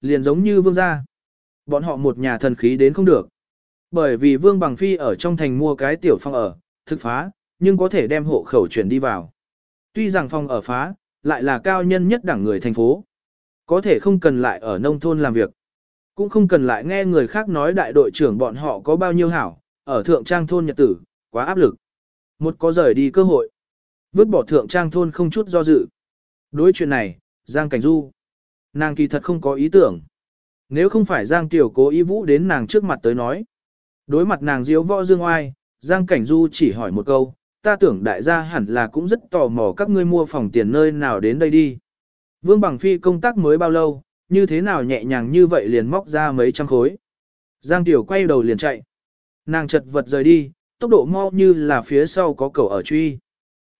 liền giống như vương gia. Bọn họ một nhà thần khí đến không được. Bởi vì vương bằng phi ở trong thành mua cái tiểu phòng ở, thực phá, nhưng có thể đem hộ khẩu chuyển đi vào. Tuy rằng phòng ở phá, lại là cao nhân nhất đẳng người thành phố. Có thể không cần lại ở nông thôn làm việc. Cũng không cần lại nghe người khác nói đại đội trưởng bọn họ có bao nhiêu hảo, ở thượng trang thôn nhật tử, quá áp lực. Một có rời đi cơ hội. Vứt bỏ thượng trang thôn không chút do dự. Đối chuyện này, Giang Cảnh Du. Nàng kỳ thật không có ý tưởng. Nếu không phải Giang Tiểu cố ý vũ đến nàng trước mặt tới nói. Đối mặt nàng diếu võ dương oai, Giang Cảnh Du chỉ hỏi một câu, ta tưởng đại gia hẳn là cũng rất tò mò các ngươi mua phòng tiền nơi nào đến đây đi. Vương Bằng Phi công tác mới bao lâu, như thế nào nhẹ nhàng như vậy liền móc ra mấy trăm khối. Giang Tiểu quay đầu liền chạy. Nàng chật vật rời đi, tốc độ mau như là phía sau có cầu ở truy.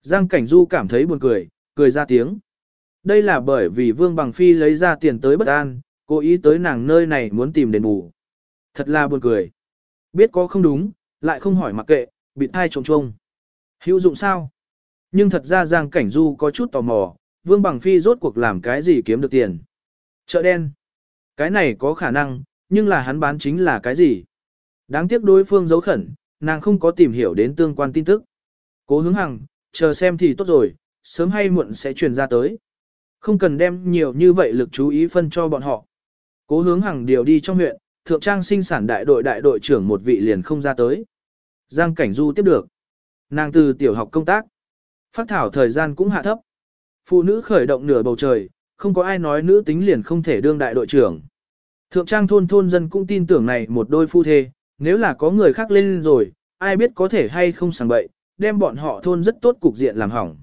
Giang Cảnh Du cảm thấy buồn cười, cười ra tiếng. Đây là bởi vì Vương Bằng Phi lấy ra tiền tới bất an, cố ý tới nàng nơi này muốn tìm đền bù. Thật là buồn cười. Biết có không đúng, lại không hỏi mặc kệ, bị thai trộm trông. Hữu dụng sao? Nhưng thật ra Giang Cảnh Du có chút tò mò, Vương Bằng Phi rốt cuộc làm cái gì kiếm được tiền. Chợ đen. Cái này có khả năng, nhưng là hắn bán chính là cái gì? Đáng tiếc đối phương giấu khẩn, nàng không có tìm hiểu đến tương quan tin tức. Cố hướng hằng, chờ xem thì tốt rồi, sớm hay muộn sẽ truyền ra tới. Không cần đem nhiều như vậy lực chú ý phân cho bọn họ. Cố hướng hàng điều đi trong huyện, thượng trang sinh sản đại đội đại đội trưởng một vị liền không ra tới. Giang Cảnh Du tiếp được. Nàng từ tiểu học công tác. Phát thảo thời gian cũng hạ thấp. Phụ nữ khởi động nửa bầu trời, không có ai nói nữ tính liền không thể đương đại đội trưởng. Thượng trang thôn thôn dân cũng tin tưởng này một đôi phu thê, nếu là có người khác lên rồi, ai biết có thể hay không sẵn bậy, đem bọn họ thôn rất tốt cục diện làm hỏng.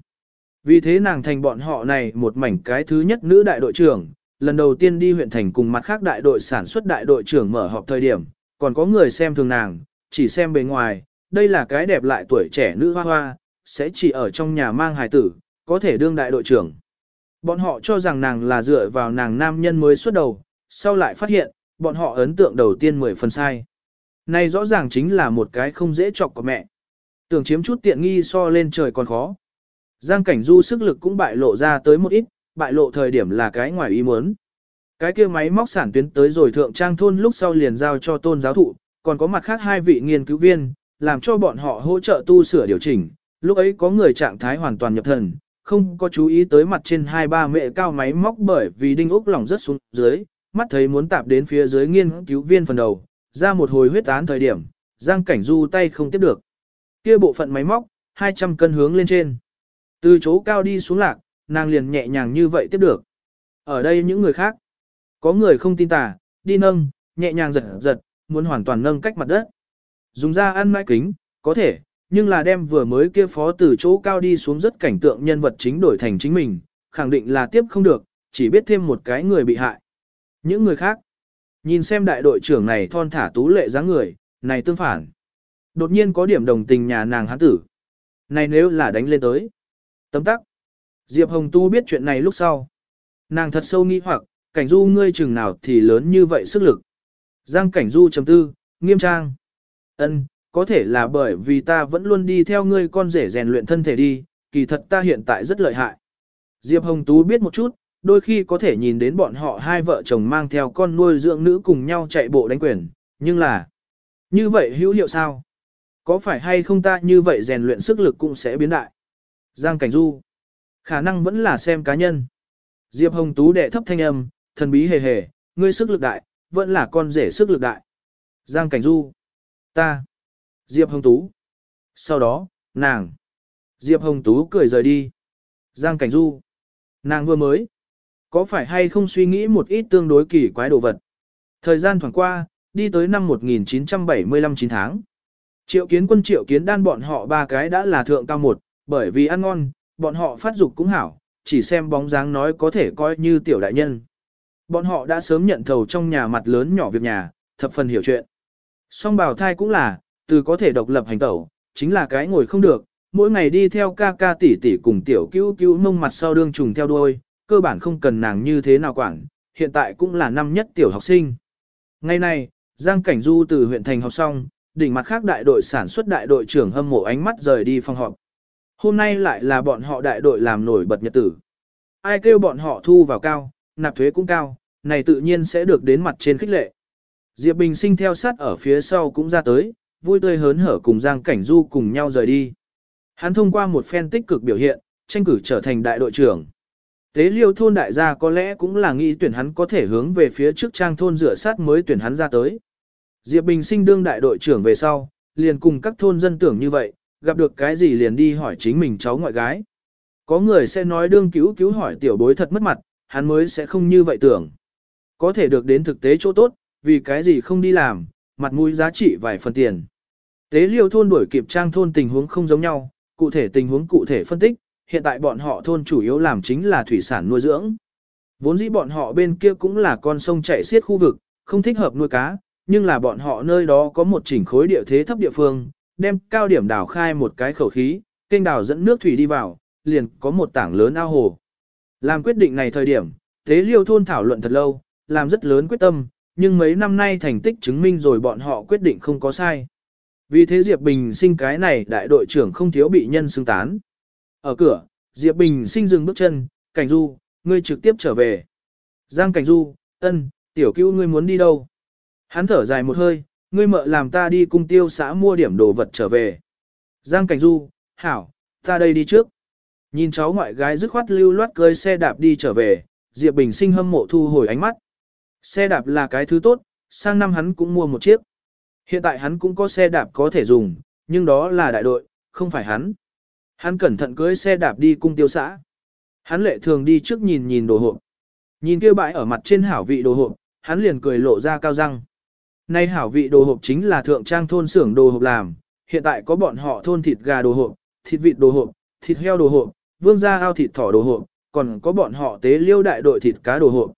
Vì thế nàng thành bọn họ này một mảnh cái thứ nhất nữ đại đội trưởng, lần đầu tiên đi huyện thành cùng mặt khác đại đội sản xuất đại đội trưởng mở họp thời điểm, còn có người xem thường nàng, chỉ xem bề ngoài, đây là cái đẹp lại tuổi trẻ nữ hoa hoa, sẽ chỉ ở trong nhà mang hài tử, có thể đương đại đội trưởng. Bọn họ cho rằng nàng là dựa vào nàng nam nhân mới xuất đầu, sau lại phát hiện, bọn họ ấn tượng đầu tiên 10 phần sai. Này rõ ràng chính là một cái không dễ chọc của mẹ. Tưởng chiếm chút tiện nghi so lên trời còn khó. Giang cảnh du sức lực cũng bại lộ ra tới một ít, bại lộ thời điểm là cái ngoài ý muốn. Cái kia máy móc sản tuyến tới rồi thượng trang thôn lúc sau liền giao cho tôn giáo thụ, còn có mặt khác hai vị nghiên cứu viên, làm cho bọn họ hỗ trợ tu sửa điều chỉnh. Lúc ấy có người trạng thái hoàn toàn nhập thần, không có chú ý tới mặt trên hai ba mẹ cao máy móc bởi vì đinh ốc lỏng rất xuống dưới, mắt thấy muốn tạp đến phía dưới nghiên cứu viên phần đầu, ra một hồi huyết án thời điểm, Giang Cảnh Du tay không tiếp được. Kia bộ phận máy móc, 200 cân hướng lên trên. Từ chỗ cao đi xuống lạc, nàng liền nhẹ nhàng như vậy tiếp được. Ở đây những người khác, có người không tin tà, đi nâng, nhẹ nhàng giật giật, muốn hoàn toàn nâng cách mặt đất. Dùng ra ăn mãi kính, có thể, nhưng là đem vừa mới kia phó từ chỗ cao đi xuống rất cảnh tượng nhân vật chính đổi thành chính mình, khẳng định là tiếp không được, chỉ biết thêm một cái người bị hại. Những người khác, nhìn xem đại đội trưởng này thon thả tú lệ dáng người, này tương phản. Đột nhiên có điểm đồng tình nhà nàng hán tử. Này nếu là đánh lên tới. Tấm tắc. Diệp Hồng Tu biết chuyện này lúc sau. Nàng thật sâu nghi hoặc, cảnh du ngươi chừng nào thì lớn như vậy sức lực. Giang cảnh du chấm tư, nghiêm trang. ân có thể là bởi vì ta vẫn luôn đi theo ngươi con rể rèn luyện thân thể đi, kỳ thật ta hiện tại rất lợi hại. Diệp Hồng Tú biết một chút, đôi khi có thể nhìn đến bọn họ hai vợ chồng mang theo con nuôi dưỡng nữ cùng nhau chạy bộ đánh quyền, nhưng là, như vậy hữu hiệu sao? Có phải hay không ta như vậy rèn luyện sức lực cũng sẽ biến đại? Giang Cảnh Du, khả năng vẫn là xem cá nhân. Diệp Hồng Tú đệ thấp thanh âm, thần bí hề hề, ngươi sức lực đại, vẫn là con rể sức lực đại. Giang Cảnh Du, ta, Diệp Hồng Tú. Sau đó, nàng. Diệp Hồng Tú cười rời đi. Giang Cảnh Du. Nàng vừa mới. Có phải hay không suy nghĩ một ít tương đối kỳ quái đồ vật? Thời gian thoảng qua, đi tới năm 1975 9 tháng. Triệu kiến quân triệu kiến đan bọn họ ba cái đã là thượng cao một, bởi vì ăn ngon, bọn họ phát dục cũng hảo, chỉ xem bóng dáng nói có thể coi như tiểu đại nhân. Bọn họ đã sớm nhận thầu trong nhà mặt lớn nhỏ việc nhà, thập phần hiểu chuyện. Song bào thai cũng là, từ có thể độc lập hành tẩu, chính là cái ngồi không được, mỗi ngày đi theo ca ca tỷ tỷ cùng tiểu cứu cứu mông mặt sau đương trùng theo đuôi, cơ bản không cần nàng như thế nào quản, hiện tại cũng là năm nhất tiểu học sinh. Ngày nay, Giang Cảnh Du từ huyện thành học xong, đỉnh mặt khác đại đội sản xuất đại đội trưởng hâm mộ ánh mắt rời đi phòng họp. Hôm nay lại là bọn họ đại đội làm nổi bật nhật tử. Ai kêu bọn họ thu vào cao, nạp thuế cũng cao, này tự nhiên sẽ được đến mặt trên khích lệ. Diệp Bình sinh theo sát ở phía sau cũng ra tới, vui tươi hớn hở cùng Giang Cảnh Du cùng nhau rời đi. Hắn thông qua một phen tích cực biểu hiện, tranh cử trở thành đại đội trưởng. Tế liêu thôn đại gia có lẽ cũng là nghĩ tuyển hắn có thể hướng về phía trước trang thôn rửa sát mới tuyển hắn ra tới. Diệp Bình sinh đương đại đội trưởng về sau, liền cùng các thôn dân tưởng như vậy, gặp được cái gì liền đi hỏi chính mình cháu ngoại gái. Có người sẽ nói đương cứu cứu hỏi tiểu bối thật mất mặt, hắn mới sẽ không như vậy tưởng. Có thể được đến thực tế chỗ tốt, vì cái gì không đi làm, mặt mũi giá trị vài phần tiền. Tế liêu thôn đuổi kịp trang thôn tình huống không giống nhau, cụ thể tình huống cụ thể phân tích, hiện tại bọn họ thôn chủ yếu làm chính là thủy sản nuôi dưỡng. Vốn dĩ bọn họ bên kia cũng là con sông chảy xiết khu vực, không thích hợp nuôi cá, nhưng là bọn họ nơi đó có một chỉnh khối địa thế thấp địa phương, đem cao điểm đào khai một cái khẩu khí, kênh đào dẫn nước thủy đi vào, liền có một tảng lớn ao hồ. Làm quyết định này thời điểm, tế liêu thôn thảo luận thật lâu, làm rất lớn quyết tâm, nhưng mấy năm nay thành tích chứng minh rồi bọn họ quyết định không có sai. Vì thế Diệp Bình sinh cái này đại đội trưởng không thiếu bị nhân xứng tán. Ở cửa, Diệp Bình sinh dừng bước chân, Cảnh Du, ngươi trực tiếp trở về. Giang Cảnh Du, ân, tiểu cứu ngươi muốn đi đâu? Hắn thở dài một hơi, ngươi mợ làm ta đi cung tiêu xã mua điểm đồ vật trở về. Giang Cảnh Du, hảo, ta đây đi trước. Nhìn cháu ngoại gái dứt khoát lưu loát cơi xe đạp đi trở về, Diệp Bình sinh hâm mộ thu hồi ánh mắt. Xe đạp là cái thứ tốt, sang năm hắn cũng mua một chiếc. Hiện tại hắn cũng có xe đạp có thể dùng, nhưng đó là đại đội, không phải hắn. Hắn cẩn thận cưới xe đạp đi cung tiêu xã. Hắn lệ thường đi trước nhìn nhìn đồ hộp. Nhìn kia bãi ở mặt trên hảo vị đồ hộp, hắn liền cười lộ ra cao răng. Nay hảo vị đồ hộp chính là thượng trang thôn xưởng đồ hộp làm, hiện tại có bọn họ thôn thịt gà đồ hộp, thịt vịt đồ hộp, thịt heo đồ hộp, vương gia ao thịt thỏ đồ hộp, còn có bọn họ tế liêu đại đội thịt cá đồ hộp.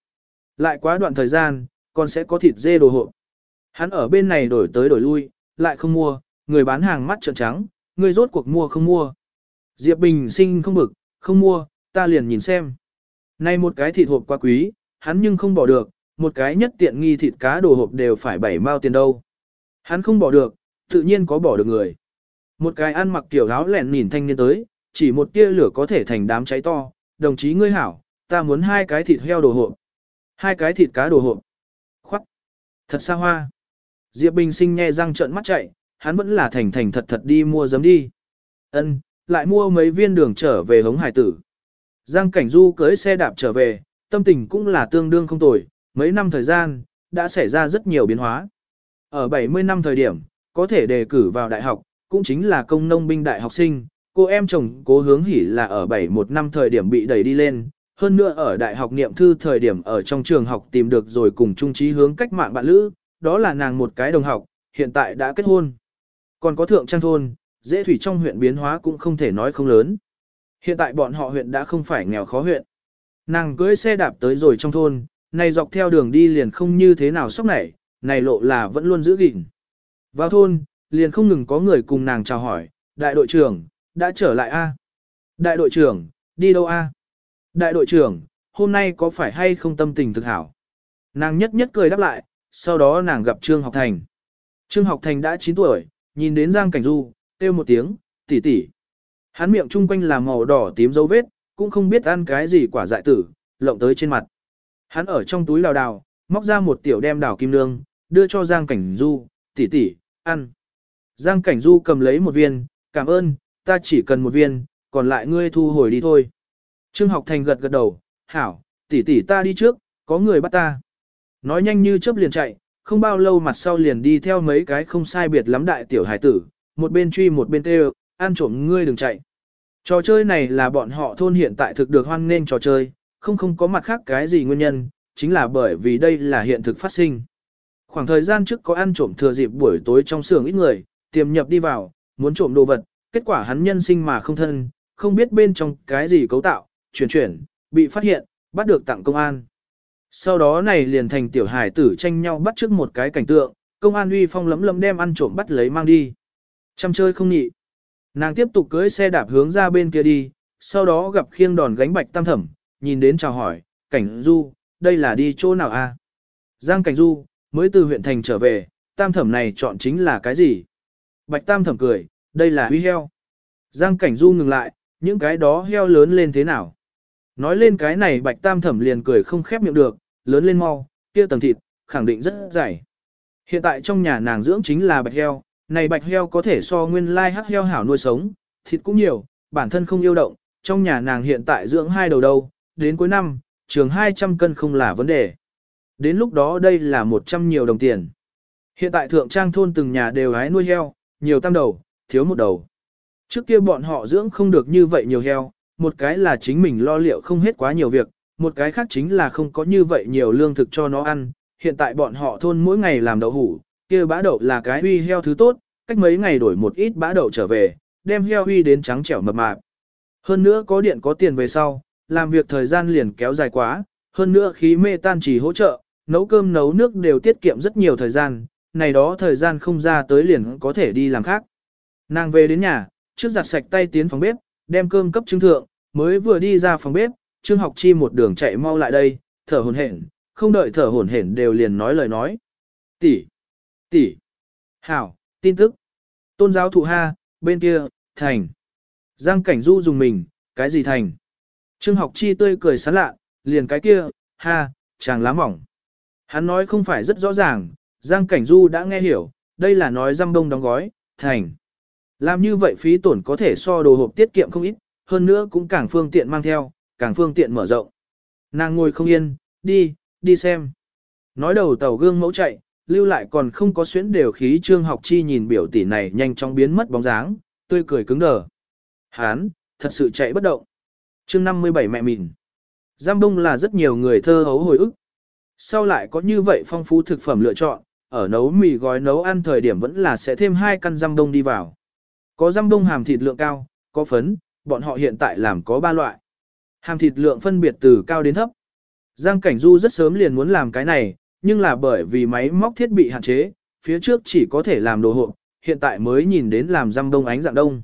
Lại quá đoạn thời gian, còn sẽ có thịt dê đồ hộp. Hắn ở bên này đổi tới đổi lui, lại không mua, người bán hàng mắt trợn trắng, người rốt cuộc mua không mua. Diệp Bình sinh không bực, không mua, ta liền nhìn xem. Nay một cái thịt hộp quá quý, hắn nhưng không bỏ được, một cái nhất tiện nghi thịt cá đồ hộp đều phải bảy mao tiền đâu. Hắn không bỏ được, tự nhiên có bỏ được người. Một cái ăn mặc kiểu áo lẹn nhìn thanh niên tới, chỉ một tia lửa có thể thành đám cháy to, đồng chí ngươi hảo, ta muốn hai cái thịt heo đồ hộp. Hai cái thịt cá đồ hộp. Khoắc. Thật xa hoa. Diệp Bình sinh nghe răng trợn mắt chạy, hắn vẫn là thành thành thật thật đi mua giấm đi. Ân, lại mua mấy viên đường trở về hống hải tử. Giang Cảnh Du cưới xe đạp trở về, tâm tình cũng là tương đương không tồi, mấy năm thời gian, đã xảy ra rất nhiều biến hóa. Ở 70 năm thời điểm, có thể đề cử vào đại học, cũng chính là công nông binh đại học sinh, cô em chồng cố hướng hỉ là ở 71 năm thời điểm bị đẩy đi lên, hơn nữa ở đại học niệm thư thời điểm ở trong trường học tìm được rồi cùng chung trí hướng cách mạng bạn lữ, đó là nàng một cái đồng học, hiện tại đã kết hôn. Còn có thượng trang thôn, dễ thủy trong huyện biến hóa cũng không thể nói không lớn. Hiện tại bọn họ huyện đã không phải nghèo khó huyện. Nàng cưỡi xe đạp tới rồi trong thôn, này dọc theo đường đi liền không như thế nào sốc nảy, này lộ là vẫn luôn giữ gìn. Vào thôn, liền không ngừng có người cùng nàng chào hỏi, đại đội trưởng, đã trở lại a Đại đội trưởng, đi đâu a Đại đội trưởng, hôm nay có phải hay không tâm tình thực hảo? Nàng nhất nhất cười đáp lại, sau đó nàng gặp Trương Học Thành. Trương Học Thành đã 9 tuổi, nhìn đến Giang Cảnh Du, kêu một tiếng, tỷ tỷ. Hắn miệng chung quanh là màu đỏ tím dấu vết, cũng không biết ăn cái gì quả dại tử, lộng tới trên mặt. Hắn ở trong túi đào đào, móc ra một tiểu đem đào kim nương, đưa cho Giang Cảnh Du, tỷ tỷ, ăn. Giang Cảnh Du cầm lấy một viên, cảm ơn, ta chỉ cần một viên, còn lại ngươi thu hồi đi thôi. Trương học thành gật gật đầu, hảo, tỷ tỷ ta đi trước, có người bắt ta. Nói nhanh như chớp liền chạy, không bao lâu mặt sau liền đi theo mấy cái không sai biệt lắm đại tiểu hải tử, một bên truy một bên kêu, ăn trộm ngươi đừng chạy. Trò chơi này là bọn họ thôn hiện tại thực được hoan nên trò chơi, không không có mặt khác cái gì nguyên nhân, chính là bởi vì đây là hiện thực phát sinh. Khoảng thời gian trước có ăn trộm thừa dịp buổi tối trong xưởng ít người, tiềm nhập đi vào, muốn trộm đồ vật, kết quả hắn nhân sinh mà không thân, không biết bên trong cái gì cấu tạo, chuyển chuyển, bị phát hiện, bắt được tặng công an. Sau đó này liền thành tiểu hải tử tranh nhau bắt trước một cái cảnh tượng, công an uy phong lấm lấm đem ăn trộm bắt lấy mang đi. Chăm chơi không nhị. Nàng tiếp tục cưỡi xe đạp hướng ra bên kia đi, sau đó gặp khiêng đòn gánh bạch tam thẩm, nhìn đến chào hỏi, cảnh du, đây là đi chỗ nào a? Giang cảnh du, mới từ huyện thành trở về, tam thẩm này chọn chính là cái gì? Bạch tam thẩm cười, đây là huy heo. Giang cảnh du ngừng lại, những cái đó heo lớn lên thế nào? Nói lên cái này bạch tam thẩm liền cười không khép miệng được, lớn lên mau, kia tầng thịt, khẳng định rất dày. Hiện tại trong nhà nàng dưỡng chính là bạch heo, này bạch heo có thể so nguyên lai hắc heo hảo nuôi sống, thịt cũng nhiều, bản thân không yêu động, trong nhà nàng hiện tại dưỡng hai đầu đâu, đến cuối năm, trường 200 cân không là vấn đề. Đến lúc đó đây là 100 nhiều đồng tiền. Hiện tại thượng trang thôn từng nhà đều hái nuôi heo, nhiều tam đầu, thiếu một đầu. Trước kia bọn họ dưỡng không được như vậy nhiều heo, một cái là chính mình lo liệu không hết quá nhiều việc, một cái khác chính là không có như vậy nhiều lương thực cho nó ăn. Hiện tại bọn họ thôn mỗi ngày làm đậu hủ, kia bã đậu là cái huy heo thứ tốt, cách mấy ngày đổi một ít bã đậu trở về, đem heo huy đến trắng trẻo mập mạp. Hơn nữa có điện có tiền về sau, làm việc thời gian liền kéo dài quá, hơn nữa khí mê tan chỉ hỗ trợ, nấu cơm nấu nước đều tiết kiệm rất nhiều thời gian, này đó thời gian không ra tới liền có thể đi làm khác. Nàng về đến nhà, trước giặt sạch tay tiến phòng bếp, đem cơm cấp trưng thượng, mới vừa đi ra phòng bếp, Trương Học Chi một đường chạy mau lại đây, thở hổn hển, không đợi thở hổn hển đều liền nói lời nói. Tỷ, tỷ, hảo, tin tức. Tôn giáo thụ ha, bên kia, thành. Giang cảnh du dùng mình, cái gì thành? Trương học chi tươi cười sán lạ, liền cái kia, ha, chàng lá mỏng. Hắn nói không phải rất rõ ràng, Giang cảnh du đã nghe hiểu, đây là nói răm đông đóng gói, thành. Làm như vậy phí tổn có thể so đồ hộp tiết kiệm không ít, hơn nữa cũng càng phương tiện mang theo, càng phương tiện mở rộng. Nàng ngồi không yên, đi, đi xem. Nói đầu tàu gương mẫu chạy, lưu lại còn không có xuyến đều khí trương học chi nhìn biểu tỷ này nhanh chóng biến mất bóng dáng, tươi cười cứng đờ. Hán, thật sự chạy bất động chương 57 mẹ mìn Giam bông là rất nhiều người thơ hấu hồi ức. Sau lại có như vậy phong phú thực phẩm lựa chọn, ở nấu mì gói nấu ăn thời điểm vẫn là sẽ thêm hai căn giam bông đi vào. Có giam bông hàm thịt lượng cao, có phấn, bọn họ hiện tại làm có ba loại. Hàm thịt lượng phân biệt từ cao đến thấp. Giang Cảnh Du rất sớm liền muốn làm cái này, nhưng là bởi vì máy móc thiết bị hạn chế, phía trước chỉ có thể làm đồ hộp, hiện tại mới nhìn đến làm răm đông ánh dạng đông.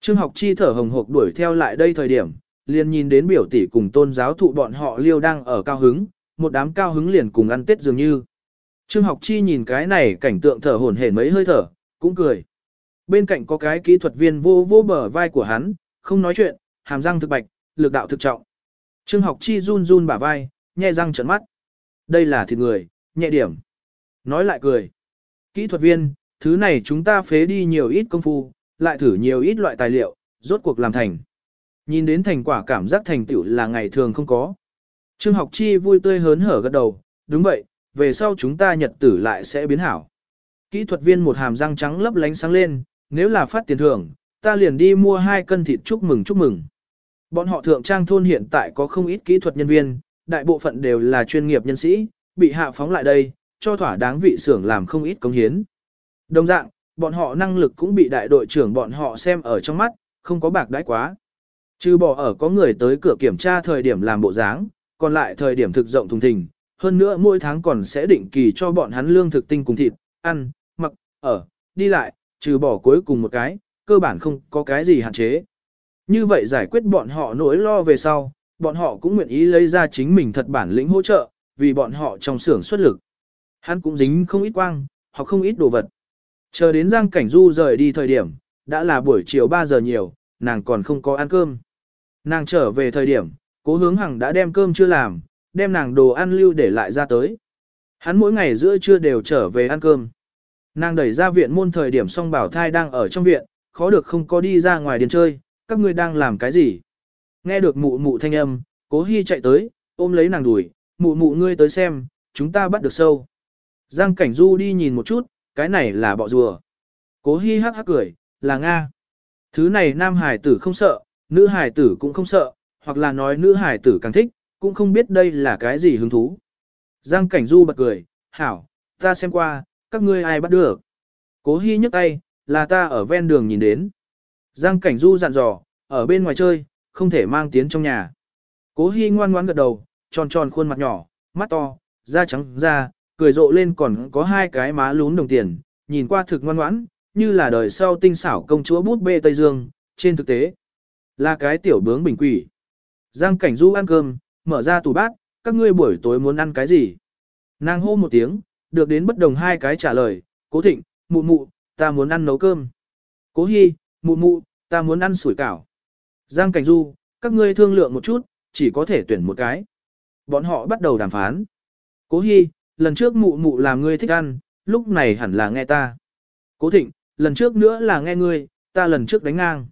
Trương học chi thở hồng hộc đuổi theo lại đây thời điểm, liền nhìn đến biểu tỷ cùng tôn giáo thụ bọn họ liêu đang ở cao hứng, một đám cao hứng liền cùng ăn tết dường như. Trương học chi nhìn cái này cảnh tượng thở hổn hển mấy hơi thở, cũng cười. Bên cạnh có cái kỹ thuật viên vô vô bờ vai của hắn, không nói chuyện, hàm răng thực bạch, lực đạo thực trọng. Trương học chi run run bả vai, nhe răng trợn mắt. Đây là thịt người, nhẹ điểm. Nói lại cười. Kỹ thuật viên, thứ này chúng ta phế đi nhiều ít công phu, lại thử nhiều ít loại tài liệu, rốt cuộc làm thành. Nhìn đến thành quả cảm giác thành tựu là ngày thường không có. Trương học chi vui tươi hớn hở gật đầu, đúng vậy, về sau chúng ta nhật tử lại sẽ biến hảo. Kỹ thuật viên một hàm răng trắng lấp lánh sáng lên, nếu là phát tiền thưởng, ta liền đi mua hai cân thịt chúc mừng chúc mừng. Bọn họ thượng trang thôn hiện tại có không ít kỹ thuật nhân viên, đại bộ phận đều là chuyên nghiệp nhân sĩ, bị hạ phóng lại đây, cho thỏa đáng vị xưởng làm không ít công hiến. Đồng dạng, bọn họ năng lực cũng bị đại đội trưởng bọn họ xem ở trong mắt, không có bạc đãi quá. Trừ bỏ ở có người tới cửa kiểm tra thời điểm làm bộ dáng, còn lại thời điểm thực rộng thùng thình, hơn nữa mỗi tháng còn sẽ định kỳ cho bọn hắn lương thực tinh cùng thịt, ăn, mặc, ở, đi lại, trừ bỏ cuối cùng một cái, cơ bản không có cái gì hạn chế. Như vậy giải quyết bọn họ nỗi lo về sau, bọn họ cũng nguyện ý lấy ra chính mình thật bản lĩnh hỗ trợ, vì bọn họ trong xưởng xuất lực. Hắn cũng dính không ít quang, hoặc không ít đồ vật. Chờ đến Giang Cảnh Du rời đi thời điểm, đã là buổi chiều 3 giờ nhiều, nàng còn không có ăn cơm. Nàng trở về thời điểm, cố hướng hằng đã đem cơm chưa làm, đem nàng đồ ăn lưu để lại ra tới. Hắn mỗi ngày giữa trưa đều trở về ăn cơm. Nàng đẩy ra viện môn thời điểm song bảo thai đang ở trong viện, khó được không có đi ra ngoài điền chơi, các ngươi đang làm cái gì? Nghe được mụ mụ thanh âm, cố hy chạy tới, ôm lấy nàng đuổi, mụ mụ ngươi tới xem, chúng ta bắt được sâu. Giang cảnh du đi nhìn một chút, cái này là bọ rùa. Cố hy hắc hắc cười, là Nga. Thứ này nam hải tử không sợ, nữ hải tử cũng không sợ, hoặc là nói nữ hải tử càng thích, cũng không biết đây là cái gì hứng thú. Giang cảnh du bật cười, hảo, ta xem qua, các ngươi ai bắt được. Cố hi nhấc tay, là ta ở ven đường nhìn đến. Giang cảnh du dặn dò, ở bên ngoài chơi, không thể mang tiến trong nhà. Cố hi ngoan ngoãn gật đầu, tròn tròn khuôn mặt nhỏ, mắt to, da trắng da, cười rộ lên còn có hai cái má lún đồng tiền, nhìn qua thực ngoan ngoãn, như là đời sau tinh xảo công chúa bút bê Tây Dương, trên thực tế, là cái tiểu bướng bình quỷ. Giang cảnh du ăn cơm, mở ra tủ bát, các ngươi buổi tối muốn ăn cái gì? Nàng hô một tiếng, được đến bất đồng hai cái trả lời, cố thịnh, mụ mụ, ta muốn ăn nấu cơm. Cố hy, mụ mụ, ta muốn ăn sủi cảo. Giang cảnh du, các ngươi thương lượng một chút, chỉ có thể tuyển một cái. Bọn họ bắt đầu đàm phán. Cố Hi, lần trước mụ mụ làm ngươi thích ăn, lúc này hẳn là nghe ta. Cố Thịnh, lần trước nữa là nghe ngươi, ta lần trước đánh ngang.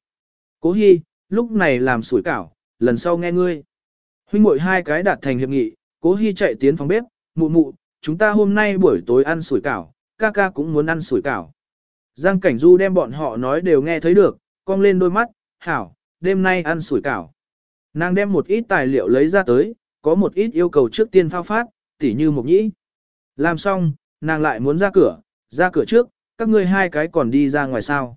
Cố Hi, lúc này làm sủi cảo, lần sau nghe ngươi. Huynh muội hai cái đạt thành hiệp nghị, Cố Hi chạy tiến phòng bếp, mụ mụ, chúng ta hôm nay buổi tối ăn sủi cảo, ca ca cũng muốn ăn sủi cảo. Giang Cảnh Du đem bọn họ nói đều nghe thấy được, cong lên đôi mắt, hảo, đêm nay ăn sủi cảo. Nàng đem một ít tài liệu lấy ra tới, có một ít yêu cầu trước tiên phao phát, tỉ như một nhĩ. Làm xong, nàng lại muốn ra cửa, ra cửa trước, các ngươi hai cái còn đi ra ngoài sao.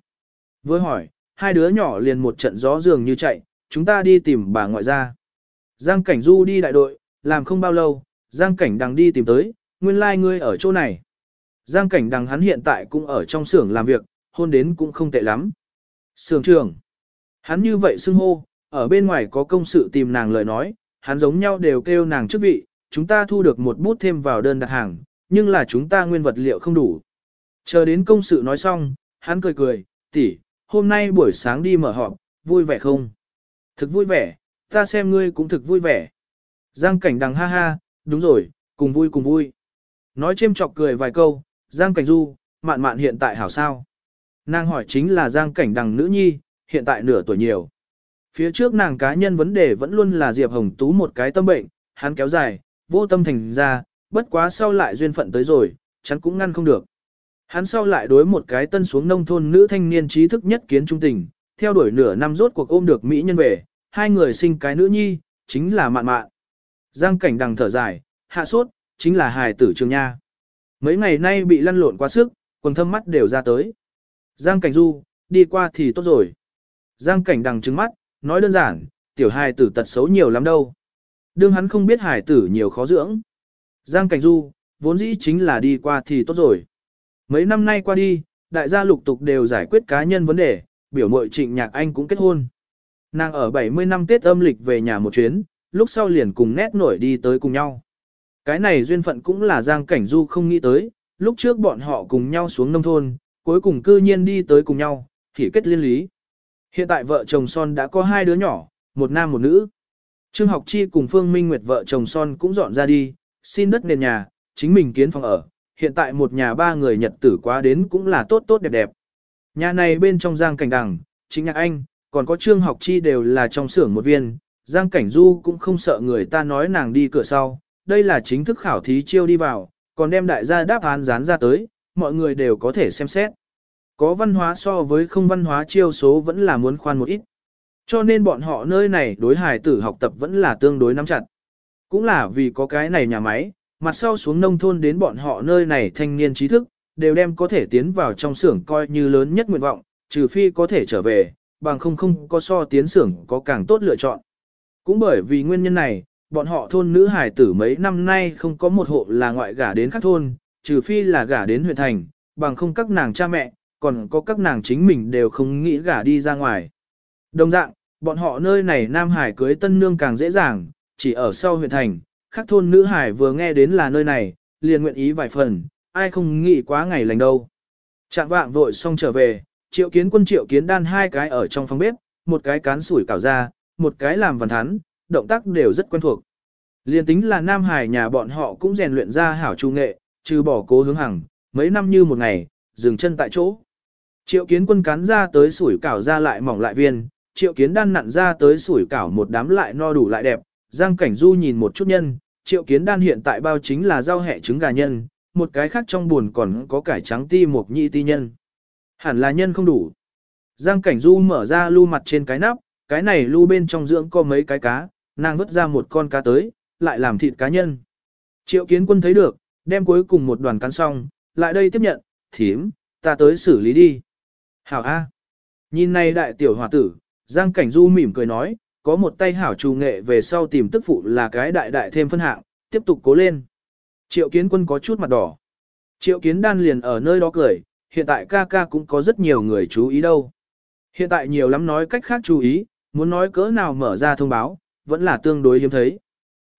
Với hỏi, hai đứa nhỏ liền một trận gió dường như chạy, chúng ta đi tìm bà ngoại ra. Giang Cảnh Du đi đại đội, làm không bao lâu, Giang Cảnh Đằng đi tìm tới, nguyên lai like ngươi ở chỗ này. Giang Cảnh Đằng hắn hiện tại cũng ở trong xưởng làm việc, hôn đến cũng không tệ lắm. xưởng trưởng, hắn như vậy xưng hô, ở bên ngoài có công sự tìm nàng lời nói, hắn giống nhau đều kêu nàng chức vị, chúng ta thu được một bút thêm vào đơn đặt hàng, nhưng là chúng ta nguyên vật liệu không đủ. Chờ đến công sự nói xong, hắn cười cười, tỷ, hôm nay buổi sáng đi mở họp, vui vẻ không? Thực vui vẻ, ta xem ngươi cũng thực vui vẻ. Giang cảnh đằng ha ha, đúng rồi, cùng vui cùng vui. Nói chêm chọc cười vài câu, Giang cảnh du, mạn mạn hiện tại hảo sao? Nàng hỏi chính là Giang cảnh đằng nữ nhi, hiện tại nửa tuổi nhiều. Phía trước nàng cá nhân vấn đề vẫn luôn là Diệp Hồng Tú một cái tâm bệnh, hắn kéo dài, vô tâm thành ra, bất quá sau lại duyên phận tới rồi, chắn cũng ngăn không được. Hắn sau lại đối một cái tân xuống nông thôn nữ thanh niên trí thức nhất kiến trung tình, theo đuổi nửa năm rốt cuộc ôm được Mỹ nhân về, hai người sinh cái nữ nhi, chính là mạn mạn. Giang cảnh đằng thở dài, hạ sốt, chính là hài tử trường nha. Mấy ngày nay bị lăn lộn quá sức, quần thâm mắt đều ra tới. Giang cảnh du, đi qua thì tốt rồi. Giang cảnh đằng trứng mắt, nói đơn giản, tiểu hài tử tật xấu nhiều lắm đâu. Đương hắn không biết hài tử nhiều khó dưỡng. Giang cảnh du, vốn dĩ chính là đi qua thì tốt rồi. Mấy năm nay qua đi, đại gia lục tục đều giải quyết cá nhân vấn đề, biểu mội trịnh nhạc anh cũng kết hôn. Nàng ở 70 năm Tết âm lịch về nhà một chuyến, lúc sau liền cùng nét nổi đi tới cùng nhau. Cái này duyên phận cũng là Giang Cảnh Du không nghĩ tới, lúc trước bọn họ cùng nhau xuống nông thôn, cuối cùng cư nhiên đi tới cùng nhau, thì kết liên lý. Hiện tại vợ chồng son đã có hai đứa nhỏ, một nam một nữ. Trương Học Chi cùng Phương Minh Nguyệt vợ chồng son cũng dọn ra đi, xin đất nền nhà, chính mình kiến phòng ở. Hiện tại một nhà ba người nhật tử quá đến cũng là tốt tốt đẹp đẹp. Nhà này bên trong Giang Cảnh Đằng, chính nhạc anh, còn có Trương Học Chi đều là trong xưởng một viên. Giang Cảnh Du cũng không sợ người ta nói nàng đi cửa sau, đây là chính thức khảo thí chiêu đi vào, còn đem đại gia đáp án dán ra tới, mọi người đều có thể xem xét. Có văn hóa so với không văn hóa chiêu số vẫn là muốn khoan một ít. Cho nên bọn họ nơi này đối hài tử học tập vẫn là tương đối nắm chặt. Cũng là vì có cái này nhà máy, mặt sau xuống nông thôn đến bọn họ nơi này thanh niên trí thức, đều đem có thể tiến vào trong xưởng coi như lớn nhất nguyện vọng, trừ phi có thể trở về, bằng không không có so tiến xưởng có càng tốt lựa chọn. Cũng bởi vì nguyên nhân này, bọn họ thôn nữ hải tử mấy năm nay không có một hộ là ngoại gả đến các thôn, trừ phi là gả đến huyện thành, bằng không các nàng cha mẹ, còn có các nàng chính mình đều không nghĩ gả đi ra ngoài. Đồng dạng, bọn họ nơi này Nam Hải cưới tân nương càng dễ dàng, chỉ ở sau huyện thành, khác thôn nữ hải vừa nghe đến là nơi này, liền nguyện ý vài phần, ai không nghĩ quá ngày lành đâu. Trạng vạng vội xong trở về, triệu kiến quân triệu kiến đan hai cái ở trong phòng bếp, một cái cán sủi cảo ra, một cái làm văn thắn, động tác đều rất quen thuộc. Liên tính là Nam Hải nhà bọn họ cũng rèn luyện ra hảo trung nghệ, trừ bỏ cố hướng hằng, mấy năm như một ngày, dừng chân tại chỗ. Triệu kiến quân cắn ra tới sủi cảo ra lại mỏng lại viên, triệu kiến đan nặn ra tới sủi cảo một đám lại no đủ lại đẹp, giang cảnh du nhìn một chút nhân, triệu kiến đan hiện tại bao chính là rau hẹ trứng gà nhân, một cái khác trong buồn còn có cải trắng ti một nhị ti nhân. Hẳn là nhân không đủ. Giang cảnh du mở ra lu mặt trên cái nắp, cái này lu bên trong dưỡng có mấy cái cá, nàng vứt ra một con cá tới, lại làm thịt cá nhân. Triệu kiến quân thấy được, đem cuối cùng một đoàn cắn xong, lại đây tiếp nhận, thím, ta tới xử lý đi. Hảo A. Nhìn này đại tiểu hòa tử, Giang Cảnh Du mỉm cười nói, có một tay hảo trù nghệ về sau tìm tức phụ là cái đại đại thêm phân hạng, tiếp tục cố lên. Triệu kiến quân có chút mặt đỏ. Triệu kiến đan liền ở nơi đó cười, hiện tại ca ca cũng có rất nhiều người chú ý đâu. Hiện tại nhiều lắm nói cách khác chú ý, muốn nói cỡ nào mở ra thông báo, vẫn là tương đối hiếm thấy.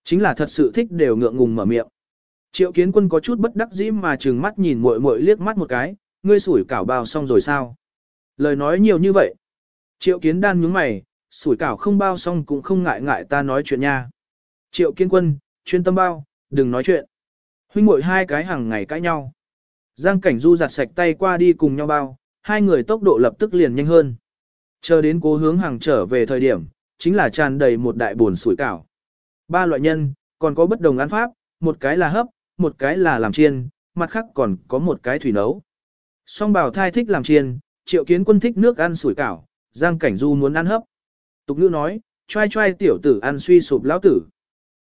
Chính là thật sự thích đều ngượng ngùng mở miệng. Triệu kiến quân có chút bất đắc dĩ mà trừng mắt nhìn muội muội liếc mắt một cái, ngươi sủi cảo bao xong rồi sao? Lời nói nhiều như vậy. Triệu kiến đan nhướng mày, sủi cảo không bao xong cũng không ngại ngại ta nói chuyện nha. Triệu kiến quân, chuyên tâm bao, đừng nói chuyện. Huynh muội hai cái hàng ngày cãi nhau. Giang cảnh du giặt sạch tay qua đi cùng nhau bao, hai người tốc độ lập tức liền nhanh hơn. Chờ đến cố hướng hàng trở về thời điểm, chính là tràn đầy một đại buồn sủi cảo. Ba loại nhân, còn có bất đồng ăn pháp, một cái là hấp, một cái là làm chiên, mặt khác còn có một cái thủy nấu. Song bảo thai thích làm chiên, triệu kiến quân thích nước ăn sủi cảo, giang cảnh du muốn ăn hấp. Tục ngữ nói, trai trai tiểu tử ăn suy sụp lão tử.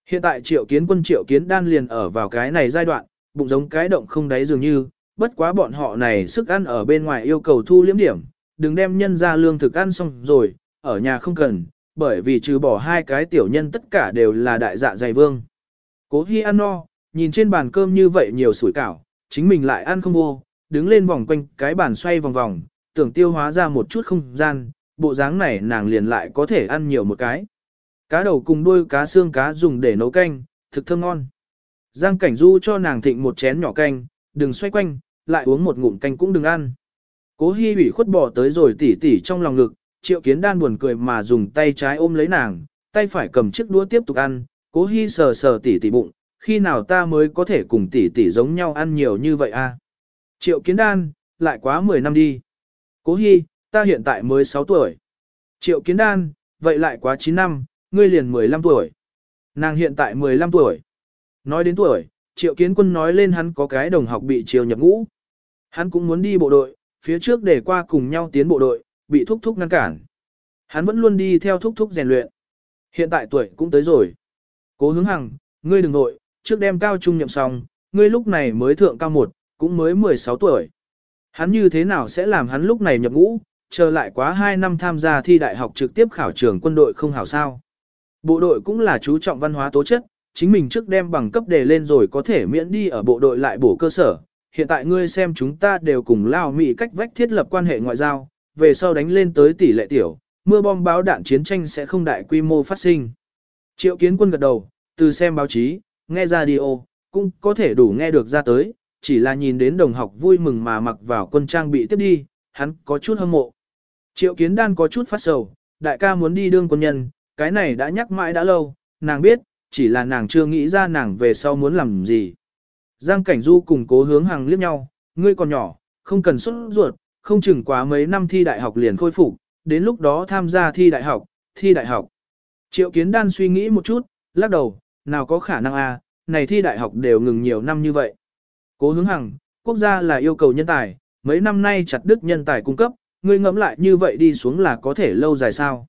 Hiện tại triệu kiến quân triệu kiến đan liền ở vào cái này giai đoạn, bụng giống cái động không đáy dường như, bất quá bọn họ này sức ăn ở bên ngoài yêu cầu thu liếm điểm, đừng đem nhân ra lương thực ăn xong rồi, ở nhà không cần, bởi vì trừ bỏ hai cái tiểu nhân tất cả đều là đại dạ dày vương. Cố Hi ăn no, nhìn trên bàn cơm như vậy nhiều sủi cảo, chính mình lại ăn không vô, đứng lên vòng quanh cái bàn xoay vòng vòng, tưởng tiêu hóa ra một chút không gian, bộ dáng này nàng liền lại có thể ăn nhiều một cái. Cá đầu cùng đuôi cá xương cá dùng để nấu canh, thực thơm ngon. Giang Cảnh Du cho nàng thịnh một chén nhỏ canh, đừng xoay quanh, lại uống một ngụm canh cũng đừng ăn. Cố Hi ủy khuất bỏ tới rồi tỉ tỉ trong lòng ngực, Triệu Kiến Đan buồn cười mà dùng tay trái ôm lấy nàng, tay phải cầm chiếc đũa tiếp tục ăn, Cố Hi sờ sờ tỉ tỉ bụng, khi nào ta mới có thể cùng tỉ tỉ giống nhau ăn nhiều như vậy a? Triệu Kiến Đan, lại quá 10 năm đi. Cố Hi, ta hiện tại mới 6 tuổi. Triệu Kiến Đan, vậy lại quá 9 năm, ngươi liền 15 tuổi. Nàng hiện tại 15 tuổi. Nói đến tuổi, Triệu Kiến Quân nói lên hắn có cái đồng học bị triều nhập ngũ. Hắn cũng muốn đi bộ đội, phía trước để qua cùng nhau tiến bộ đội, bị thúc thúc ngăn cản. Hắn vẫn luôn đi theo thúc thúc rèn luyện. Hiện tại tuổi cũng tới rồi. Cố hướng hằng, ngươi đừng nội, trước đem cao trung nhậm xong, ngươi lúc này mới thượng cao một, cũng mới 16 tuổi. Hắn như thế nào sẽ làm hắn lúc này nhập ngũ, chờ lại quá 2 năm tham gia thi đại học trực tiếp khảo trường quân đội không hảo sao. Bộ đội cũng là chú trọng văn hóa tố chất, chính mình trước đem bằng cấp đề lên rồi có thể miễn đi ở bộ đội lại bổ cơ sở. Hiện tại ngươi xem chúng ta đều cùng lao Mỹ cách vách thiết lập quan hệ ngoại giao, về sau đánh lên tới tỷ lệ tiểu, mưa bom báo đạn chiến tranh sẽ không đại quy mô phát sinh. Triệu kiến quân gật đầu, từ xem báo chí, nghe radio, cũng có thể đủ nghe được ra tới, chỉ là nhìn đến đồng học vui mừng mà mặc vào quân trang bị tiếp đi, hắn có chút hâm mộ. Triệu kiến đan có chút phát sầu, đại ca muốn đi đương quân nhân, cái này đã nhắc mãi đã lâu, nàng biết, chỉ là nàng chưa nghĩ ra nàng về sau muốn làm gì. Giang Cảnh Du cùng cố hướng hàng liếc nhau, ngươi còn nhỏ, không cần xuất ruột, không chừng quá mấy năm thi đại học liền khôi phục, đến lúc đó tham gia thi đại học, thi đại học. Triệu Kiến Đan suy nghĩ một chút, lắc đầu, nào có khả năng a, này thi đại học đều ngừng nhiều năm như vậy. Cố hướng hằng, quốc gia là yêu cầu nhân tài, mấy năm nay chặt đứt nhân tài cung cấp, ngươi ngẫm lại như vậy đi xuống là có thể lâu dài sao.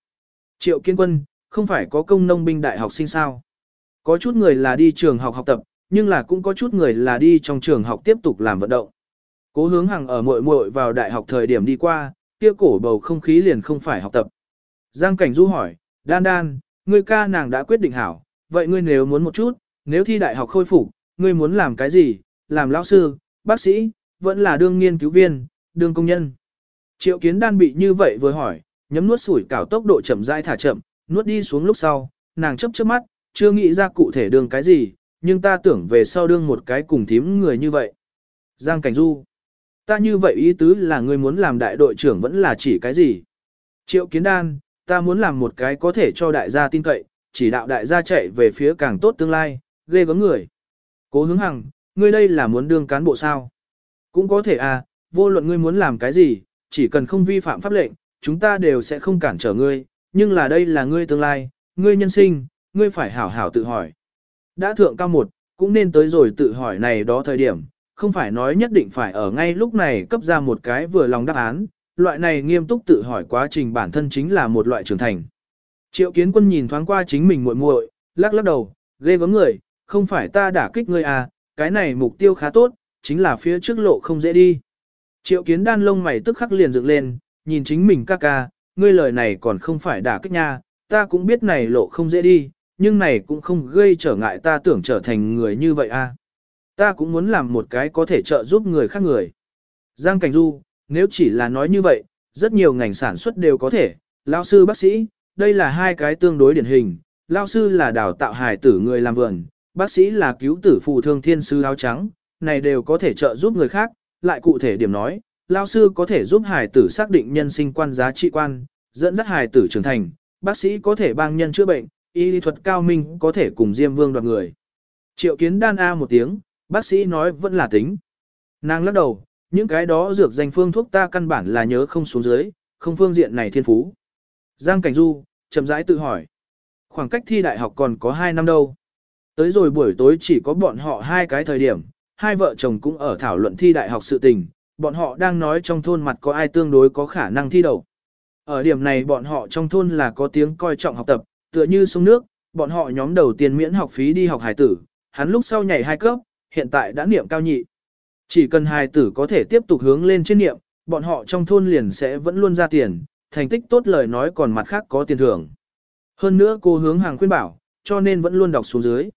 Triệu Kiên Quân, không phải có công nông binh đại học sinh sao. Có chút người là đi trường học học tập, nhưng là cũng có chút người là đi trong trường học tiếp tục làm vận động. Cố hướng hàng ở muội muội vào đại học thời điểm đi qua, kia cổ bầu không khí liền không phải học tập. Giang Cảnh Du hỏi, đan đan, ngươi ca nàng đã quyết định hảo, vậy ngươi nếu muốn một chút, nếu thi đại học khôi phục, ngươi muốn làm cái gì, làm lão sư, bác sĩ, vẫn là đương nghiên cứu viên, đương công nhân. Triệu kiến đan bị như vậy vừa hỏi, nhấm nuốt sủi cảo tốc độ chậm rãi thả chậm, nuốt đi xuống lúc sau, nàng chấp chớp mắt, chưa nghĩ ra cụ thể đương cái gì, nhưng ta tưởng về sau đương một cái cùng thím người như vậy. Giang Cảnh Du Ta như vậy ý tứ là ngươi muốn làm đại đội trưởng vẫn là chỉ cái gì? Triệu kiến đan, ta muốn làm một cái có thể cho đại gia tin cậy, chỉ đạo đại gia chạy về phía càng tốt tương lai, ghê gớm người. Cố hướng hằng, ngươi đây là muốn đương cán bộ sao? Cũng có thể à, vô luận ngươi muốn làm cái gì, chỉ cần không vi phạm pháp lệnh, chúng ta đều sẽ không cản trở ngươi, nhưng là đây là ngươi tương lai, ngươi nhân sinh, ngươi phải hảo hảo tự hỏi. Đã thượng cao một, cũng nên tới rồi tự hỏi này đó thời điểm, không phải nói nhất định phải ở ngay lúc này cấp ra một cái vừa lòng đáp án, loại này nghiêm túc tự hỏi quá trình bản thân chính là một loại trưởng thành. Triệu kiến quân nhìn thoáng qua chính mình muội muội, lắc lắc đầu, ghê gớm người, không phải ta đả kích ngươi à, cái này mục tiêu khá tốt, chính là phía trước lộ không dễ đi. Triệu kiến đan lông mày tức khắc liền dựng lên, nhìn chính mình ca ca, ngươi lời này còn không phải đả kích nha, ta cũng biết này lộ không dễ đi, nhưng này cũng không gây trở ngại ta tưởng trở thành người như vậy à. Ta cũng muốn làm một cái có thể trợ giúp người khác người. Giang Cảnh Du, nếu chỉ là nói như vậy, rất nhiều ngành sản xuất đều có thể, lao sư bác sĩ, đây là hai cái tương đối điển hình, lao sư là đào tạo hài tử người làm vườn, bác sĩ là cứu tử phù thương thiên sư áo trắng, này đều có thể trợ giúp người khác, lại cụ thể điểm nói, lao sư có thể giúp hài tử xác định nhân sinh quan giá trị quan, dẫn dắt hài tử trưởng thành, bác sĩ có thể bang nhân chữa bệnh, y lý thuật cao minh có thể cùng Diêm Vương đoạt người. Triệu kiến đan A một tiếng, Bác sĩ nói vẫn là tính. Nàng lắc đầu, những cái đó dược danh phương thuốc ta căn bản là nhớ không xuống dưới, không phương diện này thiên phú. Giang Cảnh Du, chậm rãi tự hỏi. Khoảng cách thi đại học còn có 2 năm đâu. Tới rồi buổi tối chỉ có bọn họ hai cái thời điểm, hai vợ chồng cũng ở thảo luận thi đại học sự tình, bọn họ đang nói trong thôn mặt có ai tương đối có khả năng thi đậu. Ở điểm này bọn họ trong thôn là có tiếng coi trọng học tập, tựa như sông nước, bọn họ nhóm đầu tiên miễn học phí đi học hải tử, hắn lúc sau nhảy hai cấp, hiện tại đã niệm cao nhị. Chỉ cần hài tử có thể tiếp tục hướng lên trên niệm, bọn họ trong thôn liền sẽ vẫn luôn ra tiền, thành tích tốt lời nói còn mặt khác có tiền thưởng. Hơn nữa cô hướng hàng khuyên bảo, cho nên vẫn luôn đọc xuống dưới.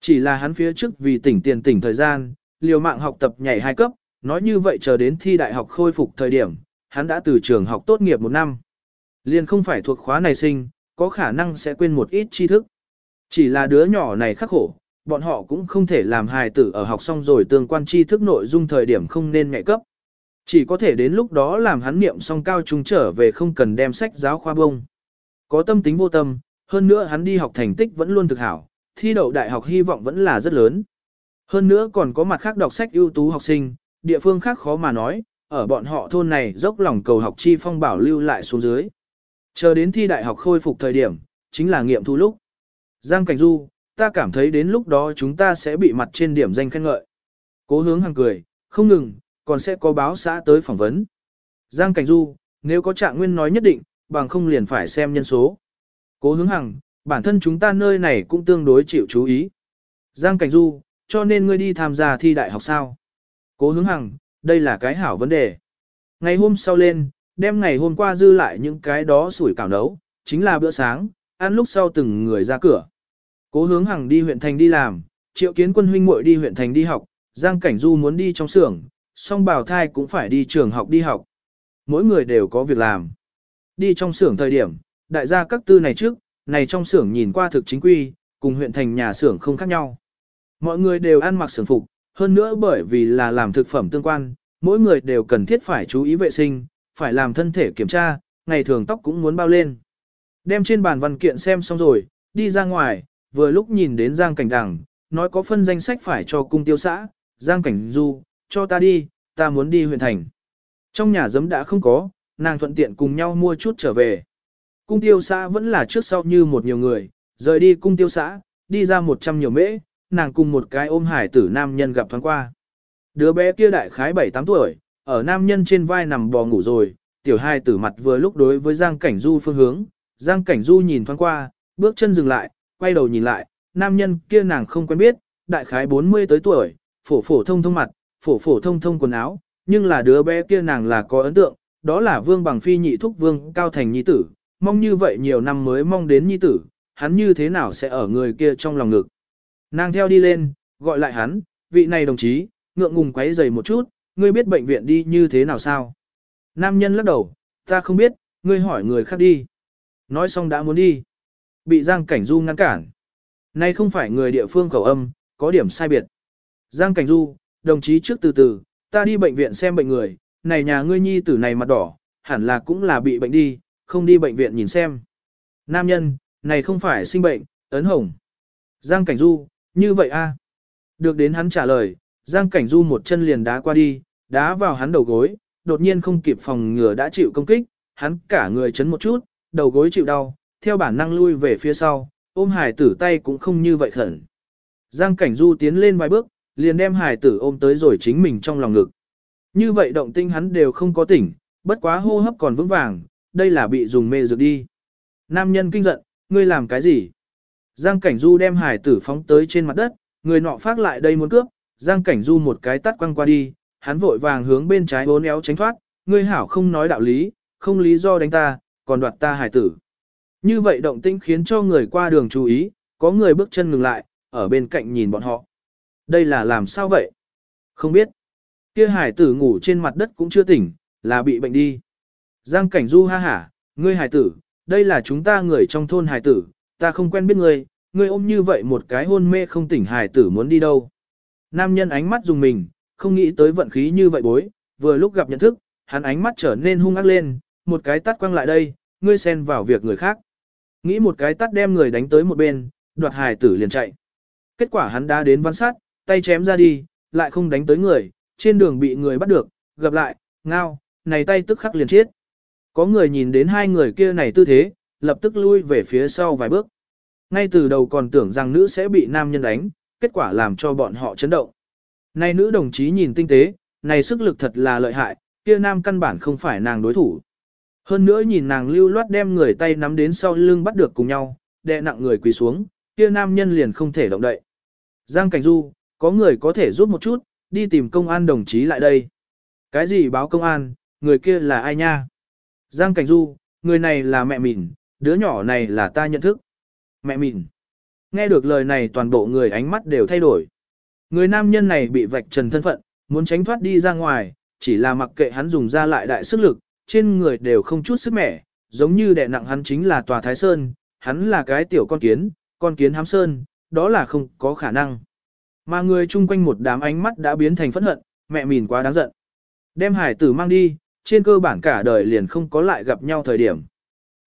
Chỉ là hắn phía trước vì tỉnh tiền tỉnh thời gian, liều mạng học tập nhảy hai cấp, nói như vậy chờ đến thi đại học khôi phục thời điểm, hắn đã từ trường học tốt nghiệp một năm. Liền không phải thuộc khóa này sinh, có khả năng sẽ quên một ít tri thức. Chỉ là đứa nhỏ này khắc khổ, bọn họ cũng không thể làm hài tử ở học xong rồi tương quan tri thức nội dung thời điểm không nên ngại cấp. Chỉ có thể đến lúc đó làm hắn niệm xong cao trung trở về không cần đem sách giáo khoa bông. Có tâm tính vô tâm, hơn nữa hắn đi học thành tích vẫn luôn thực hảo, thi đậu đại học hy vọng vẫn là rất lớn. Hơn nữa còn có mặt khác đọc sách ưu tú học sinh, địa phương khác khó mà nói, ở bọn họ thôn này dốc lòng cầu học chi phong bảo lưu lại xuống dưới. Chờ đến thi đại học khôi phục thời điểm, chính là nghiệm thu lúc. Giang Cảnh Du, ta cảm thấy đến lúc đó chúng ta sẽ bị mặt trên điểm danh khen ngợi. Cố hướng hàng cười, không ngừng, còn sẽ có báo xã tới phỏng vấn. Giang Cảnh Du, nếu có trạng nguyên nói nhất định, bằng không liền phải xem nhân số. Cố hướng hằng, bản thân chúng ta nơi này cũng tương đối chịu chú ý. Giang Cảnh Du, cho nên ngươi đi tham gia thi đại học sao? Cố hướng hằng, đây là cái hảo vấn đề. Ngày hôm sau lên, đem ngày hôm qua dư lại những cái đó sủi cảo nấu, chính là bữa sáng, ăn lúc sau từng người ra cửa. Cố hướng hằng đi huyện thành đi làm, triệu kiến quân huynh muội đi huyện thành đi học, Giang Cảnh Du muốn đi trong xưởng, song bào thai cũng phải đi trường học đi học. Mỗi người đều có việc làm. Đi trong xưởng thời điểm, đại gia các tư này trước, này trong xưởng nhìn qua thực chính quy, cùng huyện thành nhà xưởng không khác nhau. Mọi người đều ăn mặc xưởng phục, hơn nữa bởi vì là làm thực phẩm tương quan, mỗi người đều cần thiết phải chú ý vệ sinh, phải làm thân thể kiểm tra, ngày thường tóc cũng muốn bao lên. Đem trên bàn văn kiện xem xong rồi, đi ra ngoài, vừa lúc nhìn đến Giang Cảnh Đằng, nói có phân danh sách phải cho cung tiêu xã, Giang Cảnh Du, cho ta đi, ta muốn đi huyện thành. Trong nhà giấm đã không có, nàng thuận tiện cùng nhau mua chút trở về. Cung tiêu xã vẫn là trước sau như một nhiều người, rời đi cung tiêu xã, đi ra một trăm nhiều mễ, nàng cùng một cái ôm hải tử nam nhân gặp thoáng qua. Đứa bé kia đại khái 7-8 tuổi, ở nam nhân trên vai nằm bò ngủ rồi, tiểu hai tử mặt vừa lúc đối với Giang Cảnh Du phương hướng, Giang Cảnh Du nhìn thoáng qua, bước chân dừng lại, quay đầu nhìn lại, nam nhân kia nàng không quen biết, đại khái 40 tới tuổi, phổ phổ thông thông mặt, phổ phổ thông thông quần áo, nhưng là đứa bé kia nàng là có ấn tượng, đó là vương bằng phi nhị thúc vương cao thành nhi tử, mong như vậy nhiều năm mới mong đến nhi tử, hắn như thế nào sẽ ở người kia trong lòng ngực. Nàng theo đi lên, gọi lại hắn, vị này đồng chí, ngượng ngùng quấy giày một chút, ngươi biết bệnh viện đi như thế nào sao? Nam nhân lắc đầu, ta không biết, ngươi hỏi người khác đi. Nói xong đã muốn đi. Bị Giang Cảnh Du ngăn cản. Nay không phải người địa phương khẩu âm, có điểm sai biệt. Giang Cảnh Du, đồng chí trước từ từ, ta đi bệnh viện xem bệnh người, này nhà ngươi nhi tử này mặt đỏ, hẳn là cũng là bị bệnh đi, không đi bệnh viện nhìn xem. Nam nhân, này không phải sinh bệnh, ấn hồng. Giang Cảnh Du, như vậy a? Được đến hắn trả lời, Giang Cảnh Du một chân liền đá qua đi, đá vào hắn đầu gối, đột nhiên không kịp phòng ngừa đã chịu công kích, hắn cả người chấn một chút, đầu gối chịu đau, theo bản năng lui về phía sau, ôm hải tử tay cũng không như vậy khẩn. Giang Cảnh Du tiến lên vài bước, liền đem hải tử ôm tới rồi chính mình trong lòng ngực. Như vậy động tinh hắn đều không có tỉnh, bất quá hô hấp còn vững vàng, đây là bị dùng mê dược đi. Nam nhân kinh giận, ngươi làm cái gì? Giang Cảnh Du đem hải tử phóng tới trên mặt đất, người nọ phát lại đây muốn cướp, Giang Cảnh Du một cái tắt quăng qua đi, hắn vội vàng hướng bên trái bốn éo tránh thoát, ngươi hảo không nói đạo lý, không lý do đánh ta, còn đoạt ta hải tử. Như vậy động tĩnh khiến cho người qua đường chú ý, có người bước chân ngừng lại, ở bên cạnh nhìn bọn họ. Đây là làm sao vậy? Không biết. Kia hải tử ngủ trên mặt đất cũng chưa tỉnh, là bị bệnh đi. Giang cảnh du ha hả, ngươi hải tử, đây là chúng ta người trong thôn hải tử, ta không quen biết ngươi, ngươi ôm như vậy một cái hôn mê không tỉnh hải tử muốn đi đâu. Nam nhân ánh mắt dùng mình, không nghĩ tới vận khí như vậy bối, vừa lúc gặp nhận thức, hắn ánh mắt trở nên hung ác lên, một cái tắt quăng lại đây, ngươi xen vào việc người khác. Nghĩ một cái tắt đem người đánh tới một bên, đoạt hài tử liền chạy. Kết quả hắn đã đến văn sát, tay chém ra đi, lại không đánh tới người, trên đường bị người bắt được, gặp lại, ngao, này tay tức khắc liền chết. Có người nhìn đến hai người kia này tư thế, lập tức lui về phía sau vài bước. Ngay từ đầu còn tưởng rằng nữ sẽ bị nam nhân đánh, kết quả làm cho bọn họ chấn động. Này nữ đồng chí nhìn tinh tế, này sức lực thật là lợi hại, kia nam căn bản không phải nàng đối thủ. Hơn nữa nhìn nàng lưu loát đem người tay nắm đến sau lưng bắt được cùng nhau, đè nặng người quỳ xuống, kia nam nhân liền không thể động đậy. Giang Cảnh Du, có người có thể giúp một chút, đi tìm công an đồng chí lại đây. Cái gì báo công an, người kia là ai nha? Giang Cảnh Du, người này là mẹ mình, đứa nhỏ này là ta nhận thức. Mẹ mình. Nghe được lời này toàn bộ người ánh mắt đều thay đổi. Người nam nhân này bị vạch trần thân phận, muốn tránh thoát đi ra ngoài, chỉ là mặc kệ hắn dùng ra lại đại sức lực, trên người đều không chút sức mẻ, giống như đè nặng hắn chính là tòa Thái Sơn, hắn là cái tiểu con kiến, con kiến hám sơn, đó là không có khả năng. Mà người chung quanh một đám ánh mắt đã biến thành phẫn hận, mẹ mình quá đáng giận. Đem hải tử mang đi, trên cơ bản cả đời liền không có lại gặp nhau thời điểm.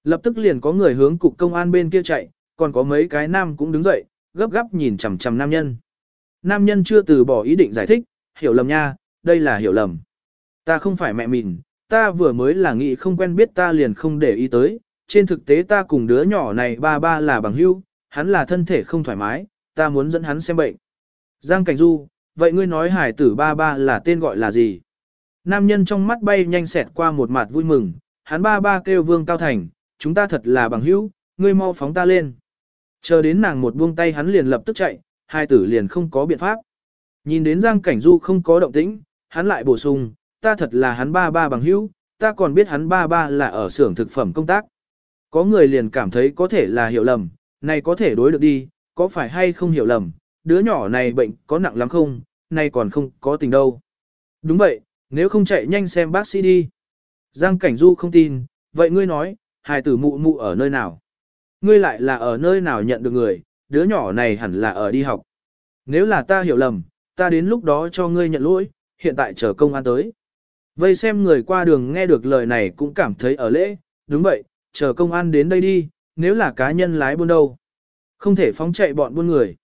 Lập tức liền có người hướng cục công an bên kia chạy, còn có mấy cái nam cũng đứng dậy, gấp gáp nhìn chằm chằm nam nhân. Nam nhân chưa từ bỏ ý định giải thích, hiểu lầm nha, đây là hiểu lầm. Ta không phải mẹ mình, ta vừa mới là nghĩ không quen biết ta liền không để ý tới, trên thực tế ta cùng đứa nhỏ này ba ba là bằng hữu, hắn là thân thể không thoải mái, ta muốn dẫn hắn xem bệnh. Giang Cảnh Du, vậy ngươi nói hải tử ba ba là tên gọi là gì? Nam nhân trong mắt bay nhanh xẹt qua một mặt vui mừng, hắn ba ba kêu Vương Cao Thành, chúng ta thật là bằng hữu, ngươi mau phóng ta lên. Chờ đến nàng một buông tay hắn liền lập tức chạy, hai tử liền không có biện pháp. Nhìn đến Giang Cảnh Du không có động tĩnh, hắn lại bổ sung, ta thật là hắn ba ba bằng hữu, ta còn biết hắn ba ba là ở xưởng thực phẩm công tác. Có người liền cảm thấy có thể là hiểu lầm, này có thể đối được đi, có phải hay không hiểu lầm, đứa nhỏ này bệnh có nặng lắm không, này còn không có tình đâu. Đúng vậy, nếu không chạy nhanh xem bác sĩ đi. Giang Cảnh Du không tin, vậy ngươi nói, hài tử mụ mụ ở nơi nào? Ngươi lại là ở nơi nào nhận được người, đứa nhỏ này hẳn là ở đi học. Nếu là ta hiểu lầm, ta đến lúc đó cho ngươi nhận lỗi, hiện tại chờ công an tới. Vây xem người qua đường nghe được lời này cũng cảm thấy ở lễ, đúng vậy, chờ công an đến đây đi, nếu là cá nhân lái buôn đâu. Không thể phóng chạy bọn buôn người.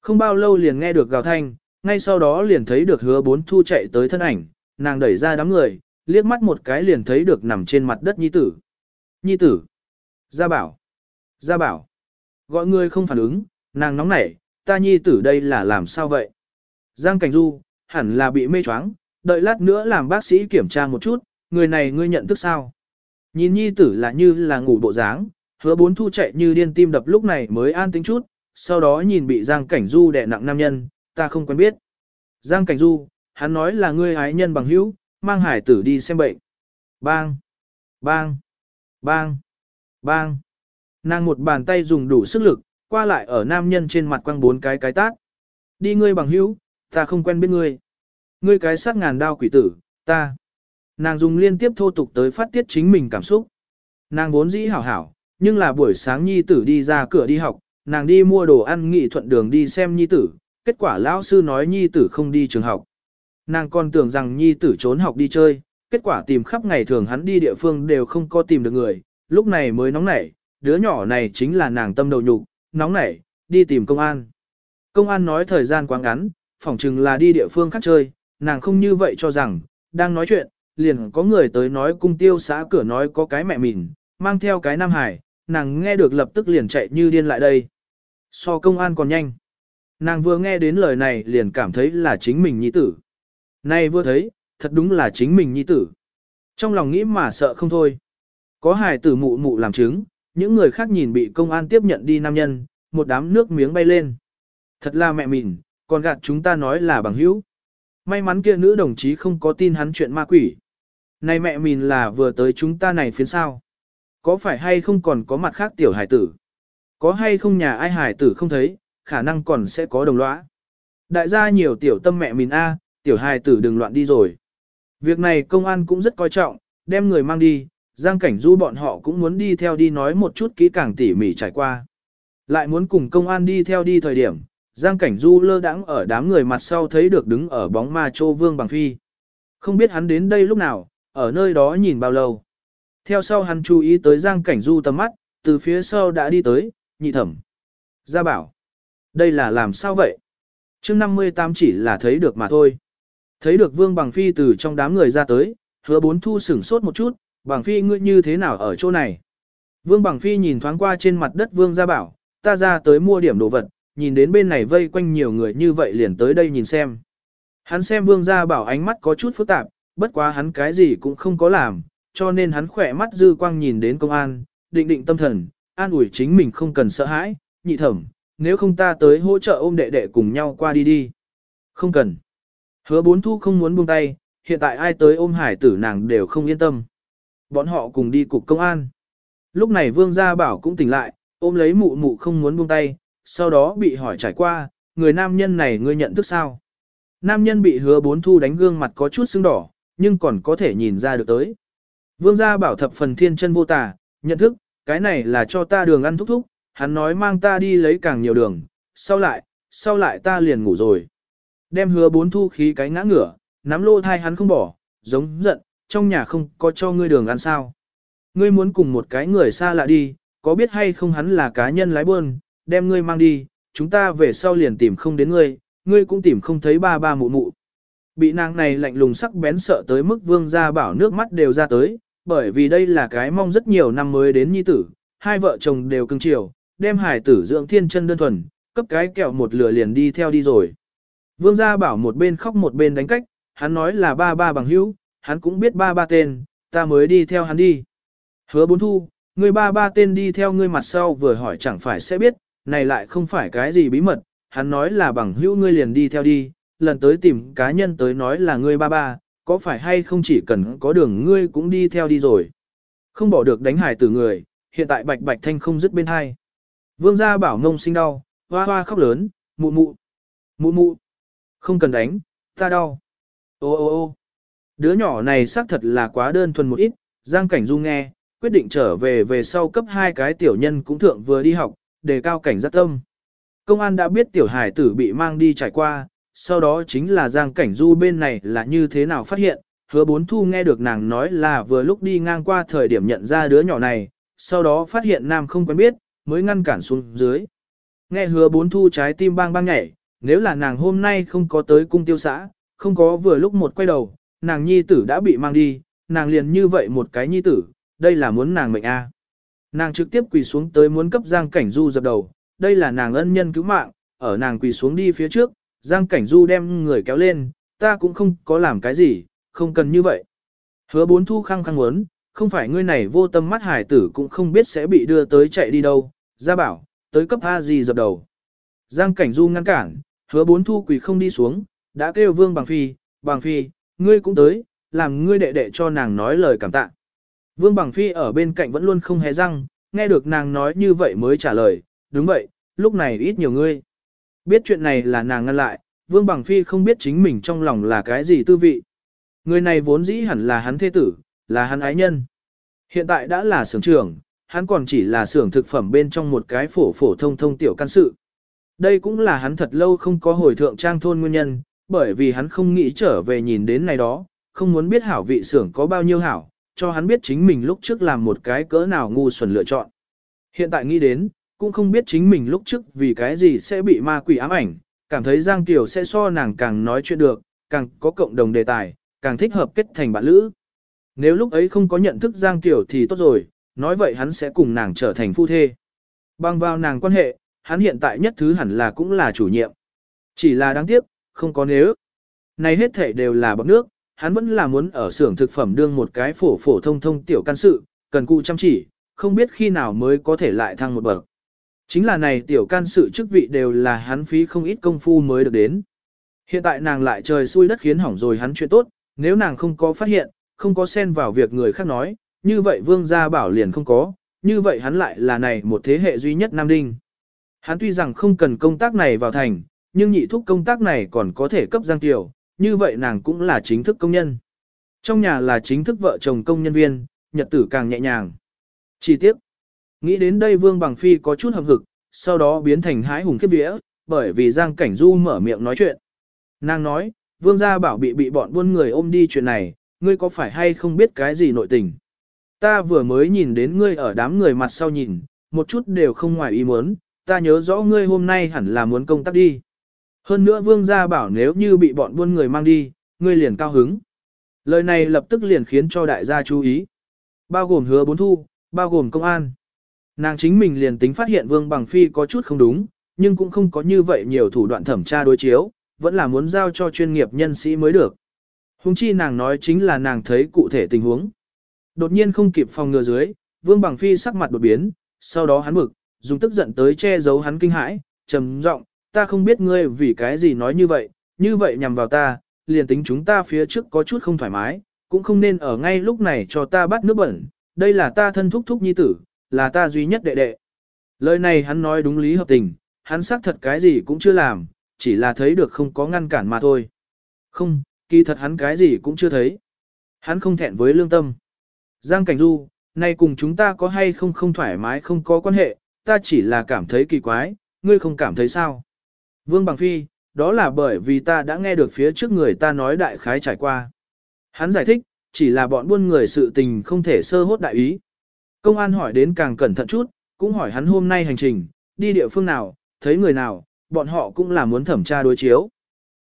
Không bao lâu liền nghe được gào thanh, ngay sau đó liền thấy được hứa bốn thu chạy tới thân ảnh, nàng đẩy ra đám người, liếc mắt một cái liền thấy được nằm trên mặt đất nhi tử. Nhi tử. Gia bảo. Gia bảo. Gọi người không phản ứng, nàng nóng nảy, ta nhi tử đây là làm sao vậy? Giang Cảnh Du, hẳn là bị mê choáng, đợi lát nữa làm bác sĩ kiểm tra một chút, người này ngươi nhận thức sao? Nhìn nhi tử là như là ngủ bộ dáng, hứa bốn thu chạy như điên tim đập lúc này mới an tính chút, sau đó nhìn bị Giang Cảnh Du đè nặng nam nhân, ta không quen biết. Giang Cảnh Du, hắn nói là ngươi ái nhân bằng hữu, mang hải tử đi xem bệnh. Bang! Bang! Bang! Bang! Nàng một bàn tay dùng đủ sức lực, qua lại ở nam nhân trên mặt quăng bốn cái cái tát. Đi ngươi bằng hữu, ta không quen biết ngươi. Ngươi cái sát ngàn đao quỷ tử, ta. Nàng dùng liên tiếp thô tục tới phát tiết chính mình cảm xúc. Nàng vốn dĩ hảo hảo, nhưng là buổi sáng nhi tử đi ra cửa đi học, nàng đi mua đồ ăn nghị thuận đường đi xem nhi tử, kết quả lão sư nói nhi tử không đi trường học. Nàng còn tưởng rằng nhi tử trốn học đi chơi, kết quả tìm khắp ngày thường hắn đi địa phương đều không có tìm được người, lúc này mới nóng nảy, đứa nhỏ này chính là nàng tâm đầu nhục, nóng nảy, đi tìm công an. Công an nói thời gian quá ngắn, phỏng chừng là đi địa phương khác chơi, nàng không như vậy cho rằng, đang nói chuyện, liền có người tới nói cung tiêu xã cửa nói có cái mẹ mình, mang theo cái nam hải, nàng nghe được lập tức liền chạy như điên lại đây. So công an còn nhanh. Nàng vừa nghe đến lời này liền cảm thấy là chính mình nhi tử. Nay vừa thấy, thật đúng là chính mình nhi tử. Trong lòng nghĩ mà sợ không thôi. Có hài tử mụ mụ làm chứng, những người khác nhìn bị công an tiếp nhận đi nam nhân, một đám nước miếng bay lên. Thật là mẹ mình, còn gạt chúng ta nói là bằng hữu. May mắn kia nữ đồng chí không có tin hắn chuyện ma quỷ. Này mẹ mình là vừa tới chúng ta này phiến sao. Có phải hay không còn có mặt khác tiểu hải tử? Có hay không nhà ai hải tử không thấy, khả năng còn sẽ có đồng lõa. Đại gia nhiều tiểu tâm mẹ mình A, tiểu hài tử đừng loạn đi rồi. Việc này công an cũng rất coi trọng, đem người mang đi, Giang Cảnh Du bọn họ cũng muốn đi theo đi nói một chút kỹ càng tỉ mỉ trải qua. Lại muốn cùng công an đi theo đi thời điểm, Giang Cảnh Du lơ đãng ở đám người mặt sau thấy được đứng ở bóng ma Châu vương bằng phi. Không biết hắn đến đây lúc nào, ở nơi đó nhìn bao lâu. Theo sau hắn chú ý tới Giang Cảnh Du tầm mắt, từ phía sau đã đi tới, nhị thẩm. Gia bảo. Đây là làm sao vậy? chương 58 chỉ là thấy được mà thôi. Thấy được Vương Bằng Phi từ trong đám người ra tới, hứa bốn thu sửng sốt một chút, Bằng Phi ngươi như thế nào ở chỗ này? Vương Bằng Phi nhìn thoáng qua trên mặt đất Vương gia bảo, ta ra tới mua điểm đồ vật, nhìn đến bên này vây quanh nhiều người như vậy liền tới đây nhìn xem. Hắn xem Vương gia bảo ánh mắt có chút phức tạp, bất quá hắn cái gì cũng không có làm, cho nên hắn khỏe mắt dư quang nhìn đến công an, định định tâm thần, an ủi chính mình không cần sợ hãi, nhị thẩm, nếu không ta tới hỗ trợ ôm đệ đệ cùng nhau qua đi đi. Không cần. Hứa bốn thu không muốn buông tay, hiện tại ai tới ôm hải tử nàng đều không yên tâm. Bọn họ cùng đi cục công an. Lúc này vương gia bảo cũng tỉnh lại, ôm lấy mụ mụ không muốn buông tay, sau đó bị hỏi trải qua, người nam nhân này ngươi nhận thức sao? Nam nhân bị hứa bốn thu đánh gương mặt có chút sưng đỏ, nhưng còn có thể nhìn ra được tới. Vương gia bảo thập phần thiên chân vô tà, nhận thức, cái này là cho ta đường ăn thúc thúc, hắn nói mang ta đi lấy càng nhiều đường, sau lại, sau lại ta liền ngủ rồi. Đem hứa bốn thu khí cái ngã ngửa, nắm lô thai hắn không bỏ, giống giận, trong nhà không có cho ngươi đường ăn sao. Ngươi muốn cùng một cái người xa lạ đi, có biết hay không hắn là cá nhân lái buôn, đem ngươi mang đi, chúng ta về sau liền tìm không đến ngươi, ngươi cũng tìm không thấy ba ba mụ mụ. Bị nàng này lạnh lùng sắc bén sợ tới mức vương gia bảo nước mắt đều ra tới, bởi vì đây là cái mong rất nhiều năm mới đến nhi tử, hai vợ chồng đều cưng chiều, đem hải tử dưỡng thiên chân đơn thuần, cấp cái kẹo một lửa liền đi theo đi rồi. Vương gia bảo một bên khóc một bên đánh cách, hắn nói là ba ba bằng hữu, hắn cũng biết ba ba tên, ta mới đi theo hắn đi. Hứa bốn thu, người ba ba tên đi theo ngươi mặt sau vừa hỏi chẳng phải sẽ biết, này lại không phải cái gì bí mật, hắn nói là bằng hữu ngươi liền đi theo đi, lần tới tìm cá nhân tới nói là ngươi ba ba, có phải hay không chỉ cần có đường ngươi cũng đi theo đi rồi. Không bỏ được đánh hải tử người, hiện tại bạch bạch thanh không dứt bên hai. Vương gia bảo ngông sinh đau, hoa hoa khóc lớn, mụ mụ, mụ mụ, không cần đánh, ta đau. Ô ô ô đứa nhỏ này xác thật là quá đơn thuần một ít, Giang Cảnh Du nghe, quyết định trở về về sau cấp hai cái tiểu nhân cũng thượng vừa đi học, đề cao cảnh giác tâm. Công an đã biết tiểu hải tử bị mang đi trải qua, sau đó chính là Giang Cảnh Du bên này là như thế nào phát hiện, hứa bốn thu nghe được nàng nói là vừa lúc đi ngang qua thời điểm nhận ra đứa nhỏ này, sau đó phát hiện nam không quen biết, mới ngăn cản xuống dưới. Nghe hứa bốn thu trái tim bang bang nhảy, nếu là nàng hôm nay không có tới cung tiêu xã, không có vừa lúc một quay đầu, nàng nhi tử đã bị mang đi, nàng liền như vậy một cái nhi tử, đây là muốn nàng mệnh a. Nàng trực tiếp quỳ xuống tới muốn cấp Giang Cảnh Du dập đầu, đây là nàng ân nhân cứu mạng, ở nàng quỳ xuống đi phía trước, Giang Cảnh Du đem người kéo lên, ta cũng không có làm cái gì, không cần như vậy. Hứa bốn thu khăng khăng muốn, không phải ngươi này vô tâm mắt hải tử cũng không biết sẽ bị đưa tới chạy đi đâu, ra bảo, tới cấp A gì dập đầu. Giang Cảnh Du ngăn cản, hứa bốn thu quỳ không đi xuống, đã kêu vương bằng phi, bằng phi, ngươi cũng tới, làm ngươi đệ đệ cho nàng nói lời cảm tạ. Vương bằng phi ở bên cạnh vẫn luôn không hề răng, nghe được nàng nói như vậy mới trả lời, đúng vậy, lúc này ít nhiều ngươi. Biết chuyện này là nàng ngăn lại, Vương Bằng Phi không biết chính mình trong lòng là cái gì tư vị. Người này vốn dĩ hẳn là hắn thế tử, là hắn ái nhân. Hiện tại đã là xưởng trưởng, hắn còn chỉ là xưởng thực phẩm bên trong một cái phổ phổ thông thông tiểu căn sự. Đây cũng là hắn thật lâu không có hồi thượng trang thôn nguyên nhân, bởi vì hắn không nghĩ trở về nhìn đến này đó, không muốn biết hảo vị xưởng có bao nhiêu hảo, cho hắn biết chính mình lúc trước làm một cái cỡ nào ngu xuẩn lựa chọn. Hiện tại nghĩ đến, cũng không biết chính mình lúc trước vì cái gì sẽ bị ma quỷ ám ảnh, cảm thấy Giang Tiểu sẽ so nàng càng nói chuyện được, càng có cộng đồng đề tài, càng thích hợp kết thành bạn lữ. Nếu lúc ấy không có nhận thức Giang Tiểu thì tốt rồi, nói vậy hắn sẽ cùng nàng trở thành phu thê. Bằng vào nàng quan hệ, hắn hiện tại nhất thứ hẳn là cũng là chủ nhiệm. Chỉ là đáng tiếc, không có nếu. Này hết thể đều là bọc nước, hắn vẫn là muốn ở xưởng thực phẩm đương một cái phổ phổ thông thông tiểu can sự, cần cụ chăm chỉ, không biết khi nào mới có thể lại thăng một bậc. Chính là này tiểu can sự chức vị đều là hắn phí không ít công phu mới được đến. Hiện tại nàng lại trời xui đất khiến hỏng rồi hắn chuyện tốt, nếu nàng không có phát hiện, không có xen vào việc người khác nói, như vậy vương gia bảo liền không có, như vậy hắn lại là này một thế hệ duy nhất Nam Đinh. Hắn tuy rằng không cần công tác này vào thành, nhưng nhị thúc công tác này còn có thể cấp giang tiểu, như vậy nàng cũng là chính thức công nhân. Trong nhà là chính thức vợ chồng công nhân viên, nhật tử càng nhẹ nhàng. Chi tiết Nghĩ đến đây Vương Bằng Phi có chút hậm hực, sau đó biến thành hái hùng khiếp vía, bởi vì Giang Cảnh Du mở miệng nói chuyện. Nàng nói, Vương gia bảo bị bị bọn buôn người ôm đi chuyện này, ngươi có phải hay không biết cái gì nội tình? Ta vừa mới nhìn đến ngươi ở đám người mặt sau nhìn, một chút đều không ngoài ý muốn, ta nhớ rõ ngươi hôm nay hẳn là muốn công tác đi. Hơn nữa vương gia bảo nếu như bị bọn buôn người mang đi, ngươi liền cao hứng. Lời này lập tức liền khiến cho đại gia chú ý. Bao gồm hứa bốn thu, bao gồm công an. Nàng chính mình liền tính phát hiện vương bằng phi có chút không đúng, nhưng cũng không có như vậy nhiều thủ đoạn thẩm tra đối chiếu, vẫn là muốn giao cho chuyên nghiệp nhân sĩ mới được. Hùng chi nàng nói chính là nàng thấy cụ thể tình huống. Đột nhiên không kịp phòng ngừa dưới, vương bằng phi sắc mặt đột biến, sau đó hắn bực, dùng tức giận tới che giấu hắn kinh hãi, trầm giọng, ta không biết ngươi vì cái gì nói như vậy, như vậy nhằm vào ta, liền tính chúng ta phía trước có chút không thoải mái, cũng không nên ở ngay lúc này cho ta bắt nước bẩn, đây là ta thân thúc thúc nhi tử, là ta duy nhất đệ đệ. Lời này hắn nói đúng lý hợp tình, hắn xác thật cái gì cũng chưa làm, chỉ là thấy được không có ngăn cản mà thôi. Không, kỳ thật hắn cái gì cũng chưa thấy. Hắn không thẹn với lương tâm. Giang Cảnh Du, nay cùng chúng ta có hay không không thoải mái không có quan hệ, ta chỉ là cảm thấy kỳ quái, ngươi không cảm thấy sao. Vương Bằng Phi, đó là bởi vì ta đã nghe được phía trước người ta nói đại khái trải qua. Hắn giải thích, chỉ là bọn buôn người sự tình không thể sơ hốt đại ý. Công an hỏi đến càng cẩn thận chút, cũng hỏi hắn hôm nay hành trình, đi địa phương nào, thấy người nào, bọn họ cũng là muốn thẩm tra đối chiếu.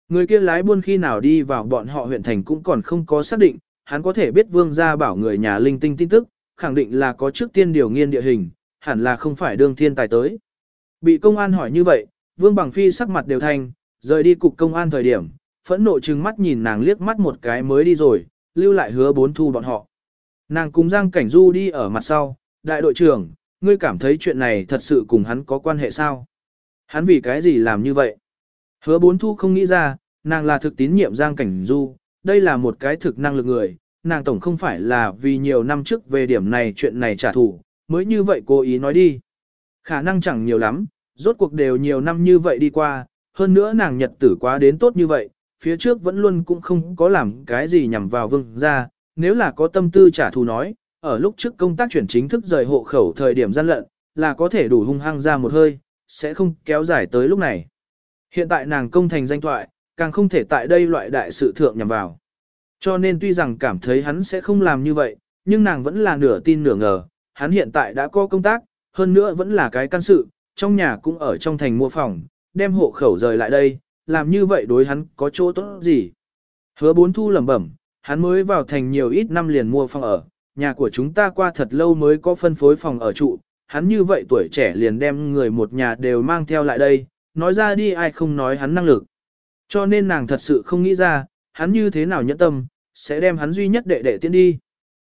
Người kia lái buôn khi nào đi vào bọn họ huyện thành cũng còn không có xác định, hắn có thể biết vương gia bảo người nhà linh tinh tin tức, khẳng định là có trước tiên điều nghiên địa hình, hẳn là không phải đương thiên tài tới. Bị công an hỏi như vậy, vương bằng phi sắc mặt đều thanh, rời đi cục công an thời điểm, phẫn nộ trừng mắt nhìn nàng liếc mắt một cái mới đi rồi, lưu lại hứa bốn thu bọn họ. Nàng cùng Giang Cảnh Du đi ở mặt sau, đại đội trưởng, ngươi cảm thấy chuyện này thật sự cùng hắn có quan hệ sao? Hắn vì cái gì làm như vậy? Hứa bốn thu không nghĩ ra, nàng là thực tín nhiệm Giang Cảnh Du, đây là một cái thực năng lực người, nàng tổng không phải là vì nhiều năm trước về điểm này chuyện này trả thù, mới như vậy cố ý nói đi. Khả năng chẳng nhiều lắm, rốt cuộc đều nhiều năm như vậy đi qua, hơn nữa nàng nhật tử quá đến tốt như vậy, phía trước vẫn luôn cũng không có làm cái gì nhằm vào vương ra, nếu là có tâm tư trả thù nói, ở lúc trước công tác chuyển chính thức rời hộ khẩu thời điểm gian lận, là có thể đủ hung hăng ra một hơi, sẽ không kéo dài tới lúc này. Hiện tại nàng công thành danh thoại, càng không thể tại đây loại đại sự thượng nhằm vào. Cho nên tuy rằng cảm thấy hắn sẽ không làm như vậy, nhưng nàng vẫn là nửa tin nửa ngờ, hắn hiện tại đã có công tác, hơn nữa vẫn là cái căn sự, trong nhà cũng ở trong thành mua phòng, đem hộ khẩu rời lại đây, làm như vậy đối hắn có chỗ tốt gì. Hứa bốn thu lẩm bẩm, hắn mới vào thành nhiều ít năm liền mua phòng ở, nhà của chúng ta qua thật lâu mới có phân phối phòng ở trụ, hắn như vậy tuổi trẻ liền đem người một nhà đều mang theo lại đây, nói ra đi ai không nói hắn năng lực. Cho nên nàng thật sự không nghĩ ra, hắn như thế nào nhẫn tâm, sẽ đem hắn duy nhất đệ đệ tiến đi.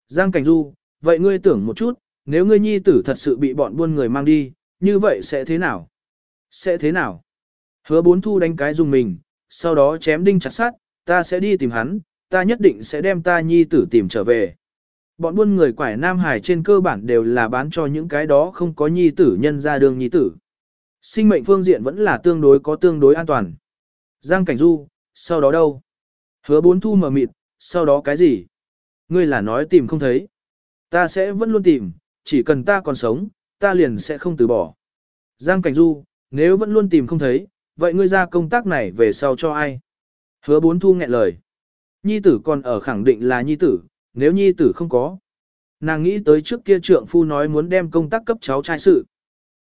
Giang Cảnh Du, vậy ngươi tưởng một chút, nếu ngươi nhi tử thật sự bị bọn buôn người mang đi, như vậy sẽ thế nào? Sẽ thế nào? Hứa bốn thu đánh cái dùng mình, sau đó chém đinh chặt sát, ta sẽ đi tìm hắn, ta nhất định sẽ đem ta nhi tử tìm trở về. Bọn buôn người quải Nam Hải trên cơ bản đều là bán cho những cái đó không có nhi tử nhân ra đường nhi tử. Sinh mệnh phương diện vẫn là tương đối có tương đối an toàn. Giang Cảnh Du, sau đó đâu? Hứa bốn thu mờ mịt, sau đó cái gì? Ngươi là nói tìm không thấy. Ta sẽ vẫn luôn tìm, chỉ cần ta còn sống, ta liền sẽ không từ bỏ. Giang Cảnh Du, nếu vẫn luôn tìm không thấy, vậy ngươi ra công tác này về sau cho ai? Hứa bốn thu nghẹn lời. Nhi tử còn ở khẳng định là nhi tử, nếu nhi tử không có. Nàng nghĩ tới trước kia trượng phu nói muốn đem công tác cấp cháu trai sự.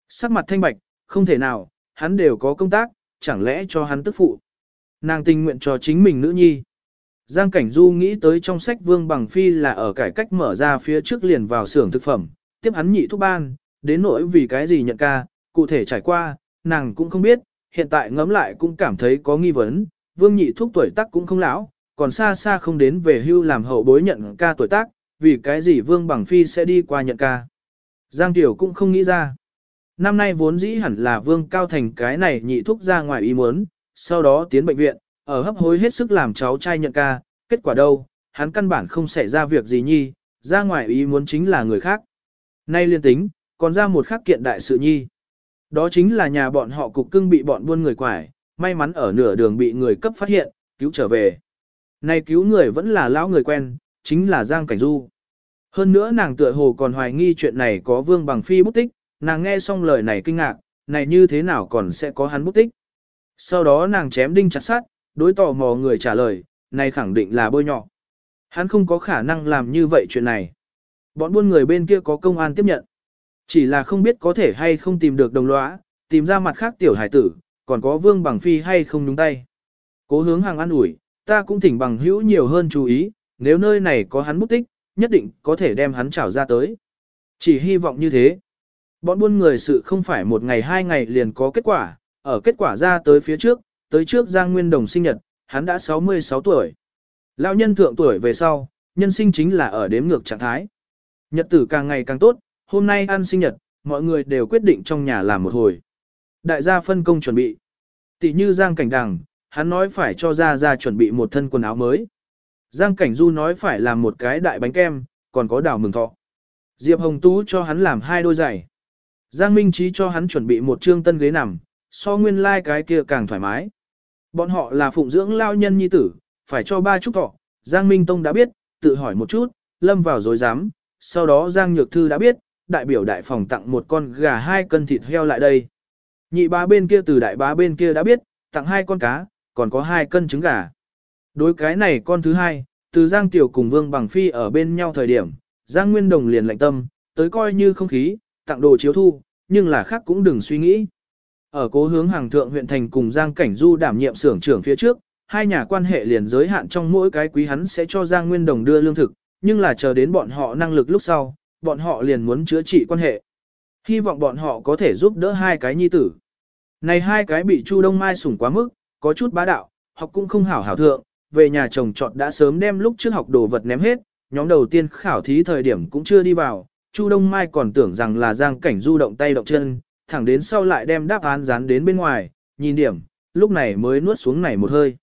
Sắc mặt thanh bạch, không thể nào, hắn đều có công tác, chẳng lẽ cho hắn tức phụ. Nàng tình nguyện cho chính mình nữ nhi. Giang Cảnh Du nghĩ tới trong sách Vương Bằng Phi là ở cải cách mở ra phía trước liền vào xưởng thực phẩm, tiếp hắn nhị thúc ban, đến nỗi vì cái gì nhận ca, cụ thể trải qua, nàng cũng không biết, hiện tại ngẫm lại cũng cảm thấy có nghi vấn, Vương nhị thúc tuổi tác cũng không lão, còn xa xa không đến về hưu làm hậu bối nhận ca tuổi tác, vì cái gì Vương Bằng Phi sẽ đi qua nhận ca. Giang Tiểu cũng không nghĩ ra. Năm nay vốn dĩ hẳn là Vương Cao Thành cái này nhị thúc ra ngoài ý muốn, sau đó tiến bệnh viện, ở hấp hối hết sức làm cháu trai nhận ca, kết quả đâu, hắn căn bản không xảy ra việc gì nhi, ra ngoài ý muốn chính là người khác. Nay liên tính, còn ra một khắc kiện đại sự nhi. Đó chính là nhà bọn họ cục cưng bị bọn buôn người quải, may mắn ở nửa đường bị người cấp phát hiện, cứu trở về. Nay cứu người vẫn là lão người quen, chính là Giang Cảnh Du. Hơn nữa nàng tựa hồ còn hoài nghi chuyện này có vương bằng phi bút tích, nàng nghe xong lời này kinh ngạc, này như thế nào còn sẽ có hắn bút tích. Sau đó nàng chém đinh chặt sát, đối tò mò người trả lời, này khẳng định là bôi nhọ. Hắn không có khả năng làm như vậy chuyện này. Bọn buôn người bên kia có công an tiếp nhận. Chỉ là không biết có thể hay không tìm được đồng lõa, tìm ra mặt khác tiểu hải tử, còn có vương bằng phi hay không nhúng tay. Cố hướng hàng ăn ủi, ta cũng thỉnh bằng hữu nhiều hơn chú ý, nếu nơi này có hắn mất tích, nhất định có thể đem hắn trảo ra tới. Chỉ hy vọng như thế. Bọn buôn người sự không phải một ngày hai ngày liền có kết quả, ở kết quả ra tới phía trước, tới trước Giang Nguyên Đồng sinh nhật, hắn đã 66 tuổi. Lão nhân thượng tuổi về sau, nhân sinh chính là ở đếm ngược trạng thái. Nhật tử càng ngày càng tốt, hôm nay ăn sinh nhật, mọi người đều quyết định trong nhà làm một hồi. Đại gia phân công chuẩn bị. Tỷ như Giang Cảnh Đằng, hắn nói phải cho Gia Gia chuẩn bị một thân quần áo mới. Giang Cảnh Du nói phải làm một cái đại bánh kem, còn có đào mừng thọ. Diệp Hồng Tú cho hắn làm hai đôi giày. Giang Minh Trí cho hắn chuẩn bị một trương tân ghế nằm, so nguyên lai like cái kia càng thoải mái. Bọn họ là phụng dưỡng lao nhân nhi tử, phải cho ba chúc thọ. Giang Minh Tông đã biết, tự hỏi một chút, lâm vào dối dám. Sau đó Giang Nhược Thư đã biết, đại biểu đại phòng tặng một con gà hai cân thịt heo lại đây. Nhị bá bên kia từ đại bá bên kia đã biết, tặng hai con cá, còn có hai cân trứng gà. Đối cái này con thứ hai, từ Giang Tiểu cùng Vương Bằng Phi ở bên nhau thời điểm, Giang Nguyên Đồng liền lạnh tâm, tới coi như không khí, tặng đồ chiếu thu, nhưng là khác cũng đừng suy nghĩ. Ở cố hướng hàng thượng huyện thành cùng Giang Cảnh Du đảm nhiệm xưởng trưởng phía trước, hai nhà quan hệ liền giới hạn trong mỗi cái quý hắn sẽ cho Giang Nguyên Đồng đưa lương thực, nhưng là chờ đến bọn họ năng lực lúc sau, bọn họ liền muốn chữa trị quan hệ. Hy vọng bọn họ có thể giúp đỡ hai cái nhi tử. Này hai cái bị Chu Đông Mai sủng quá mức, có chút bá đạo, học cũng không hảo hảo thượng, về nhà chồng chọn đã sớm đem lúc trước học đồ vật ném hết, nhóm đầu tiên khảo thí thời điểm cũng chưa đi vào, Chu Đông Mai còn tưởng rằng là Giang Cảnh Du động tay động chân, thẳng đến sau lại đem đáp án dán đến bên ngoài, nhìn điểm, lúc này mới nuốt xuống này một hơi.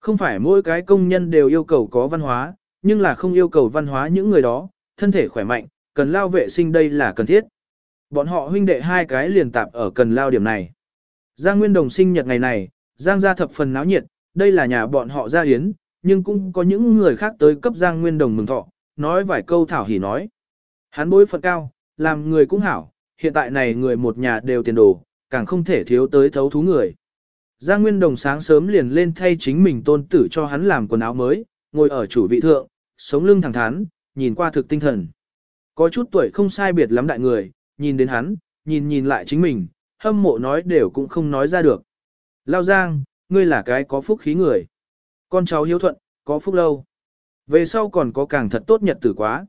Không phải mỗi cái công nhân đều yêu cầu có văn hóa, nhưng là không yêu cầu văn hóa những người đó, thân thể khỏe mạnh, cần lao vệ sinh đây là cần thiết. Bọn họ huynh đệ hai cái liền tạp ở cần lao điểm này. Giang Nguyên Đồng sinh nhật ngày này, Giang gia thập phần náo nhiệt, đây là nhà bọn họ gia hiến, nhưng cũng có những người khác tới cấp Giang Nguyên Đồng mừng thọ, nói vài câu thảo hỉ nói. Hắn bối phận cao, làm người cũng hảo, hiện tại này người một nhà đều tiền đồ, càng không thể thiếu tới thấu thú người. Giang Nguyên Đồng sáng sớm liền lên thay chính mình tôn tử cho hắn làm quần áo mới, ngồi ở chủ vị thượng, sống lưng thẳng thắn, nhìn qua thực tinh thần. Có chút tuổi không sai biệt lắm đại người, nhìn đến hắn, nhìn nhìn lại chính mình, hâm mộ nói đều cũng không nói ra được. Lao Giang, ngươi là cái có phúc khí người. Con cháu hiếu thuận, có phúc lâu. Về sau còn có càng thật tốt nhật tử quá.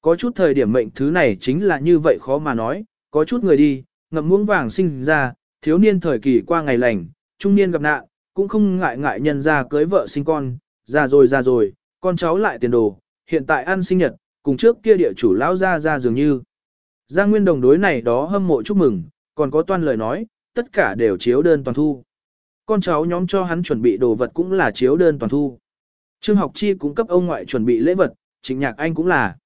Có chút thời điểm mệnh thứ này chính là như vậy khó mà nói, có chút người đi, ngậm muỗng vàng sinh ra, thiếu niên thời kỳ qua ngày lành, trung niên gặp nạn, cũng không ngại ngại nhân ra cưới vợ sinh con, già rồi già rồi, con cháu lại tiền đồ, hiện tại ăn sinh nhật, cùng trước kia địa chủ lão ra ra dường như. Giang Nguyên Đồng đối này đó hâm mộ chúc mừng, còn có toan lời nói, tất cả đều chiếu đơn toàn thu. Con cháu nhóm cho hắn chuẩn bị đồ vật cũng là chiếu đơn toàn thu. Trương học chi cũng cấp ông ngoại chuẩn bị lễ vật, trịnh nhạc anh cũng là.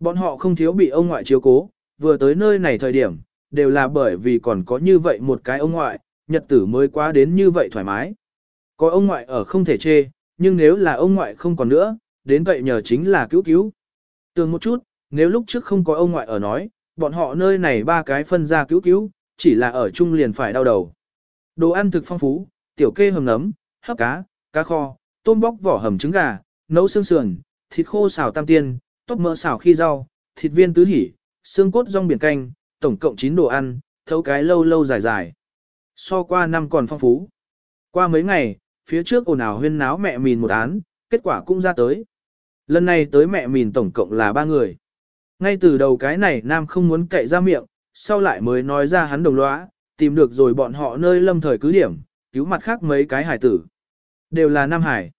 Bọn họ không thiếu bị ông ngoại chiếu cố, vừa tới nơi này thời điểm, đều là bởi vì còn có như vậy một cái ông ngoại, nhật tử mới quá đến như vậy thoải mái. Có ông ngoại ở không thể chê, nhưng nếu là ông ngoại không còn nữa, đến vậy nhờ chính là cứu cứu. Tường một chút, nếu lúc trước không có ông ngoại ở nói, bọn họ nơi này ba cái phân ra cứu cứu, chỉ là ở chung liền phải đau đầu. Đồ ăn thực phong phú, tiểu kê hầm nấm, hấp cá, cá kho, tôm bóc vỏ hầm trứng gà, nấu xương sườn, thịt khô xào tam tiên, tóc mỡ xào khi rau, thịt viên tứ hỉ, xương cốt rong biển canh, tổng cộng 9 đồ ăn, thấu cái lâu lâu dài dài. So qua năm còn phong phú. Qua mấy ngày, phía trước ồn ào huyên náo mẹ mìn một án, kết quả cũng ra tới. Lần này tới mẹ mìn tổng cộng là ba người. Ngay từ đầu cái này nam không muốn cậy ra miệng, sau lại mới nói ra hắn đồng lõa, tìm được rồi bọn họ nơi lâm thời cứ điểm, cứu mặt khác mấy cái hải tử. Đều là Nam Hải.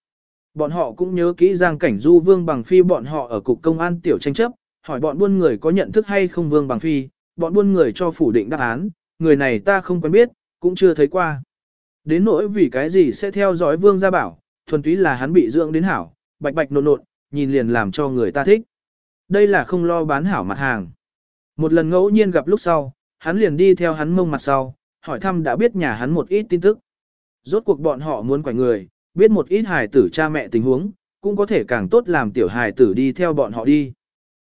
Bọn họ cũng nhớ kỹ Giang Cảnh Du Vương Bằng Phi bọn họ ở cục công an tiểu tranh chấp, hỏi bọn buôn người có nhận thức hay không Vương Bằng Phi, bọn buôn người cho phủ định đáp án, người này ta không quen biết, cũng chưa thấy qua. Đến nỗi vì cái gì sẽ theo dõi Vương gia bảo, thuần túy là hắn bị dưỡng đến hảo, bạch bạch nộn nộn, nhìn liền làm cho người ta thích. Đây là không lo bán hảo mặt hàng. Một lần ngẫu nhiên gặp lúc sau, hắn liền đi theo hắn mông mặt sau, hỏi thăm đã biết nhà hắn một ít tin tức. Rốt cuộc bọn họ muốn quải người, biết một ít hài tử cha mẹ tình huống, cũng có thể càng tốt làm tiểu hài tử đi theo bọn họ đi.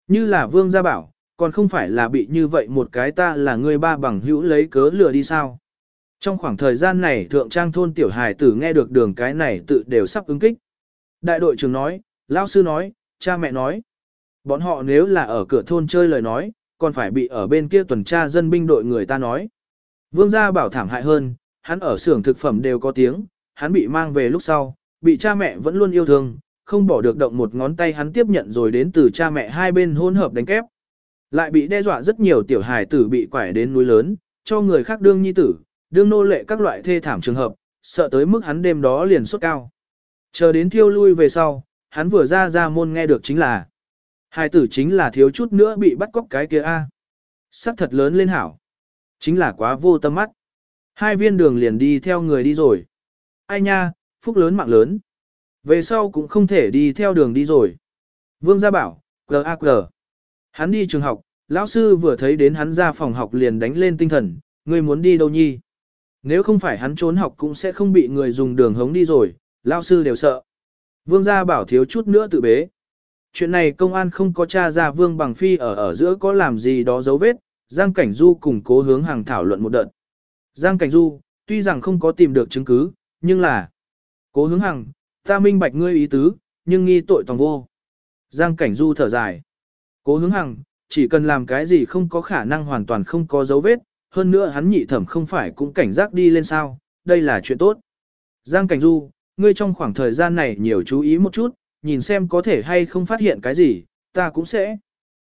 Như là vương gia bảo, còn không phải là bị như vậy một cái ta là người ba bằng hữu lấy cớ lừa đi sao. Trong khoảng thời gian này thượng trang thôn tiểu hài tử nghe được đường cái này tự đều sắp ứng kích. Đại đội trưởng nói, lao sư nói, cha mẹ nói. Bọn họ nếu là ở cửa thôn chơi lời nói, còn phải bị ở bên kia tuần tra dân binh đội người ta nói. Vương gia bảo thảm hại hơn, hắn ở xưởng thực phẩm đều có tiếng, hắn bị mang về lúc sau, bị cha mẹ vẫn luôn yêu thương, không bỏ được động một ngón tay hắn tiếp nhận rồi đến từ cha mẹ hai bên hôn hợp đánh kép. Lại bị đe dọa rất nhiều tiểu hài tử bị quải đến núi lớn, cho người khác đương nhi tử, đương nô lệ các loại thê thảm trường hợp, sợ tới mức hắn đêm đó liền sốt cao. Chờ đến thiêu lui về sau, hắn vừa ra ra môn nghe được chính là hai tử chính là thiếu chút nữa bị bắt cóc cái kia a. Sắc thật lớn lên hảo. Chính là quá vô tâm mắt. Hai viên đường liền đi theo người đi rồi. Ai nha, phúc lớn mạng lớn. Về sau cũng không thể đi theo đường đi rồi. Vương gia bảo, G.A.G. Hắn đi trường học, lão sư vừa thấy đến hắn ra phòng học liền đánh lên tinh thần, ngươi muốn đi đâu nhi. Nếu không phải hắn trốn học cũng sẽ không bị người dùng đường hống đi rồi, lão sư đều sợ. Vương gia bảo thiếu chút nữa tự bế. Chuyện này công an không có tra ra Vương Bằng Phi ở ở giữa có làm gì đó dấu vết, Giang Cảnh Du cùng cố hướng hàng thảo luận một đợt. Giang Cảnh Du, tuy rằng không có tìm được chứng cứ, nhưng là cố hướng hàng, ta minh bạch ngươi ý tứ, nhưng nghi tội toàn vô. Giang Cảnh Du thở dài. Cố hướng hàng, chỉ cần làm cái gì không có khả năng hoàn toàn không có dấu vết, hơn nữa hắn nhị thẩm không phải cũng cảnh giác đi lên sao, đây là chuyện tốt. Giang Cảnh Du, ngươi trong khoảng thời gian này nhiều chú ý một chút, nhìn xem có thể hay không phát hiện cái gì, ta cũng sẽ.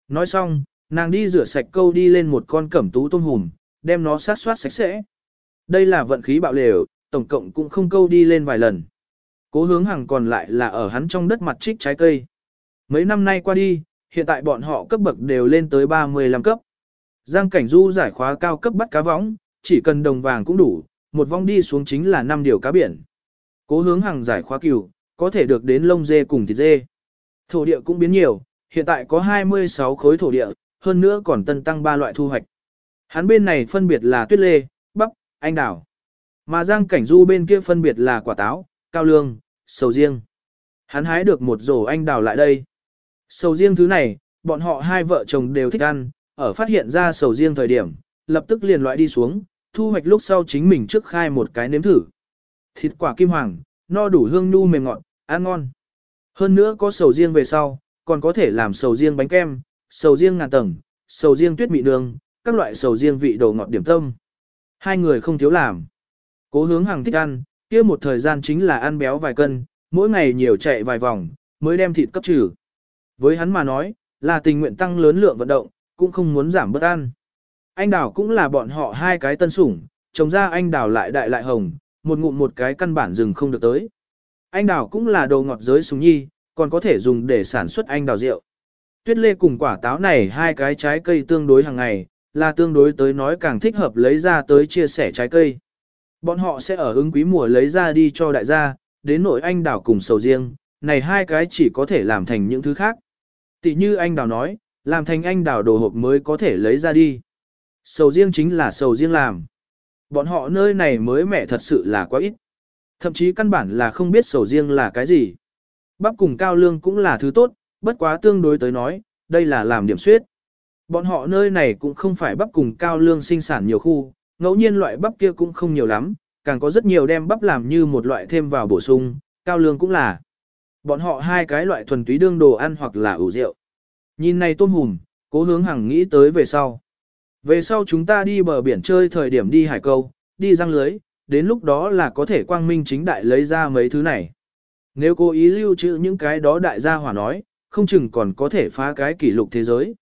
Nói xong, nàng đi rửa sạch câu đi lên một con cẩm tú tôm hùm, đem nó sát soát sạch sẽ. Đây là vận khí bạo lều, tổng cộng cũng không câu đi lên vài lần. Cố hướng hàng còn lại là ở hắn trong đất mặt trích trái cây. Mấy năm nay qua đi, hiện tại bọn họ cấp bậc đều lên tới 35 cấp. Giang Cảnh Du giải khóa cao cấp bắt cá võng, chỉ cần đồng vàng cũng đủ, một vong đi xuống chính là 5 điều cá biển. Cố hướng hàng giải khóa cừu, có thể được đến lông dê cùng thịt dê. Thổ địa cũng biến nhiều, hiện tại có 26 khối thổ địa, hơn nữa còn tân tăng 3 loại thu hoạch. Hắn bên này phân biệt là tuyết lê, bắp, anh đào. Mà Giang Cảnh Du bên kia phân biệt là quả táo, cao lương, sầu riêng. Hắn hái được một rổ anh đào lại đây. Sầu riêng thứ này, bọn họ hai vợ chồng đều thích ăn, ở phát hiện ra sầu riêng thời điểm, lập tức liền loại đi xuống, thu hoạch lúc sau chính mình trước khai một cái nếm thử. Thịt quả kim hoàng, no đủ hương nu mềm ngọt, ăn ngon. Hơn nữa có sầu riêng về sau, còn có thể làm sầu riêng bánh kem, sầu riêng ngàn tầng, sầu riêng tuyết mị nương, các loại sầu riêng vị đồ ngọt điểm tâm. Hai người không thiếu làm. Cố hướng hàng thích ăn, kia một thời gian chính là ăn béo vài cân, mỗi ngày nhiều chạy vài vòng, mới đem thịt cấp trừ. Với hắn mà nói, là tình nguyện tăng lớn lượng vận động, cũng không muốn giảm bớt ăn. Anh đào cũng là bọn họ hai cái tân sủng, trồng ra anh đào lại đại lại hồng, một ngụm một cái căn bản rừng không được tới. Anh đào cũng là đồ ngọt giới súng nhi, còn có thể dùng để sản xuất anh đào rượu. Tuyết lê cùng quả táo này hai cái trái cây tương đối hàng ngày, là tương đối tới nói càng thích hợp lấy ra tới chia sẻ trái cây. Bọn họ sẽ ở ứng quý mùa lấy ra đi cho đại gia, đến nội anh đào cùng sầu riêng, này hai cái chỉ có thể làm thành những thứ khác. Tỷ như anh đào nói, làm thành anh đào đồ hộp mới có thể lấy ra đi. Sầu riêng chính là sầu riêng làm. Bọn họ nơi này mới mẻ thật sự là quá ít. Thậm chí căn bản là không biết sầu riêng là cái gì. Bắp cùng cao lương cũng là thứ tốt, bất quá tương đối tới nói, đây là làm điểm suyết. Bọn họ nơi này cũng không phải bắp cùng cao lương sinh sản nhiều khu, ngẫu nhiên loại bắp kia cũng không nhiều lắm, càng có rất nhiều đem bắp làm như một loại thêm vào bổ sung, cao lương cũng là. Bọn họ hai cái loại thuần túy đương đồ ăn hoặc là ủ rượu. Nhìn này tôm hùm, cố hướng hằng nghĩ tới về sau. Về sau chúng ta đi bờ biển chơi thời điểm đi hải câu, đi răng lưới, đến lúc đó là có thể quang minh chính đại lấy ra mấy thứ này. Nếu cố ý lưu trữ những cái đó đại gia hỏa nói, không chừng còn có thể phá cái kỷ lục thế giới.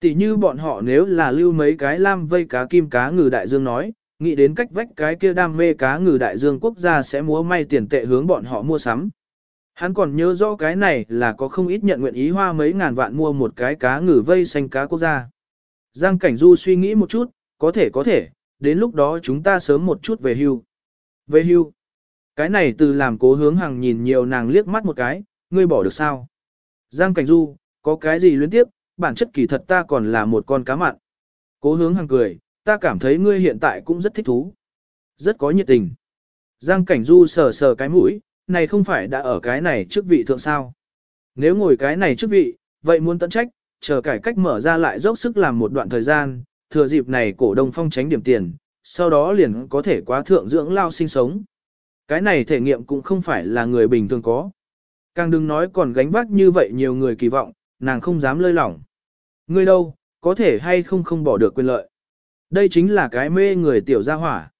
Tỷ như bọn họ nếu là lưu mấy cái lam vây cá kim cá ngừ đại dương nói, nghĩ đến cách vách cái kia đam mê cá ngừ đại dương quốc gia sẽ múa may tiền tệ hướng bọn họ mua sắm. Hắn còn nhớ rõ cái này là có không ít nhận nguyện ý hoa mấy ngàn vạn mua một cái cá ngừ vây xanh cá quốc gia. Giang Cảnh Du suy nghĩ một chút, có thể có thể, đến lúc đó chúng ta sớm một chút về hưu. Về hưu. Cái này từ làm cố hướng hàng nhìn nhiều nàng liếc mắt một cái, ngươi bỏ được sao? Giang Cảnh Du, có cái gì luyến tiếp, bản chất kỳ thật ta còn là một con cá mặn. Cố hướng hàng cười, ta cảm thấy ngươi hiện tại cũng rất thích thú. Rất có nhiệt tình. Giang Cảnh Du sờ sờ cái mũi, này không phải đã ở cái này trước vị thượng sao. Nếu ngồi cái này trước vị, vậy muốn tận trách, chờ cải cách mở ra lại dốc sức làm một đoạn thời gian, thừa dịp này cổ đông phong tránh điểm tiền, sau đó liền có thể quá thượng dưỡng lao sinh sống. Cái này thể nghiệm cũng không phải là người bình thường có. Càng đừng nói còn gánh vác như vậy nhiều người kỳ vọng, nàng không dám lơi lỏng. Ngươi đâu, có thể hay không không bỏ được quyền lợi. Đây chính là cái mê người tiểu gia hỏa.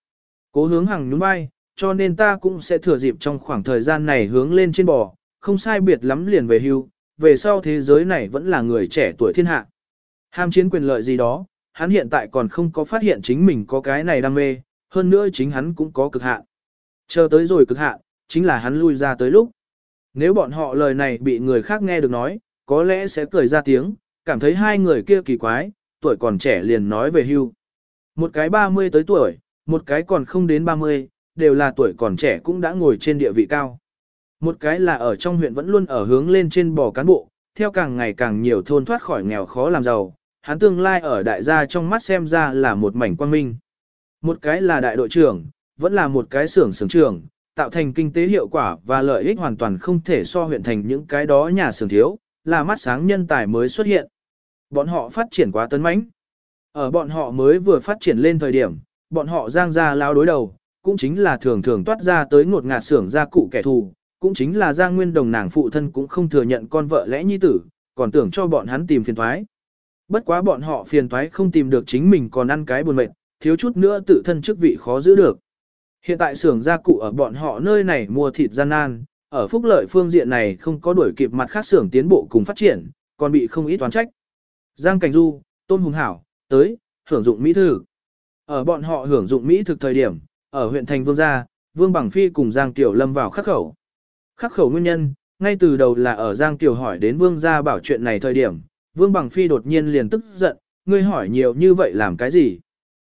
Cố hướng hàng nhún vai, cho nên ta cũng sẽ thừa dịp trong khoảng thời gian này hướng lên trên bò, không sai biệt lắm liền về hưu, về sau thế giới này vẫn là người trẻ tuổi thiên hạ. Ham chiến quyền lợi gì đó, hắn hiện tại còn không có phát hiện chính mình có cái này đam mê, hơn nữa chính hắn cũng có cực hạn. Chờ tới rồi cực hạn, chính là hắn lui ra tới lúc. Nếu bọn họ lời này bị người khác nghe được nói, có lẽ sẽ cười ra tiếng, cảm thấy hai người kia kỳ quái, tuổi còn trẻ liền nói về hưu. Một cái 30 tới tuổi, một cái còn không đến 30, đều là tuổi còn trẻ cũng đã ngồi trên địa vị cao. Một cái là ở trong huyện vẫn luôn ở hướng lên trên bò cán bộ, theo càng ngày càng nhiều thôn thoát khỏi nghèo khó làm giàu, hắn tương lai ở đại gia trong mắt xem ra là một mảnh quang minh. Một cái là đại đội trưởng, vẫn là một cái xưởng xưởng trưởng, tạo thành kinh tế hiệu quả và lợi ích hoàn toàn không thể so huyện thành những cái đó nhà xưởng thiếu, là mắt sáng nhân tài mới xuất hiện. Bọn họ phát triển quá tấn mãnh. Ở bọn họ mới vừa phát triển lên thời điểm, bọn họ giang ra lao đối đầu, cũng chính là thường thường toát ra tới ngột ngạt xưởng gia cụ kẻ thù, cũng chính là Giang Nguyên Đồng nàng phụ thân cũng không thừa nhận con vợ lẽ nhi tử, còn tưởng cho bọn hắn tìm phiền thoái. Bất quá bọn họ phiền thoái không tìm được chính mình còn ăn cái buồn mệt, thiếu chút nữa tự thân chức vị khó giữ được. Hiện tại xưởng gia cụ ở bọn họ nơi này mua thịt gian nan, ở phúc lợi phương diện này không có đuổi kịp mặt khác xưởng tiến bộ cùng phát triển, còn bị không ít toán trách. Giang Cảnh Du, Tôn Hùng Hảo, tới, hưởng dụng Mỹ thực. Ở bọn họ hưởng dụng Mỹ thực thời điểm, ở huyện thành Vương Gia, Vương Bằng Phi cùng Giang Tiểu Lâm vào khắc khẩu. Khắc khẩu nguyên nhân, ngay từ đầu là ở Giang Tiểu hỏi đến Vương Gia bảo chuyện này thời điểm, Vương Bằng Phi đột nhiên liền tức giận, ngươi hỏi nhiều như vậy làm cái gì?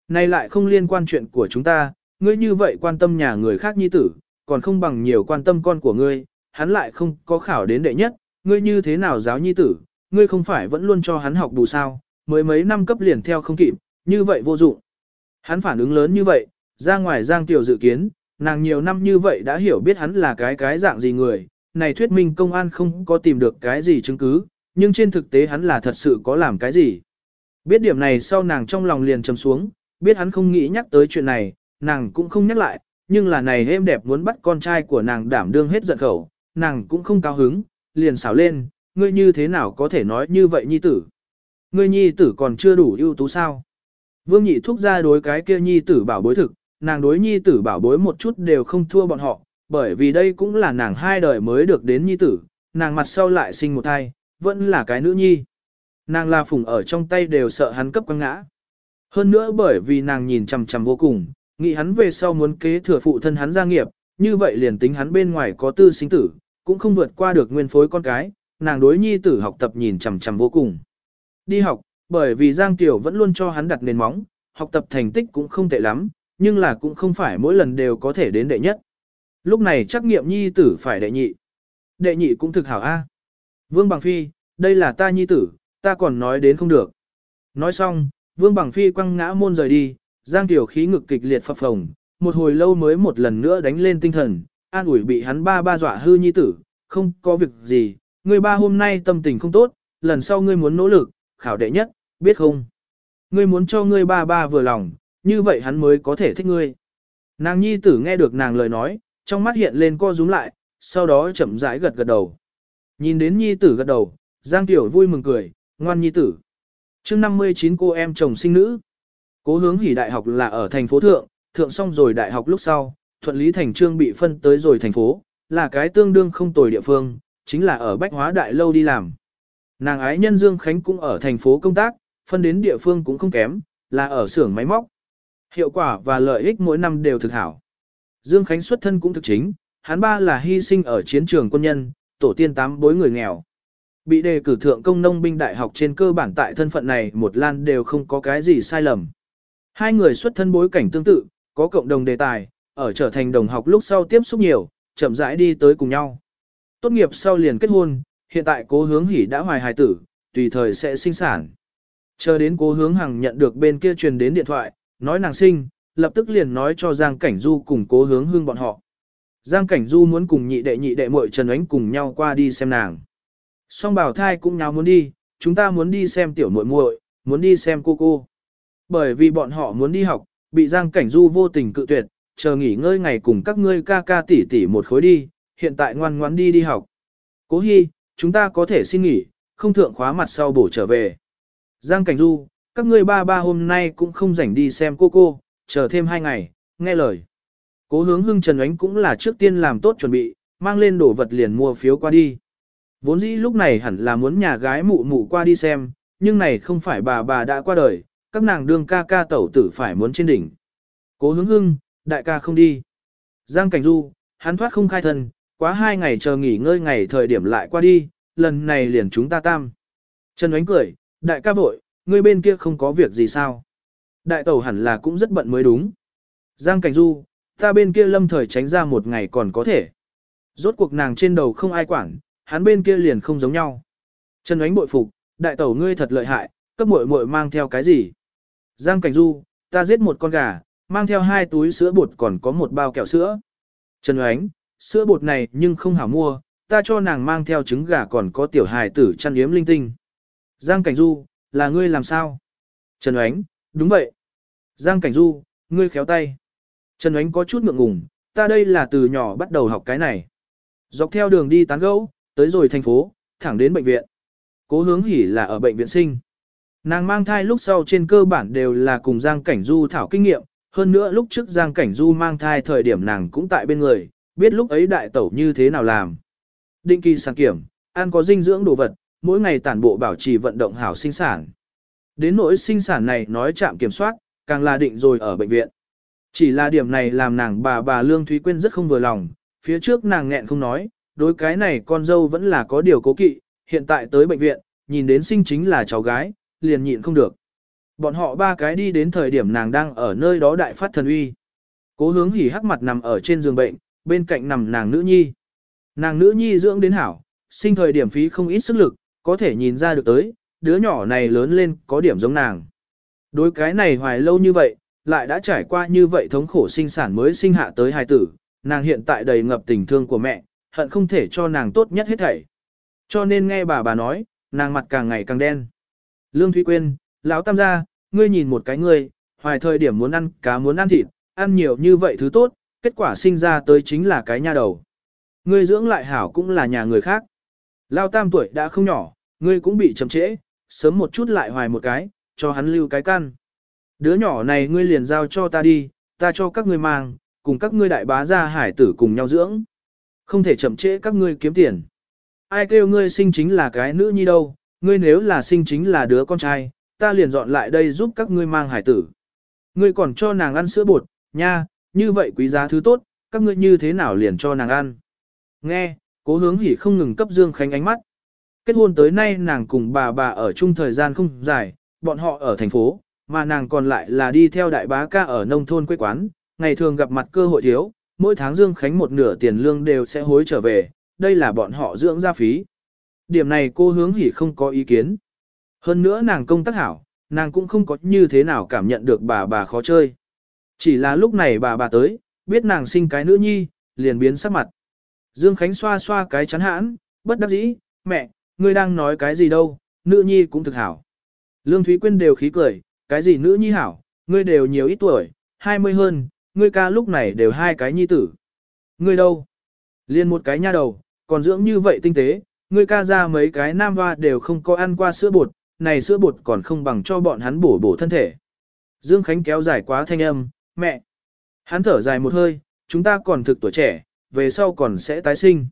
Này lại không liên quan chuyện của chúng ta, ngươi như vậy quan tâm nhà người khác nhi tử, còn không bằng nhiều quan tâm con của ngươi, hắn lại không có khảo đến đệ nhất, ngươi như thế nào giáo nhi tử, ngươi không phải vẫn luôn cho hắn học đủ sao, mới mấy năm cấp liền theo không kịp, như vậy vô dụng. Hắn phản ứng lớn như vậy, ra ngoài Giang Tiểu dự kiến, nàng nhiều năm như vậy đã hiểu biết hắn là cái cái dạng gì người, này thuyết minh công an không có tìm được cái gì chứng cứ, nhưng trên thực tế hắn là thật sự có làm cái gì. Biết điểm này sau nàng trong lòng liền trầm xuống, biết hắn không nghĩ nhắc tới chuyện này, nàng cũng không nhắc lại, nhưng là này êm đẹp muốn bắt con trai của nàng đảm đương hết giận khẩu, nàng cũng không cao hứng, liền xảo lên, ngươi như thế nào có thể nói như vậy nhi tử. Ngươi nhi tử còn chưa đủ ưu tú sao. Vương nhị thúc ra đối cái kia nhi tử bảo bối thực, nàng đối nhi tử bảo bối một chút đều không thua bọn họ, bởi vì đây cũng là nàng hai đời mới được đến nhi tử, nàng mặt sau lại sinh một thai, vẫn là cái nữ nhi. Nàng la phùng ở trong tay đều sợ hắn cấp quăng ngã. Hơn nữa bởi vì nàng nhìn chằm chằm vô cùng, nghĩ hắn về sau muốn kế thừa phụ thân hắn gia nghiệp, như vậy liền tính hắn bên ngoài có tư sinh tử, cũng không vượt qua được nguyên phối con cái, nàng đối nhi tử học tập nhìn chằm chằm vô cùng. Đi học, bởi vì Giang Tiểu vẫn luôn cho hắn đặt nền móng, học tập thành tích cũng không tệ lắm, nhưng là cũng không phải mỗi lần đều có thể đến đệ nhất. Lúc này trắc nghiệm nhi tử phải đệ nhị. Đệ nhị cũng thực hảo A. Vương Bằng Phi, đây là ta nhi tử, ta còn nói đến không được. Nói xong, Vương Bằng Phi quăng ngã môn rời đi, Giang Tiểu khí ngực kịch liệt phập phồng, một hồi lâu mới một lần nữa đánh lên tinh thần, an ủi bị hắn ba ba dọa hư nhi tử, không có việc gì, người ba hôm nay tâm tình không tốt, lần sau ngươi muốn nỗ lực, khảo đệ nhất, biết không? Ngươi muốn cho ngươi ba ba vừa lòng, như vậy hắn mới có thể thích ngươi. Nàng nhi tử nghe được nàng lời nói, trong mắt hiện lên co rúm lại, sau đó chậm rãi gật gật đầu. Nhìn đến nhi tử gật đầu, Giang Tiểu vui mừng cười, ngoan nhi tử. chương 59 cô em chồng sinh nữ. Cố hướng hỉ đại học là ở thành phố Thượng, Thượng xong rồi đại học lúc sau, thuận lý thành trương bị phân tới rồi thành phố, là cái tương đương không tồi địa phương, chính là ở Bách Hóa Đại Lâu đi làm. Nàng ái nhân Dương Khánh cũng ở thành phố công tác, phân đến địa phương cũng không kém, là ở xưởng máy móc. Hiệu quả và lợi ích mỗi năm đều thực hảo. Dương Khánh xuất thân cũng thực chính, hắn ba là hy sinh ở chiến trường quân nhân, tổ tiên tám bối người nghèo. Bị đề cử thượng công nông binh đại học trên cơ bản tại thân phận này một lan đều không có cái gì sai lầm. Hai người xuất thân bối cảnh tương tự, có cộng đồng đề tài, ở trở thành đồng học lúc sau tiếp xúc nhiều, chậm rãi đi tới cùng nhau. Tốt nghiệp sau liền kết hôn, hiện tại cố hướng hỉ đã hoài hài tử, tùy thời sẽ sinh sản. Chờ đến cố hướng hằng nhận được bên kia truyền đến điện thoại, nói nàng sinh, lập tức liền nói cho Giang Cảnh Du cùng cố hướng hương bọn họ. Giang Cảnh Du muốn cùng nhị đệ nhị đệ muội Trần Ánh cùng nhau qua đi xem nàng. Song bảo thai cũng nháo muốn đi, chúng ta muốn đi xem tiểu muội muội, muốn đi xem cô cô. Bởi vì bọn họ muốn đi học, bị Giang Cảnh Du vô tình cự tuyệt, chờ nghỉ ngơi ngày cùng các ngươi ca ca tỷ tỷ một khối đi, hiện tại ngoan ngoãn đi đi học. Cố Hi, chúng ta có thể xin nghỉ, không thượng khóa mặt sau bổ trở về. Giang Cảnh Du, các ngươi ba ba hôm nay cũng không rảnh đi xem cô cô, chờ thêm hai ngày, nghe lời. Cố hướng hưng Trần Ánh cũng là trước tiên làm tốt chuẩn bị, mang lên đồ vật liền mua phiếu qua đi. Vốn dĩ lúc này hẳn là muốn nhà gái mụ mụ qua đi xem, nhưng này không phải bà bà đã qua đời, các nàng đương ca ca tẩu tử phải muốn trên đỉnh. Cố hướng hưng, đại ca không đi. Giang Cảnh Du, hắn thoát không khai thân, quá hai ngày chờ nghỉ ngơi ngày thời điểm lại qua đi, lần này liền chúng ta tam. Trần Ánh cười, đại ca vội, ngươi bên kia không có việc gì sao? Đại tẩu hẳn là cũng rất bận mới đúng. Giang Cảnh Du, ta bên kia lâm thời tránh ra một ngày còn có thể. Rốt cuộc nàng trên đầu không ai quản, hắn bên kia liền không giống nhau. Trần Ánh bội phục, đại tẩu ngươi thật lợi hại, cấp muội muội mang theo cái gì? Giang Cảnh Du, ta giết một con gà, mang theo hai túi sữa bột còn có một bao kẹo sữa. Trần Ánh, sữa bột này nhưng không hảo mua, ta cho nàng mang theo trứng gà còn có tiểu hài tử chăn yếm linh tinh. Giang Cảnh Du, là ngươi làm sao? Trần Ánh, đúng vậy. Giang Cảnh Du, ngươi khéo tay. Trần Ánh có chút ngượng ngùng, ta đây là từ nhỏ bắt đầu học cái này. Dọc theo đường đi tán gẫu, tới rồi thành phố, thẳng đến bệnh viện. Cố hướng hỉ là ở bệnh viện sinh. Nàng mang thai lúc sau trên cơ bản đều là cùng Giang Cảnh Du thảo kinh nghiệm, hơn nữa lúc trước Giang Cảnh Du mang thai thời điểm nàng cũng tại bên người, biết lúc ấy đại tẩu như thế nào làm. Định kỳ sàng kiểm, ăn có dinh dưỡng đồ vật, mỗi ngày tản bộ bảo trì vận động hảo sinh sản. Đến nỗi sinh sản này nói chạm kiểm soát, càng là định rồi ở bệnh viện. Chỉ là điểm này làm nàng bà bà Lương Thúy Quyên rất không vừa lòng, phía trước nàng nghẹn không nói, đối cái này con dâu vẫn là có điều cố kỵ, hiện tại tới bệnh viện, nhìn đến sinh chính là cháu gái, liền nhịn không được. Bọn họ ba cái đi đến thời điểm nàng đang ở nơi đó đại phát thần uy. Cố hướng hỉ hắc mặt nằm ở trên giường bệnh, bên cạnh nằm nàng nữ nhi. Nàng nữ nhi dưỡng đến hảo, sinh thời điểm phí không ít sức lực, có thể nhìn ra được tới, đứa nhỏ này lớn lên có điểm giống nàng. Đối cái này hoài lâu như vậy, lại đã trải qua như vậy thống khổ sinh sản mới sinh hạ tới hài tử, nàng hiện tại đầy ngập tình thương của mẹ, hận không thể cho nàng tốt nhất hết thảy. Cho nên nghe bà bà nói, nàng mặt càng ngày càng đen. Lương Thúy Quyên, lão tam gia, ngươi nhìn một cái ngươi, hoài thời điểm muốn ăn cá muốn ăn thịt, ăn nhiều như vậy thứ tốt, kết quả sinh ra tới chính là cái nha đầu. Ngươi dưỡng lại hảo cũng là nhà người khác. Lao tam tuổi đã không nhỏ, ngươi cũng bị chậm trễ, sớm một chút lại hoài một cái, cho hắn lưu cái căn. Đứa nhỏ này ngươi liền giao cho ta đi, ta cho các ngươi mang, cùng các ngươi đại bá gia hải tử cùng nhau dưỡng. Không thể chậm trễ các ngươi kiếm tiền. Ai kêu ngươi sinh chính là cái nữ nhi đâu, ngươi nếu là sinh chính là đứa con trai, ta liền dọn lại đây giúp các ngươi mang hải tử. Ngươi còn cho nàng ăn sữa bột, nha, như vậy quý giá thứ tốt, các ngươi như thế nào liền cho nàng ăn. Nghe, cố hướng hỉ không ngừng cấp Dương Khánh ánh mắt. Kết hôn tới nay nàng cùng bà bà ở chung thời gian không dài, bọn họ ở thành phố, mà nàng còn lại là đi theo đại bá ca ở nông thôn quê quán, ngày thường gặp mặt cơ hội thiếu, mỗi tháng Dương Khánh một nửa tiền lương đều sẽ hối trở về, đây là bọn họ dưỡng gia phí. Điểm này cô hướng hỉ không có ý kiến. Hơn nữa nàng công tác hảo, nàng cũng không có như thế nào cảm nhận được bà bà khó chơi. Chỉ là lúc này bà bà tới, biết nàng sinh cái nữ nhi, liền biến sắc mặt. Dương Khánh xoa xoa cái chắn hãn, bất đắc dĩ, mẹ, ngươi đang nói cái gì đâu, nữ nhi cũng thực hảo. Lương Thúy Quyên đều khí cười, cái gì nữ nhi hảo, ngươi đều nhiều ít tuổi, 20 hơn, ngươi ca lúc này đều hai cái nhi tử. Ngươi đâu? Liên một cái nha đầu, còn dưỡng như vậy tinh tế, ngươi ca ra mấy cái nam hoa đều không có ăn qua sữa bột, này sữa bột còn không bằng cho bọn hắn bổ bổ thân thể. Dương Khánh kéo dài quá thanh âm, mẹ. Hắn thở dài một hơi, chúng ta còn thực tuổi trẻ, về sau còn sẽ tái sinh.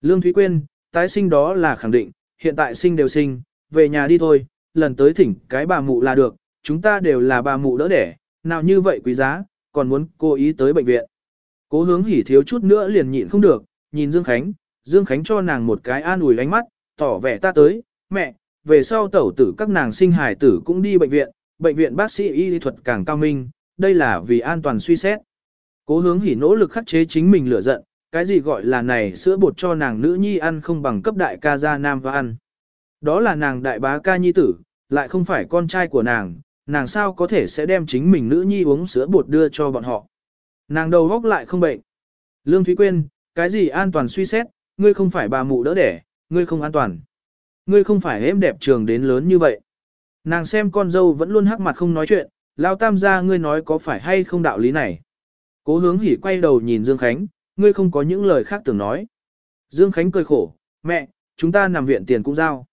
Lương Thúy Quyên, tái sinh đó là khẳng định, hiện tại sinh đều sinh, về nhà đi thôi, lần tới thỉnh cái bà mụ là được, chúng ta đều là bà mụ đỡ đẻ, nào như vậy quý giá, còn muốn cô ý tới bệnh viện. Cố hướng hỉ thiếu chút nữa liền nhịn không được, nhìn Dương Khánh, Dương Khánh cho nàng một cái an ủi ánh mắt, tỏ vẻ ta tới, mẹ, về sau tẩu tử các nàng sinh hải tử cũng đi bệnh viện, bệnh viện bác sĩ y thuật càng cao minh, đây là vì an toàn suy xét. Cố hướng hỉ nỗ lực khắc chế chính mình lửa giận, cái gì gọi là này sữa bột cho nàng nữ nhi ăn không bằng cấp đại ca gia nam và ăn. Đó là nàng đại bá ca nhi tử, lại không phải con trai của nàng, nàng sao có thể sẽ đem chính mình nữ nhi uống sữa bột đưa cho bọn họ. Nàng đầu góc lại không bệnh. Lương Thúy Quyên, cái gì an toàn suy xét, ngươi không phải bà mụ đỡ đẻ, ngươi không an toàn. Ngươi không phải êm đẹp trường đến lớn như vậy. Nàng xem con dâu vẫn luôn hắc mặt không nói chuyện, lao tam gia ngươi nói có phải hay không đạo lý này. Cố hướng hỉ quay đầu nhìn Dương Khánh, ngươi không có những lời khác tưởng nói. Dương Khánh cười khổ, mẹ, chúng ta nằm viện tiền cũng giao.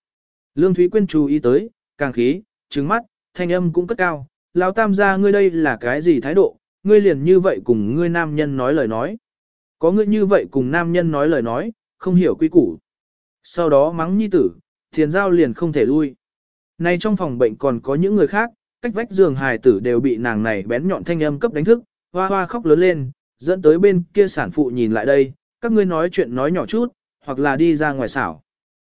Lương Thúy Quyên chú ý tới, càng khí, trứng mắt, thanh âm cũng cất cao, lão tam gia ngươi đây là cái gì thái độ, ngươi liền như vậy cùng ngươi nam nhân nói lời nói. Có ngươi như vậy cùng nam nhân nói lời nói, không hiểu quy củ. Sau đó mắng nhi tử, thiền giao liền không thể lui. Nay trong phòng bệnh còn có những người khác, cách vách giường hài tử đều bị nàng này bén nhọn thanh âm cấp đánh thức, hoa hoa khóc lớn lên, dẫn tới bên kia sản phụ nhìn lại đây, các ngươi nói chuyện nói nhỏ chút, hoặc là đi ra ngoài xảo.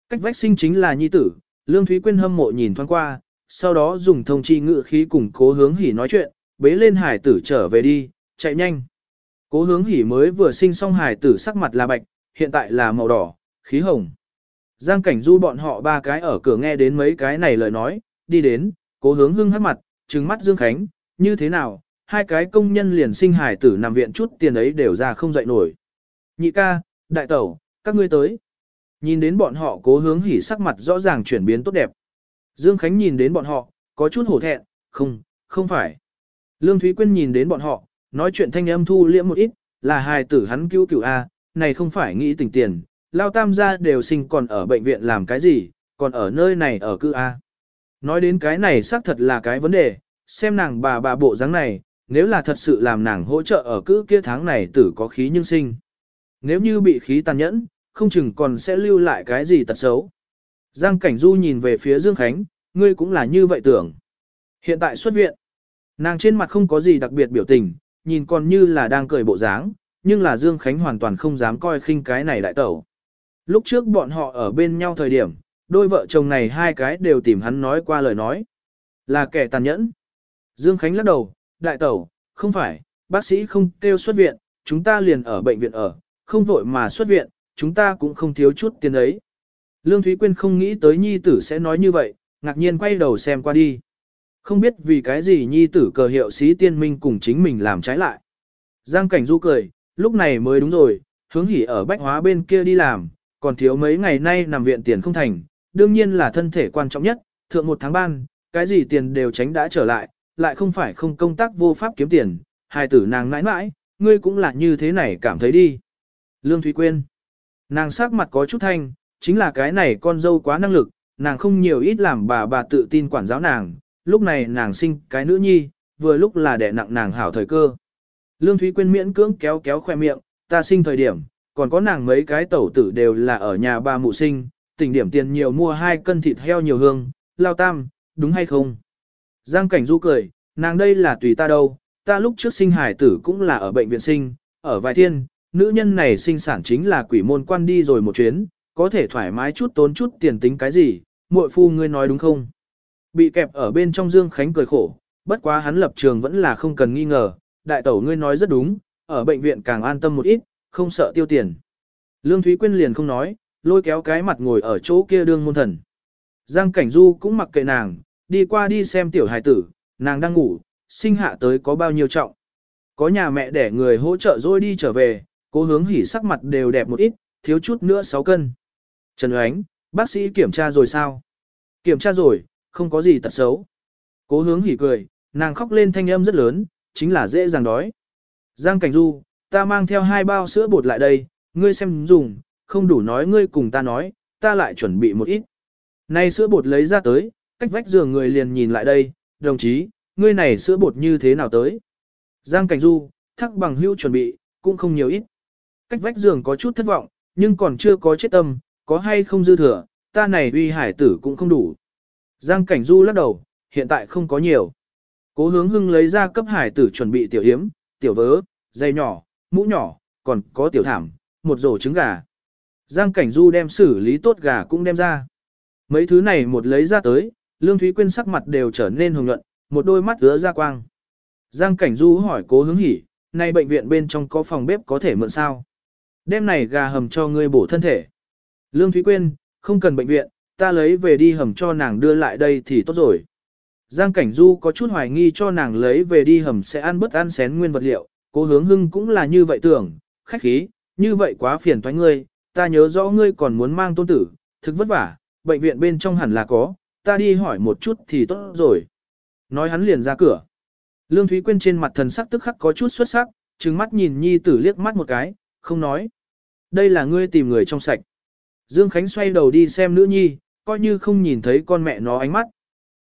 Cách vách sinh chính là nhi tử, Lương Thúy Quyên hâm mộ nhìn thoáng qua, sau đó dùng thông chi ngự khí cùng cố hướng hỉ nói chuyện, bế lên hải tử trở về đi, chạy nhanh. Cố hướng hỉ mới vừa sinh xong hải tử sắc mặt là bạch, hiện tại là màu đỏ, khí hồng. Giang cảnh du bọn họ ba cái ở cửa nghe đến mấy cái này lời nói, đi đến, cố hướng hưng hát mặt, trừng mắt Dương Khánh, như thế nào, hai cái công nhân liền sinh hải tử nằm viện chút tiền ấy đều ra không dậy nổi. Nhị ca, đại tẩu, các ngươi tới. Nhìn đến bọn họ cố hướng hỉ sắc mặt rõ ràng chuyển biến tốt đẹp. Dương Khánh nhìn đến bọn họ, có chút hổ thẹn, không, không phải. Lương Thúy Quyên nhìn đến bọn họ, nói chuyện thanh âm thu liễm một ít, là hài tử hắn cứu cứu A, này không phải nghĩ tỉnh tiền, lao tam gia đều sinh còn ở bệnh viện làm cái gì, còn ở nơi này ở cư A. Nói đến cái này xác thật là cái vấn đề, xem nàng bà bà bộ dáng này, nếu là thật sự làm nàng hỗ trợ ở cứ kia tháng này tử có khí nhưng sinh. Nếu như bị khí tàn nhẫn, không chừng còn sẽ lưu lại cái gì tật xấu. Giang Cảnh Du nhìn về phía Dương Khánh, ngươi cũng là như vậy tưởng. Hiện tại xuất viện, nàng trên mặt không có gì đặc biệt biểu tình, nhìn còn như là đang cười bộ dáng, nhưng là Dương Khánh hoàn toàn không dám coi khinh cái này đại tẩu. Lúc trước bọn họ ở bên nhau thời điểm, đôi vợ chồng này hai cái đều tìm hắn nói qua lời nói. Là kẻ tàn nhẫn. Dương Khánh lắc đầu, đại tẩu, không phải, bác sĩ không kêu xuất viện, chúng ta liền ở bệnh viện ở, không vội mà xuất viện, chúng ta cũng không thiếu chút tiền ấy. Lương Thúy Quyên không nghĩ tới nhi tử sẽ nói như vậy, ngạc nhiên quay đầu xem qua đi. Không biết vì cái gì nhi tử cờ hiệu sĩ tiên minh cùng chính mình làm trái lại. Giang cảnh du cười, lúc này mới đúng rồi, hướng hỉ ở bách hóa bên kia đi làm, còn thiếu mấy ngày nay nằm viện tiền không thành, đương nhiên là thân thể quan trọng nhất, thượng một tháng ban, cái gì tiền đều tránh đã trở lại, lại không phải không công tác vô pháp kiếm tiền, hài tử nàng mãi mãi, ngươi cũng là như thế này cảm thấy đi. Lương Thúy Quyên, nàng sắc mặt có chút thanh, chính là cái này con dâu quá năng lực, nàng không nhiều ít làm bà bà tự tin quản giáo nàng, lúc này nàng sinh cái nữ nhi, vừa lúc là đẻ nặng nàng hảo thời cơ. Lương Thúy Quyên miễn cưỡng kéo kéo khoe miệng, ta sinh thời điểm, còn có nàng mấy cái tẩu tử đều là ở nhà bà mụ sinh, tỉnh điểm tiền nhiều mua hai cân thịt heo nhiều hương, lao tam, đúng hay không? Giang Cảnh Du cười, nàng đây là tùy ta đâu, ta lúc trước sinh hải tử cũng là ở bệnh viện sinh, ở vài thiên, nữ nhân này sinh sản chính là quỷ môn quan đi rồi một chuyến, có thể thoải mái chút tốn chút tiền tính cái gì, muội phu ngươi nói đúng không? Bị kẹp ở bên trong Dương Khánh cười khổ, bất quá hắn lập trường vẫn là không cần nghi ngờ, đại tẩu ngươi nói rất đúng, ở bệnh viện càng an tâm một ít, không sợ tiêu tiền. Lương Thúy Quyên liền không nói, lôi kéo cái mặt ngồi ở chỗ kia đương môn thần. Giang Cảnh Du cũng mặc kệ nàng, đi qua đi xem tiểu hài tử, nàng đang ngủ, sinh hạ tới có bao nhiêu trọng. Có nhà mẹ để người hỗ trợ rồi đi trở về, cố hướng hỉ sắc mặt đều đẹp một ít, thiếu chút nữa 6 cân. Trần Ánh, bác sĩ kiểm tra rồi sao? Kiểm tra rồi, không có gì tật xấu. Cố hướng hỉ cười, nàng khóc lên thanh âm rất lớn, chính là dễ dàng đói. Giang Cảnh Du, ta mang theo hai bao sữa bột lại đây, ngươi xem dùng, không đủ nói ngươi cùng ta nói, ta lại chuẩn bị một ít. Này sữa bột lấy ra tới, cách vách giường người liền nhìn lại đây, đồng chí, ngươi này sữa bột như thế nào tới? Giang Cảnh Du, thắc bằng hưu chuẩn bị, cũng không nhiều ít. Cách vách giường có chút thất vọng, nhưng còn chưa có chết tâm, có hay không dư thừa, ta này uy hải tử cũng không đủ. Giang Cảnh Du lắc đầu, hiện tại không có nhiều. Cố hướng hưng lấy ra cấp hải tử chuẩn bị tiểu hiếm, tiểu vớ, dây nhỏ, mũ nhỏ, còn có tiểu thảm, một rổ trứng gà. Giang Cảnh Du đem xử lý tốt gà cũng đem ra. Mấy thứ này một lấy ra tới, Lương Thúy Quyên sắc mặt đều trở nên hồng nhuận, một đôi mắt ứa ra quang. Giang Cảnh Du hỏi cố hướng hỉ, nay bệnh viện bên trong có phòng bếp có thể mượn sao? Đêm này gà hầm cho ngươi bổ thân thể. Lương Thúy Quyên, không cần bệnh viện, ta lấy về đi hầm cho nàng đưa lại đây thì tốt rồi. Giang Cảnh Du có chút hoài nghi cho nàng lấy về đi hầm sẽ ăn bất ăn xén nguyên vật liệu, cố hướng hưng cũng là như vậy tưởng, khách khí, như vậy quá phiền toái ngươi, ta nhớ rõ ngươi còn muốn mang tôn tử, thực vất vả, bệnh viện bên trong hẳn là có, ta đi hỏi một chút thì tốt rồi. Nói hắn liền ra cửa. Lương Thúy Quyên trên mặt thần sắc tức khắc có chút xuất sắc, trừng mắt nhìn nhi tử liếc mắt một cái, không nói. Đây là ngươi tìm người trong sạch. Dương Khánh xoay đầu đi xem nữ nhi, coi như không nhìn thấy con mẹ nó ánh mắt.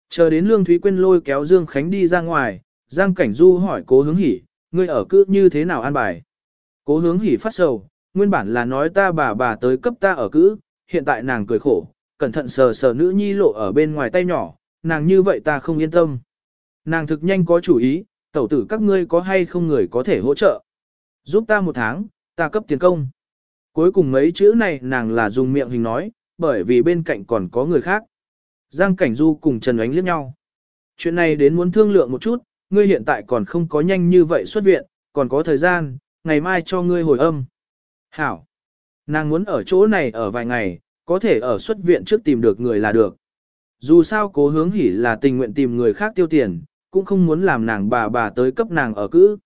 Chờ đến Lương Thúy Quyên lôi kéo Dương Khánh đi ra ngoài, Giang Cảnh Du hỏi cố hướng hỉ, ngươi ở cữ như thế nào an bài. Cố hướng hỉ phát sầu, nguyên bản là nói ta bà bà tới cấp ta ở cữ, hiện tại nàng cười khổ, cẩn thận sờ sờ nữ nhi lộ ở bên ngoài tay nhỏ, nàng như vậy ta không yên tâm. Nàng thực nhanh có chủ ý, tẩu tử các ngươi có hay không người có thể hỗ trợ. Giúp ta một tháng, ta cấp tiền công. Cuối cùng mấy chữ này nàng là dùng miệng hình nói, bởi vì bên cạnh còn có người khác. Giang Cảnh Du cùng Trần Ánh liếc nhau. Chuyện này đến muốn thương lượng một chút, ngươi hiện tại còn không có nhanh như vậy xuất viện, còn có thời gian, ngày mai cho ngươi hồi âm. Hảo. Nàng muốn ở chỗ này ở vài ngày, có thể ở xuất viện trước tìm được người là được. Dù sao cố hướng hỉ là tình nguyện tìm người khác tiêu tiền, cũng không muốn làm nàng bà bà tới cấp nàng ở cữ.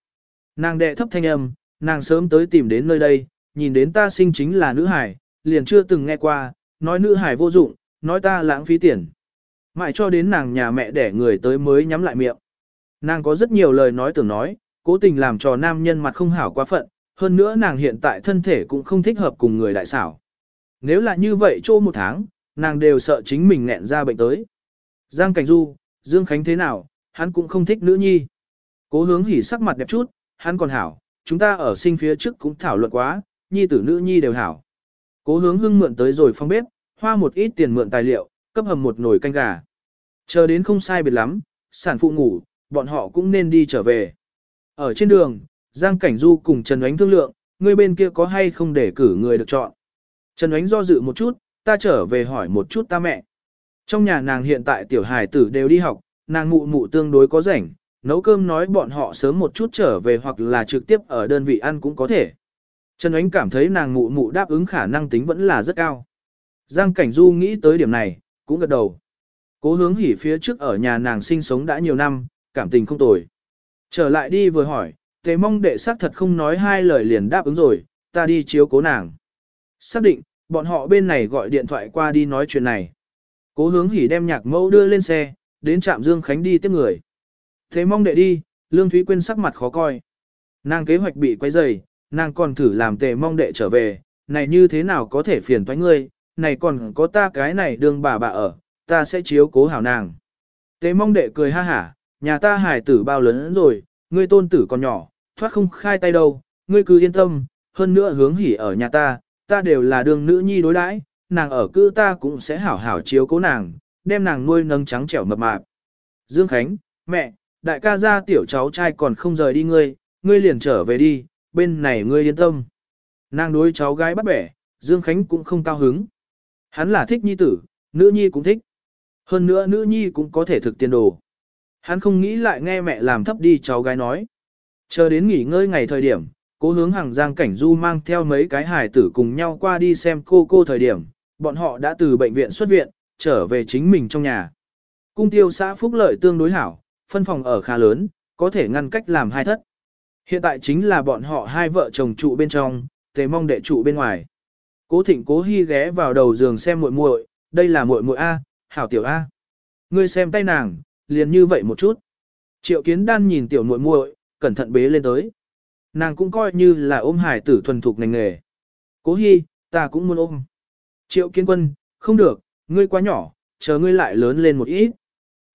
Nàng đệ thấp thanh âm, nàng sớm tới tìm đến nơi đây, nhìn đến ta sinh chính là nữ hải, liền chưa từng nghe qua, nói nữ hải vô dụng, nói ta lãng phí tiền. Mãi cho đến nàng nhà mẹ đẻ người tới mới nhắm lại miệng. Nàng có rất nhiều lời nói tưởng nói, cố tình làm cho nam nhân mặt không hảo quá phận, hơn nữa nàng hiện tại thân thể cũng không thích hợp cùng người đại xảo. Nếu là như vậy trô một tháng, nàng đều sợ chính mình nghẹn ra bệnh tới. Giang Cảnh Du, Dương Khánh thế nào, hắn cũng không thích nữ nhi. Cố hướng hỉ sắc mặt đẹp chút, hắn còn hảo, chúng ta ở sinh phía trước cũng thảo luận quá, nhi tử nữ nhi đều hảo. Cố hướng hưng mượn tới rồi phong bếp, hoa một ít tiền mượn tài liệu, cấp hầm một nồi canh gà. Chờ đến không sai biệt lắm, sản phụ ngủ, bọn họ cũng nên đi trở về. Ở trên đường, Giang Cảnh Du cùng Trần Ánh thương lượng, người bên kia có hay không để cử người được chọn. Trần Ánh do dự một chút, ta trở về hỏi một chút ta mẹ. Trong nhà nàng hiện tại tiểu hài tử đều đi học, nàng mụ mụ tương đối có rảnh, nấu cơm nói bọn họ sớm một chút trở về hoặc là trực tiếp ở đơn vị ăn cũng có thể. Trần Ánh cảm thấy nàng mụ mụ đáp ứng khả năng tính vẫn là rất cao. Giang Cảnh Du nghĩ tới điểm này, cũng gật đầu. Cố hướng hỉ phía trước ở nhà nàng sinh sống đã nhiều năm, cảm tình không tồi. Trở lại đi vừa hỏi, tề mong đệ xác thật không nói hai lời liền đáp ứng rồi, ta đi chiếu cố nàng. Xác định, bọn họ bên này gọi điện thoại qua đi nói chuyện này. Cố hướng hỉ đem nhạc mẫu đưa lên xe, đến trạm Dương Khánh đi tiếp người. Thế mong đệ đi, Lương Thúy Quyên sắc mặt khó coi. Nàng kế hoạch bị quay dày, nàng còn thử làm tề mong đệ trở về, này như thế nào có thể phiền toái ngươi, này còn có ta cái này đương bà bà ở, ta sẽ chiếu cố hảo nàng. Tề mong đệ cười ha hả, nhà ta hải tử bao lớn rồi, ngươi tôn tử còn nhỏ, thoát không khai tay đâu, ngươi cứ yên tâm, hơn nữa hướng hỉ ở nhà ta, ta đều là đường nữ nhi đối đãi, nàng ở cư ta cũng sẽ hảo hảo chiếu cố nàng, đem nàng nuôi nâng trắng trẻo mập mạp. Dương Khánh, mẹ, đại ca gia tiểu cháu trai còn không rời đi ngươi, ngươi liền trở về đi, bên này ngươi yên tâm. Nàng đối cháu gái bắt bẻ, Dương Khánh cũng không cao hứng. Hắn là thích nhi tử, nữ nhi cũng thích. Hơn nữa nữ nhi cũng có thể thực tiền đồ. Hắn không nghĩ lại nghe mẹ làm thấp đi cháu gái nói. Chờ đến nghỉ ngơi ngày thời điểm, cố hướng hàng giang cảnh du mang theo mấy cái hài tử cùng nhau qua đi xem cô cô thời điểm, bọn họ đã từ bệnh viện xuất viện, trở về chính mình trong nhà. Cung tiêu xã phúc lợi tương đối hảo, phân phòng ở khá lớn, có thể ngăn cách làm hai thất. Hiện tại chính là bọn họ hai vợ chồng trụ bên trong, tề mong đệ trụ bên ngoài. Cố thịnh cố hy ghé vào đầu giường xem muội muội, đây là muội muội A, hảo tiểu A. Ngươi xem tay nàng, liền như vậy một chút. Triệu kiến đan nhìn tiểu muội muội, cẩn thận bế lên tới. Nàng cũng coi như là ôm hải tử thuần thục ngành nghề. Cố hi, ta cũng muốn ôm. Triệu kiến quân, không được, ngươi quá nhỏ, chờ ngươi lại lớn lên một ít.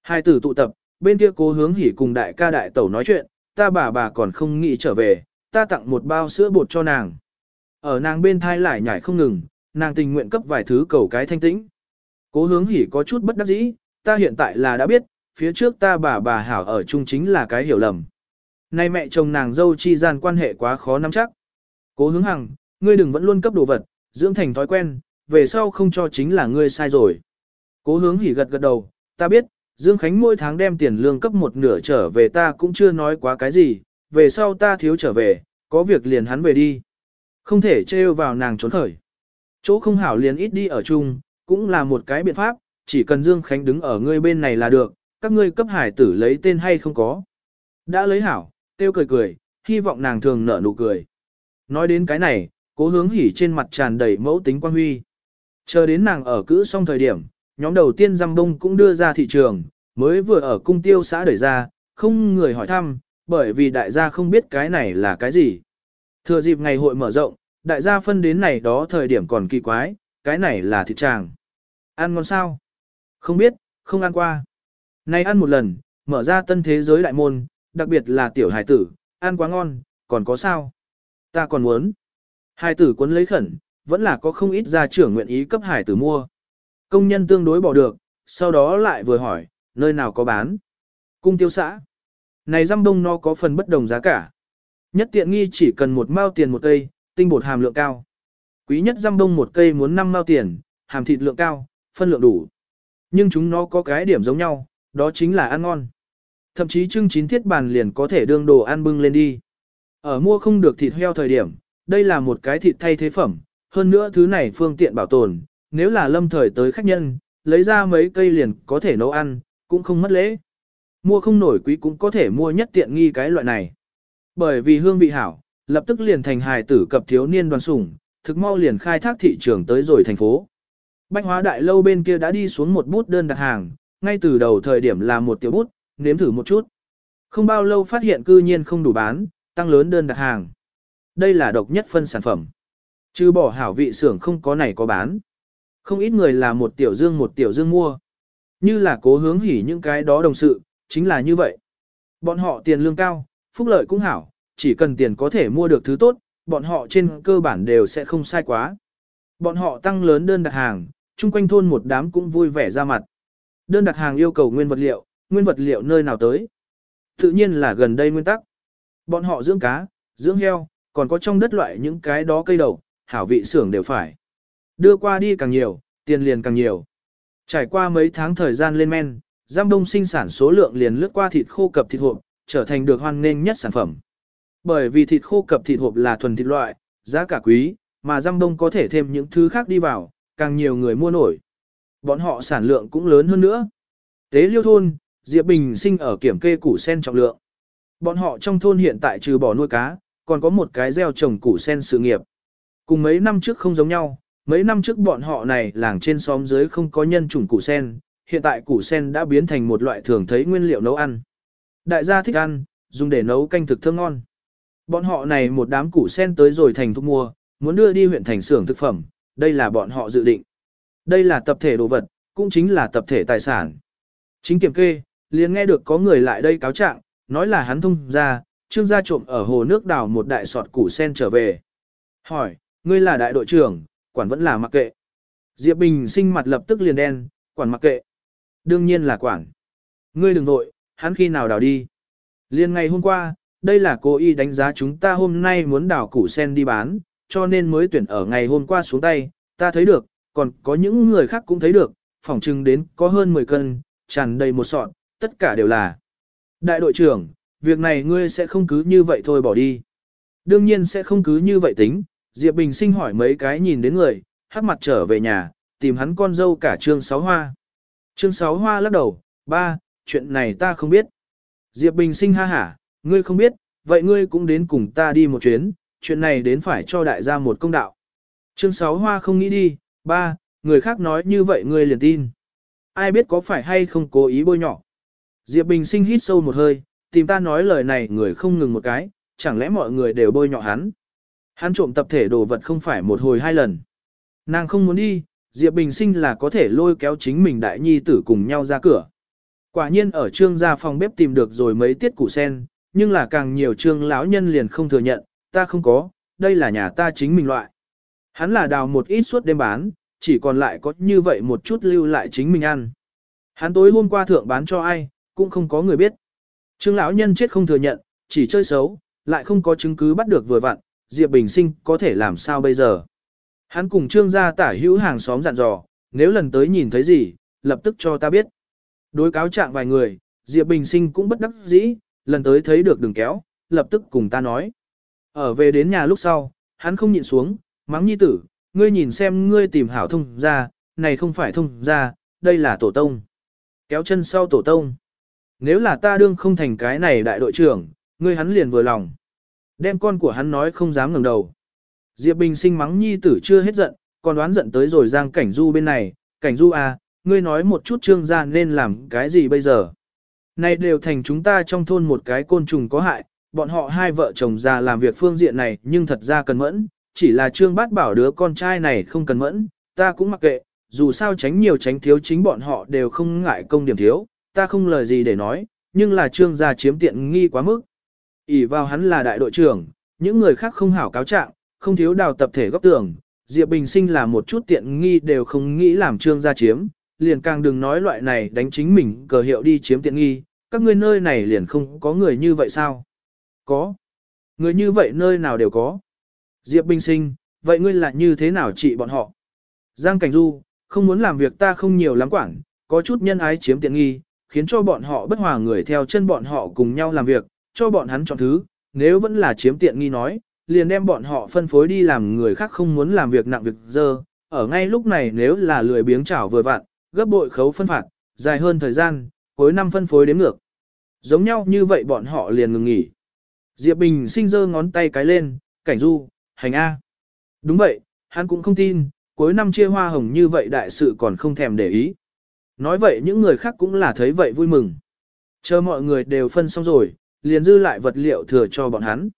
Hai tử tụ tập, bên kia cố hướng hỉ cùng đại ca đại tẩu nói chuyện, ta bà bà còn không nghĩ trở về, ta tặng một bao sữa bột cho nàng. Ở nàng bên thai lại nhảy không ngừng, nàng tình nguyện cấp vài thứ cầu cái thanh tĩnh. Cố hướng hỉ có chút bất đắc dĩ, ta hiện tại là đã biết, phía trước ta bà bà hảo ở chung chính là cái hiểu lầm. Nay mẹ chồng nàng dâu chi gian quan hệ quá khó nắm chắc. Cố hướng hằng, ngươi đừng vẫn luôn cấp đồ vật, dưỡng thành thói quen, về sau không cho chính là ngươi sai rồi. Cố hướng hỉ gật gật đầu, ta biết, Dương Khánh mỗi tháng đem tiền lương cấp một nửa trở về ta cũng chưa nói quá cái gì, về sau ta thiếu trở về, có việc liền hắn về đi. Không thể trêu vào nàng trốn khởi. Chỗ không hảo liền ít đi ở chung, cũng là một cái biện pháp, chỉ cần Dương Khánh đứng ở ngươi bên này là được, các ngươi cấp hải tử lấy tên hay không có. Đã lấy hảo, tiêu cười cười, hy vọng nàng thường nở nụ cười. Nói đến cái này, cố hướng hỉ trên mặt tràn đầy mẫu tính quan huy. Chờ đến nàng ở cữ xong thời điểm, nhóm đầu tiên giam bông cũng đưa ra thị trường, mới vừa ở cung tiêu xã đẩy ra, không người hỏi thăm, bởi vì đại gia không biết cái này là cái gì. Thừa dịp ngày hội mở rộng, đại gia phân đến này đó thời điểm còn kỳ quái, cái này là thịt tràng. Ăn ngon sao? Không biết, không ăn qua. Nay ăn một lần, mở ra tân thế giới đại môn, đặc biệt là tiểu hải tử, ăn quá ngon, còn có sao? Ta còn muốn. Hải tử cuốn lấy khẩn, vẫn là có không ít gia trưởng nguyện ý cấp hải tử mua. Công nhân tương đối bỏ được, sau đó lại vừa hỏi, nơi nào có bán. Cung tiêu xã. Này răm đông nó có phần bất đồng giá cả. Nhất tiện nghi chỉ cần một mao tiền một cây, tinh bột hàm lượng cao. Quý nhất răm đông một cây muốn 5 mao tiền, hàm thịt lượng cao, phân lượng đủ. Nhưng chúng nó có cái điểm giống nhau, đó chính là ăn ngon. Thậm chí trưng chín thiết bàn liền có thể đương đồ ăn bưng lên đi. Ở mua không được thịt heo thời điểm, đây là một cái thịt thay thế phẩm, hơn nữa thứ này phương tiện bảo tồn, nếu là lâm thời tới khách nhân, lấy ra mấy cây liền có thể nấu ăn, cũng không mất lễ. Mua không nổi quý cũng có thể mua nhất tiện nghi cái loại này. Bởi vì hương vị hảo, lập tức liền thành hài tử cập thiếu niên đoàn sủng, thực mau liền khai thác thị trường tới rồi thành phố. Bách hóa đại lâu bên kia đã đi xuống một bút đơn đặt hàng, ngay từ đầu thời điểm là một tiểu bút, nếm thử một chút. Không bao lâu phát hiện cư nhiên không đủ bán, tăng lớn đơn đặt hàng. Đây là độc nhất phân sản phẩm. Chứ bỏ hảo vị xưởng không có này có bán. Không ít người là một tiểu dương một tiểu dương mua. Như là cố hướng hỉ những cái đó đồng sự, chính là như vậy. Bọn họ tiền lương cao, phúc lợi cũng hảo, chỉ cần tiền có thể mua được thứ tốt, bọn họ trên cơ bản đều sẽ không sai quá. Bọn họ tăng lớn đơn đặt hàng, chung quanh thôn một đám cũng vui vẻ ra mặt. Đơn đặt hàng yêu cầu nguyên vật liệu, nguyên vật liệu nơi nào tới. Tự nhiên là gần đây nguyên tắc. Bọn họ dưỡng cá, dưỡng heo, còn có trong đất loại những cái đó cây đầu, hảo vị xưởng đều phải. Đưa qua đi càng nhiều, tiền liền càng nhiều. Trải qua mấy tháng thời gian lên men, giam đông sinh sản số lượng liền lướt qua thịt khô cập thịt hộp, trở thành được hoan nghênh nhất sản phẩm. Bởi vì thịt khô cập thịt hộp là thuần thịt loại, giá cả quý, mà giam đông có thể thêm những thứ khác đi vào, càng nhiều người mua nổi. Bọn họ sản lượng cũng lớn hơn nữa. Tế liêu thôn, Diệp Bình sinh ở kiểm kê củ sen trọng lượng. Bọn họ trong thôn hiện tại trừ bỏ nuôi cá, còn có một cái gieo trồng củ sen sự nghiệp. Cùng mấy năm trước không giống nhau, mấy năm trước bọn họ này làng trên xóm dưới không có nhân chủng củ sen, hiện tại củ sen đã biến thành một loại thường thấy nguyên liệu nấu ăn. Đại gia thích ăn, dùng để nấu canh thực thơm ngon. Bọn họ này một đám củ sen tới rồi thành thu mua, muốn đưa đi huyện thành xưởng thực phẩm, đây là bọn họ dự định. Đây là tập thể đồ vật, cũng chính là tập thể tài sản. Chính kiểm kê, liền nghe được có người lại đây cáo trạng, nói là hắn thông ra, trương gia trộm ở hồ nước đào một đại sọt củ sen trở về. Hỏi, ngươi là đại đội trưởng, quản vẫn là mặc kệ. Diệp Bình sinh mặt lập tức liền đen, quản mặc kệ. Đương nhiên là quản. Ngươi đừng vội, hắn khi nào đào đi. Liên ngày hôm qua, đây là cô y đánh giá chúng ta hôm nay muốn đào củ sen đi bán, cho nên mới tuyển ở ngày hôm qua xuống tay, ta thấy được, còn có những người khác cũng thấy được, phỏng chừng đến có hơn 10 cân, tràn đầy một sọt, tất cả đều là. Đại đội trưởng, việc này ngươi sẽ không cứ như vậy thôi bỏ đi. Đương nhiên sẽ không cứ như vậy tính, Diệp Bình sinh hỏi mấy cái nhìn đến người, hắc mặt trở về nhà, tìm hắn con dâu cả trương sáu hoa. Trương sáu hoa lắc đầu, ba, chuyện này ta không biết. Diệp Bình sinh ha hả, ngươi không biết, vậy ngươi cũng đến cùng ta đi một chuyến, chuyện này đến phải cho đại gia một công đạo. Trương sáu hoa không nghĩ đi, ba, người khác nói như vậy ngươi liền tin. Ai biết có phải hay không cố ý bôi nhỏ. Diệp Bình sinh hít sâu một hơi, tìm ta nói lời này người không ngừng một cái, chẳng lẽ mọi người đều bôi nhọ hắn. Hắn trộm tập thể đồ vật không phải một hồi hai lần. Nàng không muốn đi, Diệp Bình sinh là có thể lôi kéo chính mình đại nhi tử cùng nhau ra cửa. Quả nhiên ở trương gia phòng bếp tìm được rồi mấy tiết củ sen, nhưng là càng nhiều trương lão nhân liền không thừa nhận, ta không có, đây là nhà ta chính mình loại. Hắn là đào một ít suốt đêm bán, chỉ còn lại có như vậy một chút lưu lại chính mình ăn. Hắn tối hôm qua thượng bán cho ai, cũng không có người biết. Trương lão nhân chết không thừa nhận, chỉ chơi xấu, lại không có chứng cứ bắt được vừa vặn, Diệp Bình Sinh có thể làm sao bây giờ. Hắn cùng trương gia tả hữu hàng xóm dặn dò, nếu lần tới nhìn thấy gì, lập tức cho ta biết. Đối cáo trạng vài người, Diệp Bình Sinh cũng bất đắc dĩ, lần tới thấy được đừng kéo, lập tức cùng ta nói. Ở về đến nhà lúc sau, hắn không nhịn xuống, mắng nhi tử, ngươi nhìn xem ngươi tìm hảo thông ra, này không phải thông ra, đây là tổ tông. Kéo chân sau tổ tông. Nếu là ta đương không thành cái này đại đội trưởng, ngươi hắn liền vừa lòng. Đem con của hắn nói không dám ngẩng đầu. Diệp Bình sinh mắng nhi tử chưa hết giận, còn đoán giận tới rồi giang cảnh du bên này, cảnh du à, ngươi nói một chút trương gia nên làm cái gì bây giờ. Này đều thành chúng ta trong thôn một cái côn trùng có hại, bọn họ hai vợ chồng già làm việc phương diện này nhưng thật ra cần mẫn, chỉ là trương bát bảo đứa con trai này không cần mẫn, ta cũng mặc kệ, dù sao tránh nhiều tránh thiếu chính bọn họ đều không ngại công điểm thiếu, ta không lời gì để nói, nhưng là trương gia chiếm tiện nghi quá mức. ỉ vào hắn là đại đội trưởng, những người khác không hảo cáo trạng, không thiếu đào tập thể góp tưởng. Diệp Bình Sinh là một chút tiện nghi đều không nghĩ làm trương gia chiếm, liền càng đừng nói loại này đánh chính mình cờ hiệu đi chiếm tiện nghi, các ngươi nơi này liền không có người như vậy sao? Có. Người như vậy nơi nào đều có. Diệp Bình Sinh, vậy ngươi là như thế nào trị bọn họ? Giang Cảnh Du, không muốn làm việc ta không nhiều lắm quản, có chút nhân ái chiếm tiện nghi, khiến cho bọn họ bất hòa người theo chân bọn họ cùng nhau làm việc, cho bọn hắn chọn thứ, nếu vẫn là chiếm tiện nghi nói, liền đem bọn họ phân phối đi làm người khác không muốn làm việc nặng việc dơ, ở ngay lúc này nếu là lười biếng chảo vừa vặn, gấp bội khấu phân phạt, dài hơn thời gian, cuối năm phân phối đến ngược. Giống nhau như vậy bọn họ liền ngừng nghỉ. Diệp Bình sinh giơ ngón tay cái lên, cảnh du, hành A. Đúng vậy, hắn cũng không tin, cuối năm chia hoa hồng như vậy đại sự còn không thèm để ý. Nói vậy những người khác cũng là thấy vậy vui mừng. Chờ mọi người đều phân xong rồi, liền dư lại vật liệu thừa cho bọn hắn.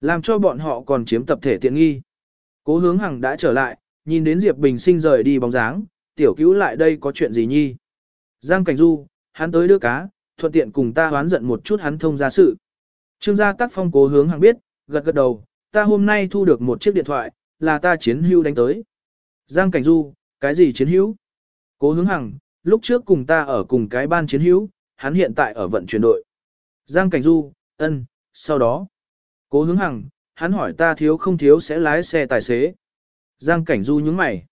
Làm cho bọn họ còn chiếm tập thể tiện nghi. Cố hướng hằng đã trở lại, nhìn đến Diệp Bình sinh rời đi bóng dáng, tiểu cứu lại đây có chuyện gì nhi. Giang Cảnh Du, hắn tới đưa cá, thuận tiện cùng ta hoán giận một chút hắn thông ra sự. Trương gia tác phong cố hướng hằng biết, gật gật đầu, ta hôm nay thu được một chiếc điện thoại, là ta chiến hưu đánh tới. Giang Cảnh Du, cái gì chiến hữu? Cố hướng hằng, lúc trước cùng ta ở cùng cái ban chiến hữu, hắn hiện tại ở vận chuyển đội. Giang Cảnh Du, ân, sau đó. Cố hướng hằng, hắn hỏi ta thiếu không thiếu sẽ lái xe tài xế. Giang Cảnh Du nhướng mày.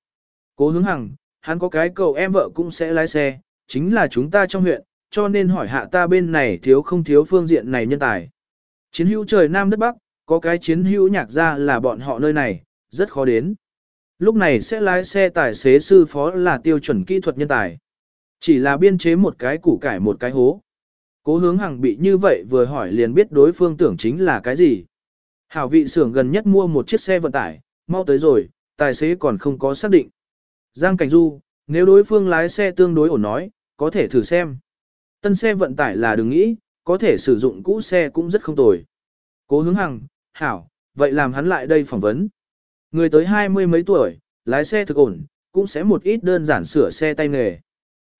Cố hướng hằng, hắn có cái cậu em vợ cũng sẽ lái xe, chính là chúng ta trong huyện, cho nên hỏi hạ ta bên này thiếu không thiếu phương diện này nhân tài. Chiến hữu trời Nam đất Bắc, có cái chiến hữu nhạc ra là bọn họ nơi này, rất khó đến. Lúc này sẽ lái xe tài xế sư phó là tiêu chuẩn kỹ thuật nhân tài. Chỉ là biên chế một cái củ cải một cái hố. Cố hướng hằng bị như vậy vừa hỏi liền biết đối phương tưởng chính là cái gì. Hảo vị xưởng gần nhất mua một chiếc xe vận tải, mau tới rồi, tài xế còn không có xác định. Giang Cảnh Du, nếu đối phương lái xe tương đối ổn nói, có thể thử xem. Tân xe vận tải là đừng nghĩ, có thể sử dụng cũ xe cũng rất không tồi. Cố hướng hằng, hảo, vậy làm hắn lại đây phỏng vấn. Người tới hai mươi mấy tuổi, lái xe thực ổn, cũng sẽ một ít đơn giản sửa xe tay nghề.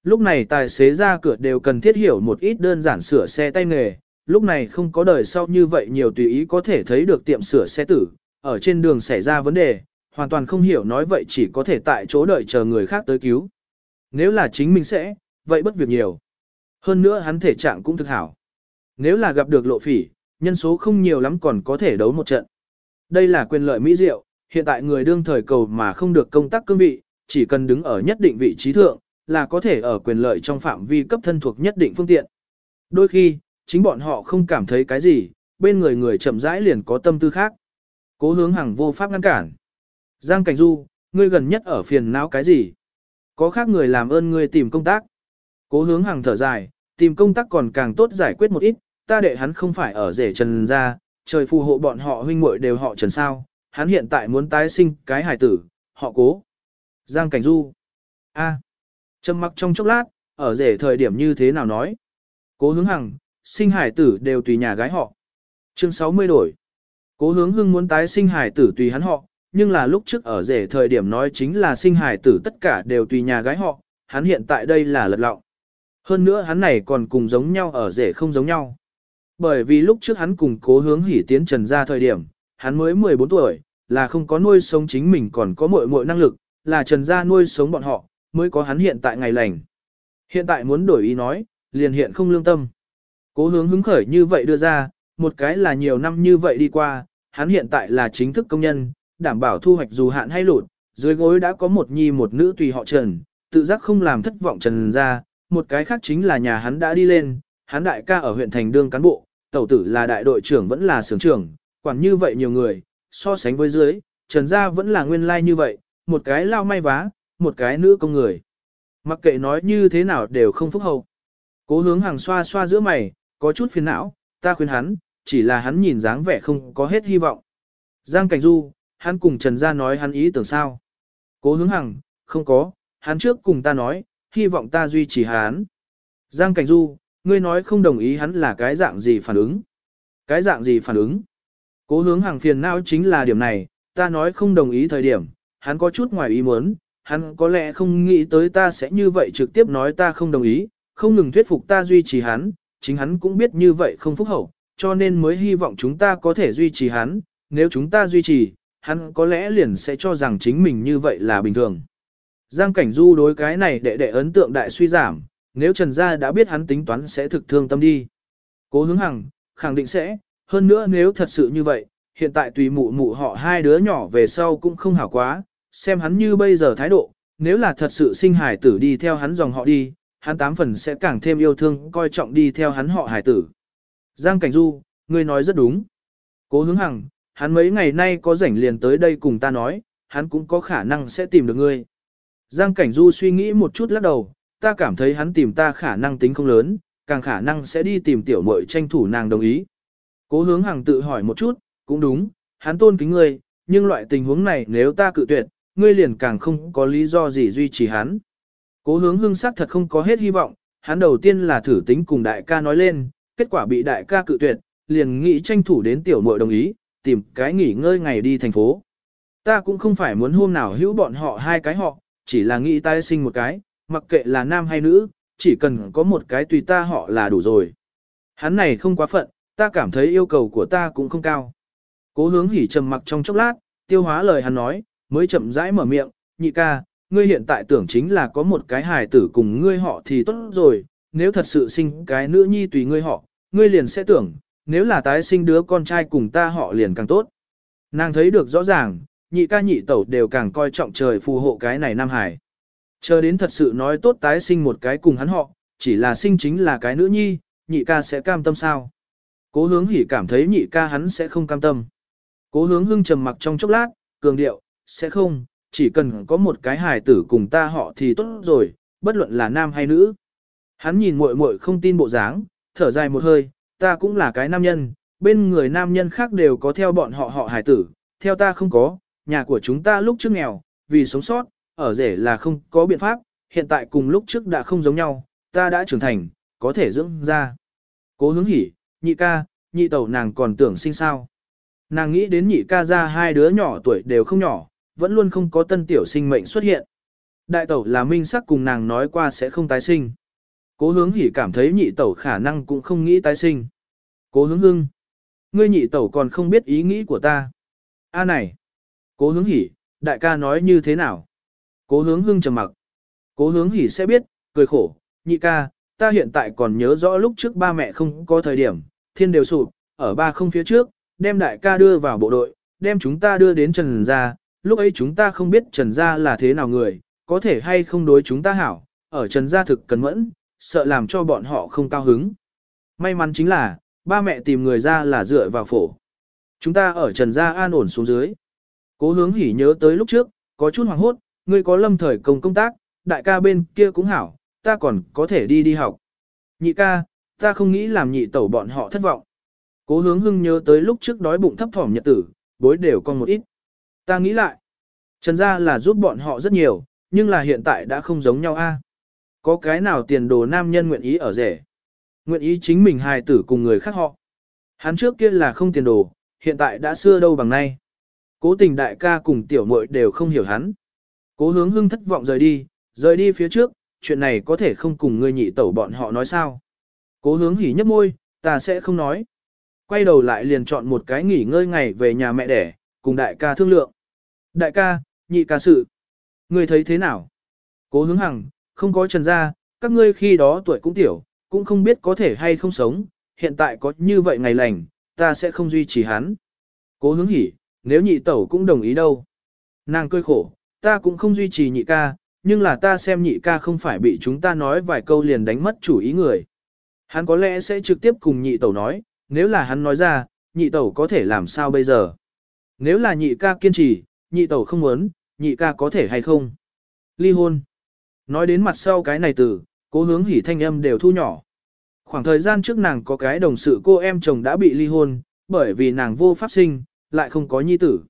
Lúc này tài xế ra cửa đều cần thiết hiểu một ít đơn giản sửa xe tay nghề, lúc này không có đời sau như vậy nhiều tùy ý có thể thấy được tiệm sửa xe tử, ở trên đường xảy ra vấn đề, hoàn toàn không hiểu nói vậy chỉ có thể tại chỗ đợi chờ người khác tới cứu. Nếu là chính mình sẽ, vậy bất việc nhiều. Hơn nữa hắn thể trạng cũng thực hảo. Nếu là gặp được lộ phỉ, nhân số không nhiều lắm còn có thể đấu một trận. Đây là quyền lợi mỹ diệu, hiện tại người đương thời cầu mà không được công tác cương vị, chỉ cần đứng ở nhất định vị trí thượng, là có thể ở quyền lợi trong phạm vi cấp thân thuộc nhất định phương tiện. Đôi khi, chính bọn họ không cảm thấy cái gì, bên người người chậm rãi liền có tâm tư khác. Cố hướng hàng vô pháp ngăn cản. Giang Cảnh Du, ngươi gần nhất ở phiền não cái gì? Có khác người làm ơn ngươi tìm công tác. Cố hướng hàng thở dài, tìm công tác còn càng tốt giải quyết một ít, ta đệ hắn không phải ở rể trần ra, trời phù hộ bọn họ huynh muội đều họ trần sao, hắn hiện tại muốn tái sinh cái hải tử, họ cố. Giang Cảnh Du. A. Trầm mặc trong chốc lát, ở rể thời điểm như thế nào nói. Cố hướng hằng, sinh hải tử đều tùy nhà gái họ. Chương 60 đổi. Cố hướng hưng muốn tái sinh hải tử tùy hắn họ, nhưng là lúc trước ở rể thời điểm nói chính là sinh hải tử tất cả đều tùy nhà gái họ, hắn hiện tại đây là lật lọng. Hơn nữa hắn này còn cùng giống nhau ở rể không giống nhau. Bởi vì lúc trước hắn cùng cố hướng hỉ tiến trần ra thời điểm, hắn mới 14 tuổi, là không có nuôi sống chính mình còn có muội muội năng lực, là trần gia nuôi sống bọn họ, mới có hắn hiện tại ngày lành. Hiện tại muốn đổi ý nói, liền hiện không lương tâm. Cố hướng hứng khởi như vậy đưa ra, một cái là nhiều năm như vậy đi qua, hắn hiện tại là chính thức công nhân, đảm bảo thu hoạch dù hạn hay lụt, dưới gối đã có một nhi một nữ tùy họ trần, tự giác không làm thất vọng trần ra, một cái khác chính là nhà hắn đã đi lên, hắn đại ca ở huyện thành đương cán bộ, tẩu tử là đại đội trưởng vẫn là sưởng trưởng, quản như vậy nhiều người, so sánh với dưới, trần gia vẫn là nguyên lai like như vậy, một cái lao may vá, một cái nữ công người. Mặc kệ nói như thế nào đều không phúc hậu. Cố hướng hàng xoa xoa giữa mày, có chút phiền não, ta khuyên hắn, chỉ là hắn nhìn dáng vẻ không có hết hy vọng. Giang Cảnh Du, hắn cùng Trần Gia nói hắn ý tưởng sao. Cố hướng hằng, không có, hắn trước cùng ta nói, hy vọng ta duy trì hắn. Giang Cảnh Du, ngươi nói không đồng ý hắn là cái dạng gì phản ứng. Cái dạng gì phản ứng. Cố hướng hàng phiền não chính là điểm này, ta nói không đồng ý thời điểm, hắn có chút ngoài ý muốn, hắn có lẽ không nghĩ tới ta sẽ như vậy trực tiếp nói ta không đồng ý, không ngừng thuyết phục ta duy trì hắn, chính hắn cũng biết như vậy không phúc hậu, cho nên mới hy vọng chúng ta có thể duy trì hắn, nếu chúng ta duy trì, hắn có lẽ liền sẽ cho rằng chính mình như vậy là bình thường. Giang Cảnh Du đối cái này đệ đệ ấn tượng đại suy giảm, nếu Trần Gia đã biết hắn tính toán sẽ thực thương tâm đi. Cố hướng hằng, khẳng định sẽ, hơn nữa nếu thật sự như vậy, hiện tại tùy mụ mụ họ hai đứa nhỏ về sau cũng không hảo quá, xem hắn như bây giờ thái độ, nếu là thật sự sinh hải tử đi theo hắn dòng họ đi, hắn tám phần sẽ càng thêm yêu thương coi trọng đi theo hắn họ hải tử. Giang Cảnh Du, ngươi nói rất đúng. Cố hướng hằng, hắn mấy ngày nay có rảnh liền tới đây cùng ta nói, hắn cũng có khả năng sẽ tìm được ngươi. Giang Cảnh Du suy nghĩ một chút lắc đầu, ta cảm thấy hắn tìm ta khả năng tính không lớn, càng khả năng sẽ đi tìm tiểu muội tranh thủ nàng đồng ý. Cố hướng Hằng tự hỏi một chút, cũng đúng, hắn tôn kính ngươi, nhưng loại tình huống này nếu ta cự tuyệt, ngươi liền càng không có lý do gì duy trì hắn. Cố hướng hưng sắc thật không có hết hy vọng, hắn đầu tiên là thử tính cùng đại ca nói lên, kết quả bị đại ca cự tuyệt, liền nghĩ tranh thủ đến tiểu muội đồng ý, tìm cái nghỉ ngơi ngày đi thành phố. Ta cũng không phải muốn hôm nào hữu bọn họ hai cái họ, chỉ là nghĩ tái sinh một cái, mặc kệ là nam hay nữ, chỉ cần có một cái tùy ta họ là đủ rồi. Hắn này không quá phận, ta cảm thấy yêu cầu của ta cũng không cao. Cố hướng hỉ trầm mặc trong chốc lát, tiêu hóa lời hắn nói, mới chậm rãi mở miệng, nhị ca, ngươi hiện tại tưởng chính là có một cái hài tử cùng ngươi họ thì tốt rồi, nếu thật sự sinh cái nữ nhi tùy ngươi họ, ngươi liền sẽ tưởng, nếu là tái sinh đứa con trai cùng ta họ liền càng tốt. Nàng thấy được rõ ràng, nhị ca nhị tẩu đều càng coi trọng trời phù hộ cái này Nam Hải. Chờ đến thật sự nói tốt tái sinh một cái cùng hắn họ, chỉ là sinh chính là cái nữ nhi, nhị ca sẽ cam tâm sao. Cố hướng hỉ cảm thấy nhị ca hắn sẽ không cam tâm. Cố hướng hưng trầm mặc trong chốc lát, cường điệu, sẽ không, chỉ cần có một cái hài tử cùng ta họ thì tốt rồi, bất luận là nam hay nữ. Hắn nhìn muội muội không tin bộ dáng, thở dài một hơi, ta cũng là cái nam nhân, bên người nam nhân khác đều có theo bọn họ họ hài tử, theo ta không có, nhà của chúng ta lúc trước nghèo, vì sống sót, ở rể là không có biện pháp, hiện tại cùng lúc trước đã không giống nhau, ta đã trưởng thành, có thể dưỡng ra. Cố hướng hỉ, nhị ca, nhị tẩu nàng còn tưởng sinh sao. Nàng nghĩ đến nhị ca ra hai đứa nhỏ tuổi đều không nhỏ, vẫn luôn không có tân tiểu sinh mệnh xuất hiện. Đại tẩu là minh sắc cùng nàng nói qua sẽ không tái sinh. Cố hướng hỉ cảm thấy nhị tẩu khả năng cũng không nghĩ tái sinh. Cố hướng hưng. Ngươi nhị tẩu còn không biết ý nghĩ của ta. A này. Cố hướng hỉ, đại ca nói như thế nào? Cố hướng hưng trầm mặc. Cố hướng hỉ sẽ biết, cười khổ, nhị ca, ta hiện tại còn nhớ rõ lúc trước ba mẹ không có thời điểm, thiên đều sụp, ở ba không phía trước, đem đại ca đưa vào bộ đội, đem chúng ta đưa đến Trần Gia, lúc ấy chúng ta không biết Trần Gia là thế nào người, có thể hay không đối chúng ta hảo, ở Trần Gia thực cần mẫn, sợ làm cho bọn họ không cao hứng. May mắn chính là, ba mẹ tìm người ra là dựa vào phổ. Chúng ta ở Trần Gia an ổn xuống dưới. Cố hướng hỉ nhớ tới lúc trước, có chút hoàng hốt, ngươi có lâm thời công công tác, đại ca bên kia cũng hảo, ta còn có thể đi đi học. Nhị ca, ta không nghĩ làm nhị tẩu bọn họ thất vọng. Cố hướng hưng nhớ tới lúc trước đói bụng thấp thỏm nhật tử, bối đều con một ít. Ta nghĩ lại, trần gia là giúp bọn họ rất nhiều, nhưng là hiện tại đã không giống nhau a. Có cái nào tiền đồ nam nhân nguyện ý ở rể? Nguyện ý chính mình hài tử cùng người khác họ. Hắn trước kia là không tiền đồ, hiện tại đã xưa đâu bằng nay. Cố tình đại ca cùng tiểu muội đều không hiểu hắn. Cố hướng hưng thất vọng rời đi, rời đi phía trước, chuyện này có thể không cùng ngươi nhị tẩu bọn họ nói sao. Cố hướng hỉ nhấp môi, ta sẽ không nói. Quay đầu lại liền chọn một cái nghỉ ngơi ngày về nhà mẹ đẻ, cùng đại ca thương lượng. Đại ca, nhị ca sự. Ngươi thấy thế nào? Cố hướng hằng, không có trần gia, các ngươi khi đó tuổi cũng tiểu, cũng không biết có thể hay không sống, hiện tại có như vậy ngày lành, ta sẽ không duy trì hắn. Cố hướng hỉ, nếu nhị tẩu cũng đồng ý đâu. Nàng cười khổ, ta cũng không duy trì nhị ca, nhưng là ta xem nhị ca không phải bị chúng ta nói vài câu liền đánh mất chủ ý người. Hắn có lẽ sẽ trực tiếp cùng nhị tẩu nói, nếu là hắn nói ra, nhị tẩu có thể làm sao bây giờ? Nếu là nhị ca kiên trì, nhị tẩu không muốn, nhị ca có thể hay không? Ly hôn. Nói đến mặt sau cái này từ, cố hướng hỉ thanh âm đều thu nhỏ. Khoảng thời gian trước nàng có cái đồng sự cô em chồng đã bị ly hôn, bởi vì nàng vô pháp sinh, lại không có nhi tử.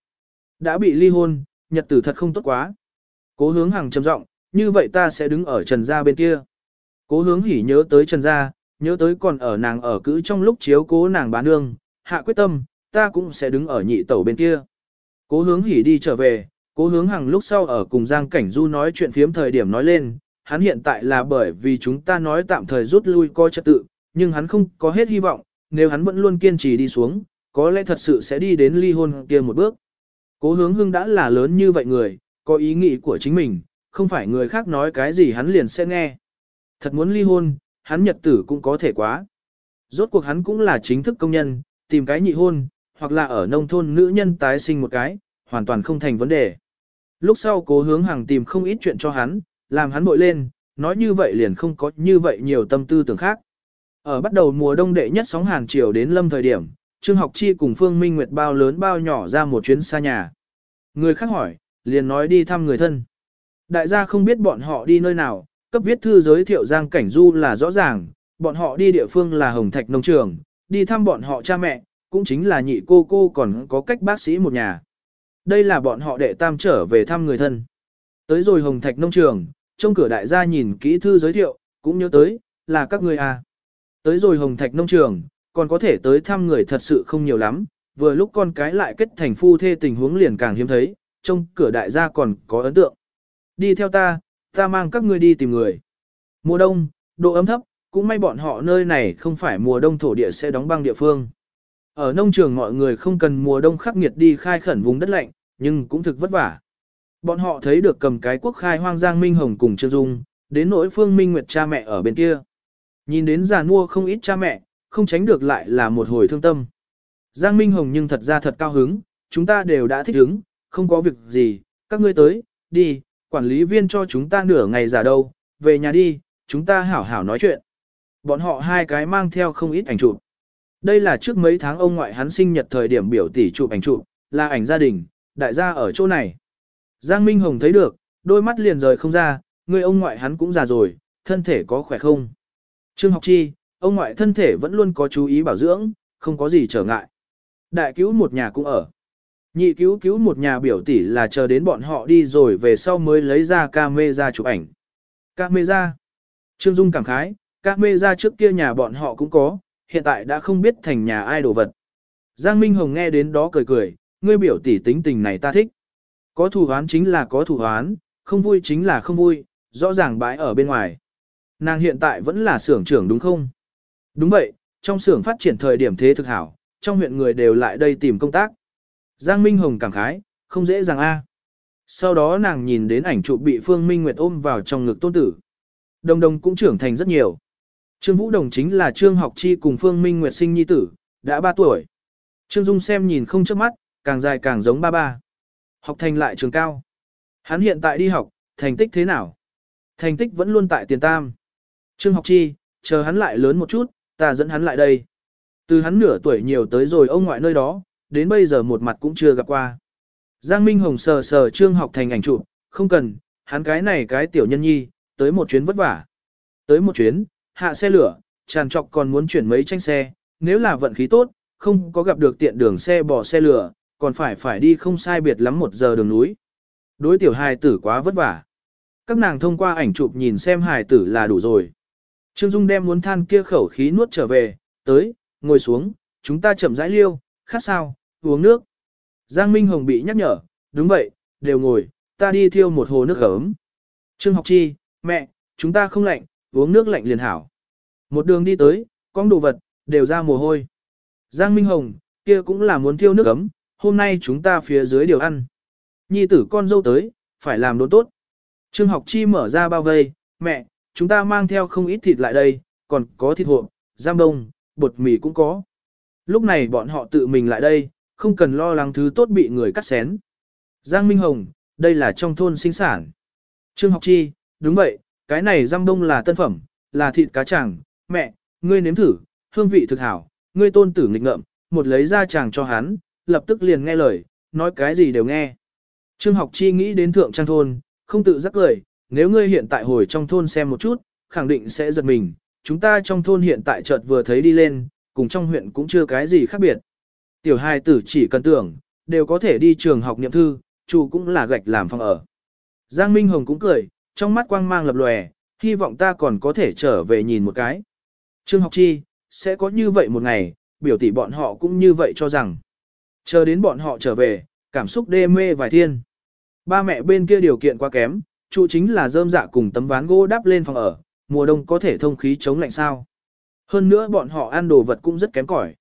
Đã bị ly hôn, nhật tử thật không tốt quá. Cố hướng hàng trầm giọng, như vậy ta sẽ đứng ở trần gia bên kia. Cố hướng hỉ nhớ tới trần gia, nhớ tới còn ở nàng ở cữ trong lúc chiếu cố nàng bán nương, hạ quyết tâm, ta cũng sẽ đứng ở nhị tẩu bên kia. Cố hướng hỉ đi trở về, cố hướng hàng lúc sau ở cùng Giang Cảnh Du nói chuyện phiếm thời điểm nói lên, hắn hiện tại là bởi vì chúng ta nói tạm thời rút lui coi trật tự, nhưng hắn không có hết hy vọng, nếu hắn vẫn luôn kiên trì đi xuống, có lẽ thật sự sẽ đi đến ly hôn kia một bước. Cố hướng hưng đã là lớn như vậy người, có ý nghĩ của chính mình, không phải người khác nói cái gì hắn liền sẽ nghe. Thật muốn ly hôn, hắn nhật tử cũng có thể quá. Rốt cuộc hắn cũng là chính thức công nhân, tìm cái nhị hôn, hoặc là ở nông thôn nữ nhân tái sinh một cái, hoàn toàn không thành vấn đề. Lúc sau cố hướng hàng tìm không ít chuyện cho hắn, làm hắn bội lên, nói như vậy liền không có như vậy nhiều tâm tư tưởng khác. Ở bắt đầu mùa đông đệ nhất sóng hàng chiều đến lâm thời điểm, Trương Học Chi cùng Phương Minh Nguyệt bao lớn bao nhỏ ra một chuyến xa nhà. Người khác hỏi, liền nói đi thăm người thân. Đại gia không biết bọn họ đi nơi nào, cấp viết thư giới thiệu Giang Cảnh Du là rõ ràng, bọn họ đi địa phương là Hồng Thạch Nông Trường, đi thăm bọn họ cha mẹ, cũng chính là nhị cô cô còn có cách bác sĩ một nhà. Đây là bọn họ đệ tam trở về thăm người thân. Tới rồi Hồng Thạch Nông Trường, trong cửa đại gia nhìn kỹ thư giới thiệu, cũng nhớ tới, là các người à. Tới rồi Hồng Thạch Nông Trường, còn có thể tới thăm người thật sự không nhiều lắm, vừa lúc con cái lại kết thành phu thê tình huống liền càng hiếm thấy, trong cửa đại gia còn có ấn tượng. Đi theo ta, ta mang các ngươi đi tìm người. Mùa đông, độ ấm thấp, cũng may bọn họ nơi này không phải mùa đông thổ địa sẽ đóng băng địa phương. Ở nông trường mọi người không cần mùa đông khắc nghiệt đi khai khẩn vùng đất lạnh, nhưng cũng thực vất vả. Bọn họ thấy được cầm cái quốc khai hoang giang Minh Hồng cùng Trương Dung, đến nỗi phương Minh Nguyệt cha mẹ ở bên kia. Nhìn đến già nua không ít cha mẹ, không tránh được lại là một hồi thương tâm. Giang Minh Hồng nhưng thật ra thật cao hứng, chúng ta đều đã thích hứng, không có việc gì, các ngươi tới, đi, quản lý viên cho chúng ta nửa ngày giả đâu, về nhà đi, chúng ta hảo hảo nói chuyện. Bọn họ hai cái mang theo không ít ảnh chụp. Đây là trước mấy tháng ông ngoại hắn sinh nhật thời điểm biểu tỷ chụp ảnh chụp, là ảnh gia đình, đại gia ở chỗ này. Giang Minh Hồng thấy được, đôi mắt liền rời không ra, người ông ngoại hắn cũng già rồi, thân thể có khỏe không? Trương học chi, ông ngoại thân thể vẫn luôn có chú ý bảo dưỡng, không có gì trở ngại. Đại cứu một nhà cũng ở. Nhị cứu cứu một nhà biểu tỷ là chờ đến bọn họ đi rồi về sau mới lấy ra camera chụp ảnh. Camera. Trương Dung cảm khái, camera trước kia nhà bọn họ cũng có, hiện tại đã không biết thành nhà ai đồ vật. Giang Minh Hồng nghe đến đó cười cười, ngươi biểu tỷ tính tình này ta thích. Có thủ hoán chính là có thủ hoán, không vui chính là không vui, rõ ràng bãi ở bên ngoài. Nàng hiện tại vẫn là xưởng trưởng đúng không? Đúng vậy, trong xưởng phát triển thời điểm thế thực hảo, trong huyện người đều lại đây tìm công tác. Giang Minh Hồng cảm khái, không dễ dàng a. Sau đó nàng nhìn đến ảnh chụp bị Phương Minh Nguyệt ôm vào trong ngực tôn tử. Đồng đồng cũng trưởng thành rất nhiều. Trương Vũ Đồng chính là Trương Học Chi cùng Phương Minh Nguyệt sinh nhi tử, đã 3 tuổi. Trương Dung xem nhìn không chớp mắt, càng dài càng giống ba ba. Học thành lại trường cao. Hắn hiện tại đi học, thành tích thế nào? Thành tích vẫn luôn tại tiền tam. Trương Học Chi, chờ hắn lại lớn một chút, ta dẫn hắn lại đây. Từ hắn nửa tuổi nhiều tới rồi ông ngoại nơi đó, đến bây giờ một mặt cũng chưa gặp qua. Giang Minh Hồng sờ sờ Trương Học thành ảnh chụp, không cần, hắn cái này cái tiểu nhân nhi, tới một chuyến vất vả. Tới một chuyến, hạ xe lửa, tràn trọc còn muốn chuyển mấy tranh xe, nếu là vận khí tốt, không có gặp được tiện đường xe bỏ xe lửa, còn phải phải đi không sai biệt lắm một giờ đường núi. Đối tiểu hài tử quá vất vả. Các nàng thông qua ảnh chụp nhìn xem hài tử là đủ rồi. Trương Dung đem muốn than kia khẩu khí nuốt trở về, tới, ngồi xuống, chúng ta chậm rãi liêu, khát sao, uống nước. Giang Minh Hồng bị nhắc nhở, đúng vậy, đều ngồi, ta đi thiêu một hồ nước ấm. Trương học chi, mẹ, chúng ta không lạnh, uống nước lạnh liền hảo. Một đường đi tới, con đồ vật, đều ra mồ hôi. Giang Minh Hồng, kia cũng là muốn thiêu nước ấm, hôm nay chúng ta phía dưới điều ăn. Nhi tử con dâu tới, phải làm đồ tốt. Trương học chi mở ra bao vây, mẹ, chúng ta mang theo không ít thịt lại đây, còn có thịt hộp, giam đông, bột mì cũng có. Lúc này bọn họ tự mình lại đây, không cần lo lắng thứ tốt bị người cắt xén. Giang Minh Hồng, đây là trong thôn sinh sản. Trương Học Chi, đúng vậy, cái này răm đông là tân phẩm, là thịt cá chàng, mẹ, ngươi nếm thử, hương vị thực hảo, ngươi tôn tử nghịch ngợm, một lấy ra chàng cho hắn, lập tức liền nghe lời, nói cái gì đều nghe. Trương Học Chi nghĩ đến thượng trang thôn, không tự giác lời, nếu ngươi hiện tại hồi trong thôn xem một chút, khẳng định sẽ giật mình, chúng ta trong thôn hiện tại chợt vừa thấy đi lên, cùng trong huyện cũng chưa cái gì khác biệt. Tiểu hai tử chỉ cần tưởng, đều có thể đi trường học niệm thư, chủ cũng là gạch làm phòng ở. Giang Minh Hồng cũng cười, trong mắt quang mang lập lòe, hy vọng ta còn có thể trở về nhìn một cái. Trương học chi, sẽ có như vậy một ngày, biểu tỷ bọn họ cũng như vậy cho rằng. Chờ đến bọn họ trở về, cảm xúc đê mê vài thiên. Ba mẹ bên kia điều kiện quá kém, trụ chính là rơm dạ cùng tấm ván gỗ đắp lên phòng ở, mùa đông có thể thông khí chống lạnh sao. Hơn nữa bọn họ ăn đồ vật cũng rất kém cỏi.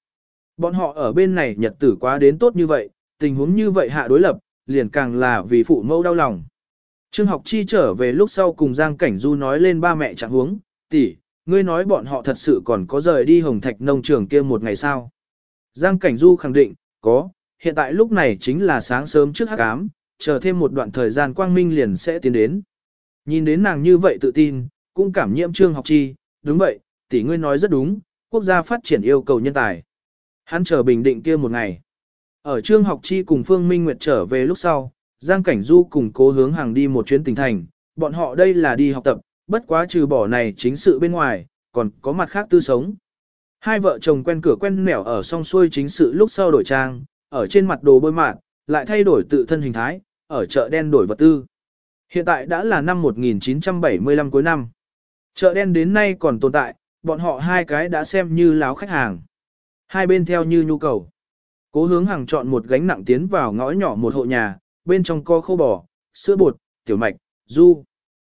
Bọn họ ở bên này nhật tử quá đến tốt như vậy, tình huống như vậy hạ đối lập, liền càng là vì phụ mẫu đau lòng. Trương học chi trở về lúc sau cùng Giang Cảnh Du nói lên ba mẹ chẳng huống, tỷ, ngươi nói bọn họ thật sự còn có rời đi Hồng Thạch nông trường kia một ngày sao? Giang Cảnh Du khẳng định, có, hiện tại lúc này chính là sáng sớm trước hắc ám, chờ thêm một đoạn thời gian quang minh liền sẽ tiến đến. Nhìn đến nàng như vậy tự tin, cũng cảm nhiễm Trương học chi, đúng vậy, tỷ ngươi nói rất đúng, quốc gia phát triển yêu cầu nhân tài. Hắn chờ bình định kia một ngày. Ở Trương học chi cùng Phương Minh Nguyệt trở về lúc sau, Giang Cảnh Du cùng cố hướng hàng đi một chuyến tỉnh thành, bọn họ đây là đi học tập, bất quá trừ bỏ này chính sự bên ngoài, còn có mặt khác tư sống. Hai vợ chồng quen cửa quen nẻo ở song xuôi chính sự lúc sau đổi trang, ở trên mặt đồ bôi mạn, lại thay đổi tự thân hình thái, ở chợ đen đổi vật tư. Hiện tại đã là năm 1975 cuối năm. Chợ đen đến nay còn tồn tại, bọn họ hai cái đã xem như láo khách hàng. Hai bên theo như nhu cầu. Cố hướng hàng chọn một gánh nặng tiến vào ngõ nhỏ một hộ nhà, bên trong có khô bò, sữa bột, tiểu mạch, du.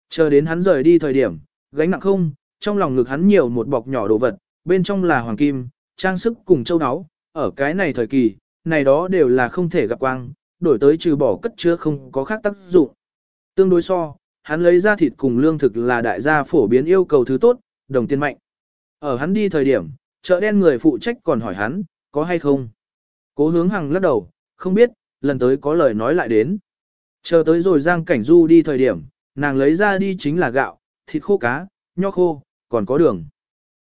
Chờ đến hắn rời đi thời điểm, gánh nặng không, trong lòng ngực hắn nhiều một bọc nhỏ đồ vật, bên trong là hoàng kim, trang sức cùng châu áo, ở cái này thời kỳ, này đó đều là không thể gặp quang, đổi tới trừ bỏ cất chứa không có khác tác dụng. Tương đối so, hắn lấy ra thịt cùng lương thực là đại gia phổ biến yêu cầu thứ tốt, đồng tiền mạnh. Ở hắn đi thời điểm, chợ đen người phụ trách còn hỏi hắn, có hay không? Cố hướng hằng lắc đầu, không biết, lần tới có lời nói lại đến. Chờ tới rồi Giang Cảnh Du đi thời điểm, nàng lấy ra đi chính là gạo, thịt khô cá, nho khô, còn có đường.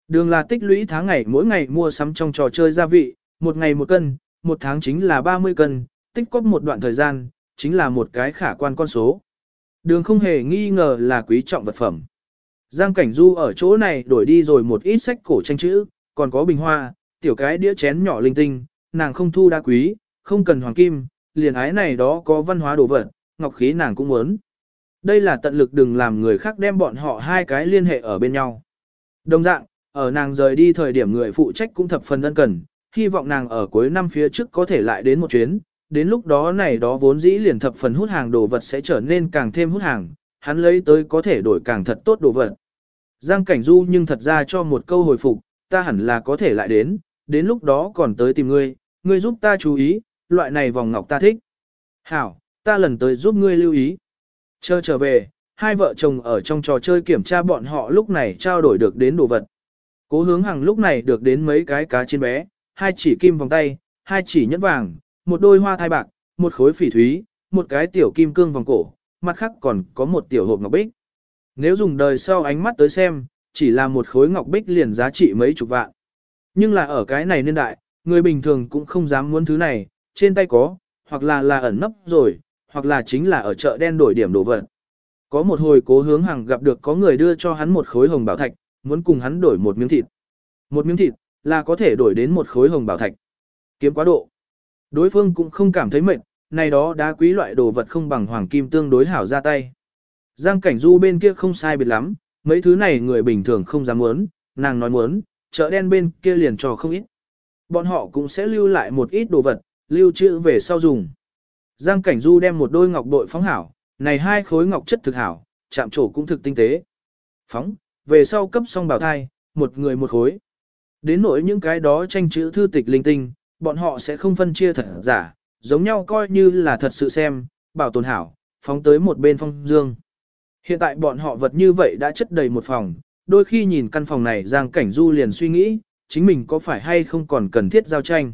Đường là tích lũy tháng ngày mỗi ngày mua sắm trong trò chơi gia vị, một ngày một cân, một tháng chính là 30 cân, tích cóp một đoạn thời gian, chính là một cái khả quan con số. Đường không hề nghi ngờ là quý trọng vật phẩm. Giang Cảnh Du ở chỗ này đổi đi rồi một ít sách cổ tranh chữ, còn có bình hoa, tiểu cái đĩa chén nhỏ linh tinh, nàng không thu đá quý, không cần hoàng kim, liền ái này đó có văn hóa đồ vật, ngọc khí nàng cũng muốn. Đây là tận lực đừng làm người khác đem bọn họ hai cái liên hệ ở bên nhau. Đồng dạng, ở nàng rời đi thời điểm người phụ trách cũng thập phần ân cần, hy vọng nàng ở cuối năm phía trước có thể lại đến một chuyến, đến lúc đó này đó vốn dĩ liền thập phần hút hàng đồ vật sẽ trở nên càng thêm hút hàng, hắn lấy tới có thể đổi càng thật tốt đồ vật. Giang Cảnh Du nhưng thật ra cho một câu hồi phục, ta hẳn là có thể lại đến, đến lúc đó còn tới tìm ngươi, ngươi giúp ta chú ý, loại này vòng ngọc ta thích. Hảo, ta lần tới giúp ngươi lưu ý. Chờ trở về, hai vợ chồng ở trong trò chơi kiểm tra bọn họ lúc này trao đổi được đến đồ vật. Cố hướng hàng lúc này được đến mấy cái cá trên bé, hai chỉ kim vòng tay, hai chỉ nhẫn vàng, một đôi hoa thai bạc, một khối phỉ thúy, một cái tiểu kim cương vòng cổ, mặt khác còn có một tiểu hộp ngọc bích. Nếu dùng đời sau ánh mắt tới xem, chỉ là một khối ngọc bích liền giá trị mấy chục vạn. Nhưng là ở cái này niên đại, người bình thường cũng không dám muốn thứ này, trên tay có, hoặc là là ẩn nấp rồi, hoặc là chính là ở chợ đen đổi điểm đồ vật. Có một hồi cố hướng hàng gặp được có người đưa cho hắn một khối hồng bảo thạch, muốn cùng hắn đổi một miếng thịt. Một miếng thịt, là có thể đổi đến một khối hồng bảo thạch. Kiếm quá độ. Đối phương cũng không cảm thấy mệt, này đó đá quý loại đồ vật không bằng hoàng kim tương đối hảo ra tay. Giang cảnh du bên kia không sai biệt lắm, mấy thứ này người bình thường không dám muốn, nàng nói muốn, chợ đen bên kia liền trò không ít. Bọn họ cũng sẽ lưu lại một ít đồ vật, lưu trữ về sau dùng. Giang cảnh du đem một đôi ngọc bội phóng hảo, này hai khối ngọc chất thực hảo, chạm trổ cũng thực tinh tế. Phóng, về sau cấp xong bảo thai, một người một khối. Đến nỗi những cái đó tranh chữ thư tịch linh tinh, bọn họ sẽ không phân chia thật giả, giống nhau coi như là thật sự xem, bảo tồn hảo, phóng tới một bên phong dương. Hiện tại bọn họ vật như vậy đã chất đầy một phòng, đôi khi nhìn căn phòng này Giang Cảnh Du liền suy nghĩ, chính mình có phải hay không còn cần thiết giao tranh.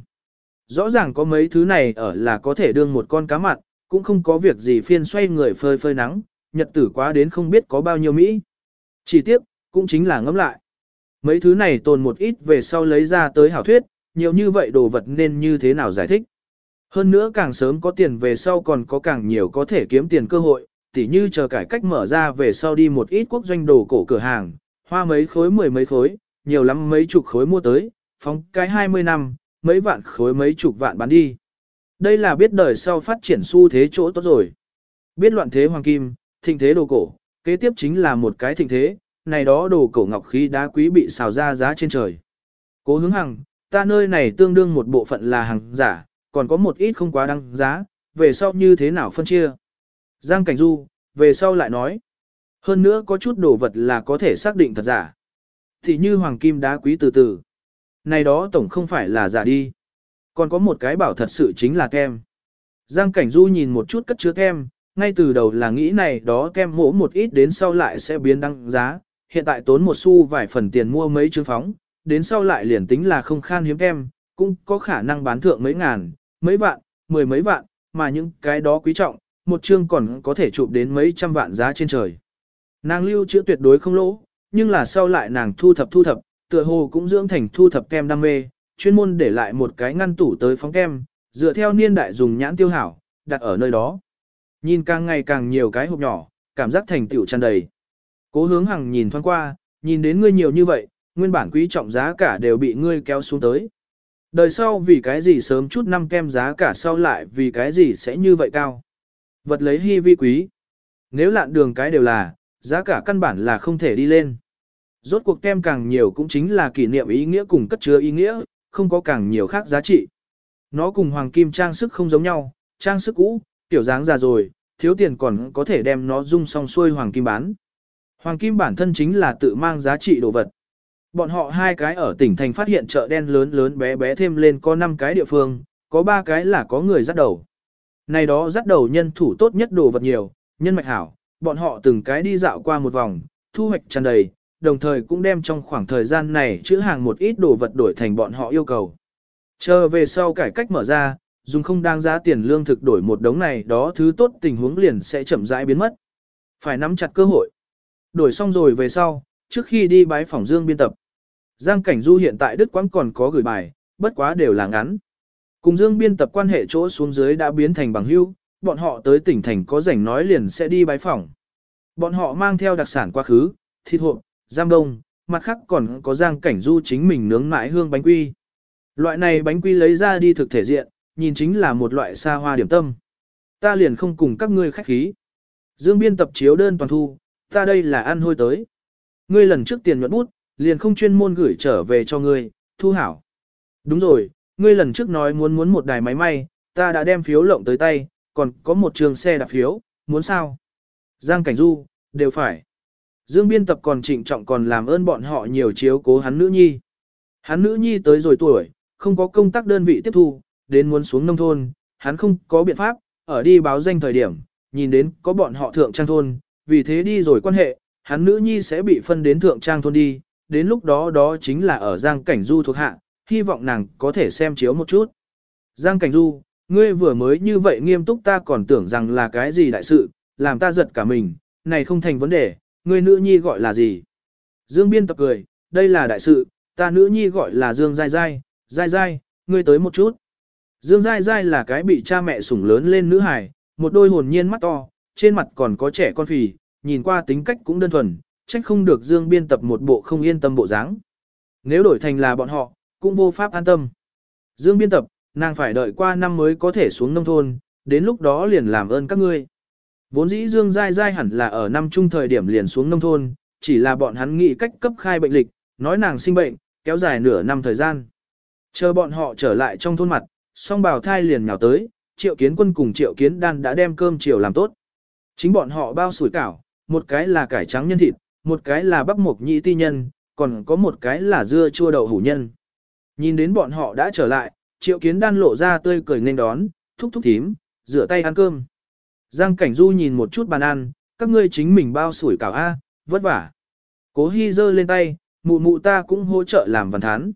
Rõ ràng có mấy thứ này ở là có thể đương một con cá mặn, cũng không có việc gì phiên xoay người phơi phơi nắng, nhật tử quá đến không biết có bao nhiêu Mỹ. Chỉ tiếc, cũng chính là ngẫm lại. Mấy thứ này tồn một ít về sau lấy ra tới hảo thuyết, nhiều như vậy đồ vật nên như thế nào giải thích. Hơn nữa càng sớm có tiền về sau còn có càng nhiều có thể kiếm tiền cơ hội, tỉ như chờ cải cách mở ra về sau đi một ít quốc doanh đồ cổ cửa hàng, hoa mấy khối mười mấy khối, nhiều lắm mấy chục khối mua tới, phóng cái 20 năm, mấy vạn khối mấy chục vạn bán đi. Đây là biết đời sau phát triển xu thế chỗ tốt rồi. Biết loạn thế hoàng kim, thịnh thế đồ cổ, kế tiếp chính là một cái thịnh thế, này đó đồ cổ ngọc khí đá quý bị xào ra giá trên trời. Cố hướng hằng, ta nơi này tương đương một bộ phận là hàng giả, còn có một ít không quá đăng giá, về sau như thế nào phân chia. Giang Cảnh Du, về sau lại nói. Hơn nữa có chút đồ vật là có thể xác định thật giả. thì như hoàng kim đá quý từ từ. Này đó tổng không phải là giả đi. Còn có một cái bảo thật sự chính là kem. Giang Cảnh Du nhìn một chút cất chứa kem, ngay từ đầu là nghĩ này đó kem mỗ một ít đến sau lại sẽ biến đăng giá, hiện tại tốn một xu vài phần tiền mua mấy trứng phóng, đến sau lại liền tính là không khan hiếm kem, cũng có khả năng bán thượng mấy ngàn, mấy vạn, mười mấy vạn, mà những cái đó quý trọng, một chương còn có thể chụp đến mấy trăm vạn giá trên trời. Nàng lưu trữ tuyệt đối không lỗ, nhưng là sau lại nàng thu thập thu thập, tựa hồ cũng dưỡng thành thu thập kem đam mê, chuyên môn để lại một cái ngăn tủ tới phóng kem, dựa theo niên đại dùng nhãn tiêu hảo, đặt ở nơi đó. Nhìn càng ngày càng nhiều cái hộp nhỏ, cảm giác thành tựu tràn đầy. Cố hướng hằng nhìn thoáng qua, nhìn đến ngươi nhiều như vậy, nguyên bản quý trọng giá cả đều bị ngươi kéo xuống tới. Đời sau vì cái gì sớm chút năm kem giá cả sau lại vì cái gì sẽ như vậy cao. Vật lấy hy vi quý. Nếu lạn đường cái đều là, giá cả căn bản là không thể đi lên. Rốt cuộc tem càng nhiều cũng chính là kỷ niệm ý nghĩa cùng cất chứa ý nghĩa, không có càng nhiều khác giá trị. Nó cùng hoàng kim trang sức không giống nhau, trang sức cũ, tiểu dáng già rồi, thiếu tiền còn có thể đem nó dung song xuôi hoàng kim bán. Hoàng kim bản thân chính là tự mang giá trị đồ vật. Bọn họ hai cái ở tỉnh thành phát hiện chợ đen lớn lớn bé bé thêm lên có 5 cái địa phương, có 3 cái là có người dắt đầu. Này đó dắt đầu nhân thủ tốt nhất đồ vật nhiều, nhân mạch hảo, bọn họ từng cái đi dạo qua một vòng, thu hoạch tràn đầy, đồng thời cũng đem trong khoảng thời gian này chữ hàng một ít đồ vật đổi thành bọn họ yêu cầu. Chờ về sau cải cách mở ra, dùng không đáng giá tiền lương thực đổi một đống này đó thứ tốt tình huống liền sẽ chậm rãi biến mất. Phải nắm chặt cơ hội. Đổi xong rồi về sau, trước khi đi bái phòng Dương biên tập. Giang Cảnh Du hiện tại Đức Quang còn có gửi bài, bất quá đều là ngắn. Cùng Dương biên tập quan hệ chỗ xuống dưới đã biến thành bằng hữu, bọn họ tới tỉnh thành có rảnh nói liền sẽ đi bái phòng. Bọn họ mang theo đặc sản quá khứ, thịt hộp, giam đông, mặt khác còn có Giang Cảnh Du chính mình nướng mãi hương bánh quy. Loại này bánh quy lấy ra đi thực thể diện, nhìn chính là một loại xa hoa điểm tâm. Ta liền không cùng các ngươi khách khí. Dương biên tập chiếu đơn toàn thu, ta đây là ăn hôi tới. Ngươi lần trước tiền nhuận bút, liền không chuyên môn gửi trở về cho ngươi, thu hảo. Đúng rồi, ngươi lần trước nói muốn muốn một đài máy may, ta đã đem phiếu lộng tới tay, còn có một trường xe đạp phiếu, muốn sao? Giang Cảnh Du, đều phải. Dương biên tập còn trịnh trọng còn làm ơn bọn họ nhiều chiếu cố hắn nữ nhi. Hắn nữ nhi tới rồi tuổi, không có công tác đơn vị tiếp thu, đến muốn xuống nông thôn, hắn không có biện pháp, ở đi báo danh thời điểm, nhìn đến có bọn họ thượng trang thôn, vì thế đi rồi quan hệ, hắn nữ nhi sẽ bị phân đến thượng trang thôn đi, đến lúc đó đó chính là ở Giang Cảnh Du thuộc hạ, hy vọng nàng có thể xem chiếu một chút. Giang Cảnh Du, ngươi vừa mới như vậy nghiêm túc ta còn tưởng rằng là cái gì đại sự, làm ta giật cả mình, này không thành vấn đề, ngươi nữ nhi gọi là gì? Dương Biên tập cười, đây là đại sự, ta nữ nhi gọi là Dương Giai Giai, Giai Giai, ngươi tới một chút. Dương Giai Giai là cái bị cha mẹ sủng lớn lên nữ hài, một đôi hồn nhiên mắt to, trên mặt còn có trẻ con phì, nhìn qua tính cách cũng đơn thuần, trách không được Dương biên tập một bộ không yên tâm bộ dáng. Nếu đổi thành là bọn họ, cũng vô pháp an tâm. Dương biên tập, nàng phải đợi qua năm mới có thể xuống nông thôn, đến lúc đó liền làm ơn các ngươi. Vốn dĩ Dương Giai Giai hẳn là ở năm trung thời điểm liền xuống nông thôn, chỉ là bọn hắn nghĩ cách cấp khai bệnh lịch, nói nàng sinh bệnh, kéo dài nửa năm thời gian. Chờ bọn họ trở lại trong thôn mặt, song bào thai liền nhào tới, triệu kiến quân cùng triệu kiến đan đã đem cơm chiều làm tốt. Chính bọn họ bao sủi cảo, một cái là cải trắng nhân thịt, một cái là bắp mộc nhị ti nhân, còn có một cái là dưa chua đậu hủ nhân. Nhìn đến bọn họ đã trở lại, triệu kiến đan lộ ra tươi cười nên đón, thúc thúc thím, rửa tay ăn cơm. Giang Cảnh Du nhìn một chút bàn ăn, các ngươi chính mình bao sủi cảo A, vất vả. Cố Hi giơ lên tay, mụ mụ ta cũng hỗ trợ làm văn thán.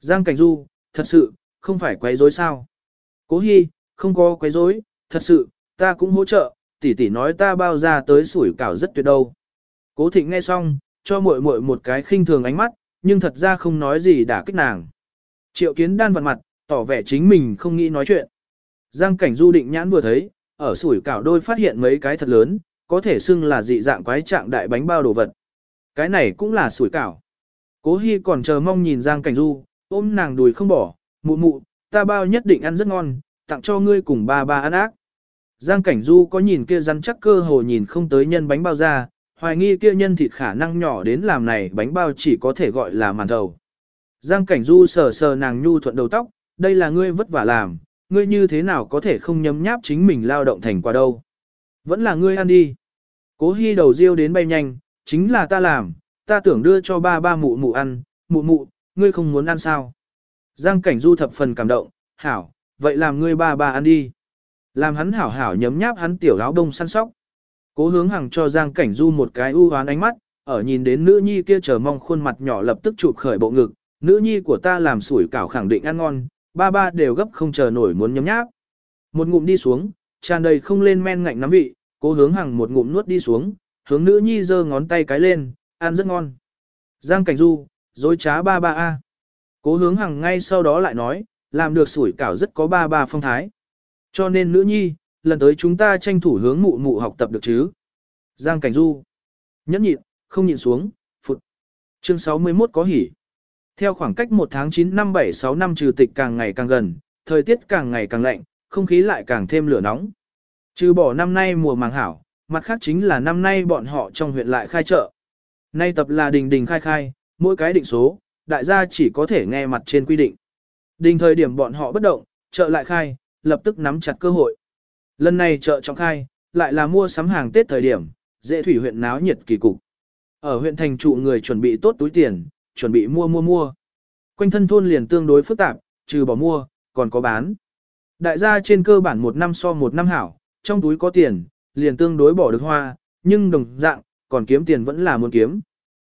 Giang Cảnh Du, thật sự, không phải quấy rối sao. Cố Hi, không có quấy rối, thật sự, ta cũng hỗ trợ, tỷ tỷ nói ta bao ra tới sủi cảo rất tuyệt đâu. Cố Thịnh nghe xong, cho muội muội một cái khinh thường ánh mắt, nhưng thật ra không nói gì đã kích nàng. Triệu Kiến đan vặn mặt, tỏ vẻ chính mình không nghĩ nói chuyện. Giang Cảnh Du định nhãn vừa thấy, ở sủi cảo đôi phát hiện mấy cái thật lớn, có thể xưng là dị dạng quái trạng đại bánh bao đồ vật. Cái này cũng là sủi cảo. Cố Hi còn chờ mong nhìn Giang Cảnh Du, ôm nàng đùi không bỏ, mụ mụ, ta bao nhất định ăn rất ngon, tặng cho ngươi cùng ba ba ăn ác. Giang Cảnh Du có nhìn kia rắn chắc cơ hồ nhìn không tới nhân bánh bao ra, hoài nghi kia nhân thịt khả năng nhỏ đến làm này bánh bao chỉ có thể gọi là màn thầu. Giang Cảnh Du sờ sờ nàng nhu thuận đầu tóc, đây là ngươi vất vả làm, ngươi như thế nào có thể không nhấm nháp chính mình lao động thành quả đâu. Vẫn là ngươi ăn đi. Cố Hi đầu riêu đến bay nhanh, chính là ta làm, ta tưởng đưa cho ba ba mụ mụ ăn, mụ mụ, ngươi không muốn ăn sao? Giang cảnh du thập phần cảm động, hảo, vậy làm ngươi ba ba ăn đi. Làm hắn hảo hảo nhấm nháp hắn tiểu áo đông săn sóc. Cố hướng hằng cho Giang cảnh du một cái ưu hoán ánh mắt, ở nhìn đến nữ nhi kia chờ mong khuôn mặt nhỏ lập tức chụp khởi bộ ngực, nữ nhi của ta làm sủi cảo khẳng định ăn ngon, ba ba đều gấp không chờ nổi muốn nhấm nháp. Một ngụm đi xuống, tràn đầy không lên men ngạnh nắm vị, cố hướng hằng một ngụm nuốt đi xuống, hướng nữ nhi giơ ngón tay cái lên, ăn rất ngon. Giang cảnh du, dối trá ba ba a. Cố hướng hằng ngay sau đó lại nói, làm được sủi cảo rất có ba ba phong thái. Cho nên nữ nhi, lần tới chúng ta tranh thủ hướng mụ mụ học tập được chứ. Giang cảnh du. Nhẫn nhịn, không nhịn xuống, phụt. Chương 61 có hỉ. Theo khoảng cách 1 tháng 9 năm 76 năm trừ tịch càng ngày càng gần, thời tiết càng ngày càng lạnh, không khí lại càng thêm lửa nóng. Trừ bỏ năm nay mùa màng hảo, mặt khác chính là năm nay bọn họ trong huyện lại khai chợ. Nay tập là đình đình khai khai, mỗi cái định số, đại gia chỉ có thể nghe mặt trên quy định. Đình thời điểm bọn họ bất động, chợ lại khai, lập tức nắm chặt cơ hội. Lần này chợ trọng khai, lại là mua sắm hàng Tết thời điểm, dễ thủy huyện náo nhiệt kỳ cục. Ở huyện thành trụ người chuẩn bị tốt túi tiền, chuẩn bị mua mua mua. Quanh thân thôn liền tương đối phức tạp, trừ bỏ mua, còn có bán. Đại gia trên cơ bản một năm so một năm hảo, trong túi có tiền, liền tương đối bỏ được hoa, nhưng đồng dạng, còn kiếm tiền vẫn là muốn kiếm.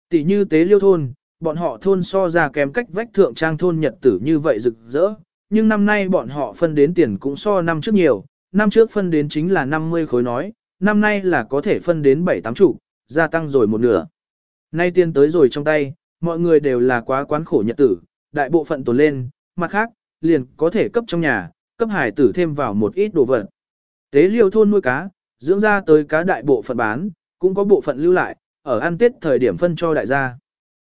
Tỷ như tế liêu thôn, bọn họ thôn so ra kém cách vách thượng trang thôn nhật tử như vậy rực rỡ, nhưng năm nay bọn họ phân đến tiền cũng so năm trước nhiều, năm trước phân đến chính là 50 khối nói, năm nay là có thể phân đến 7-8 chủ, gia tăng rồi một nửa. Nay tiền tới rồi trong tay, mọi người đều là quá quán khổ nhật tử, đại bộ phận tồn lên, mặt khác, liền có thể cấp trong nhà, cấp hải tử thêm vào một ít đồ vật. Tế liêu thôn nuôi cá, dưỡng ra tới cá đại bộ phận bán, cũng có bộ phận lưu lại, ở ăn tết thời điểm phân cho đại gia.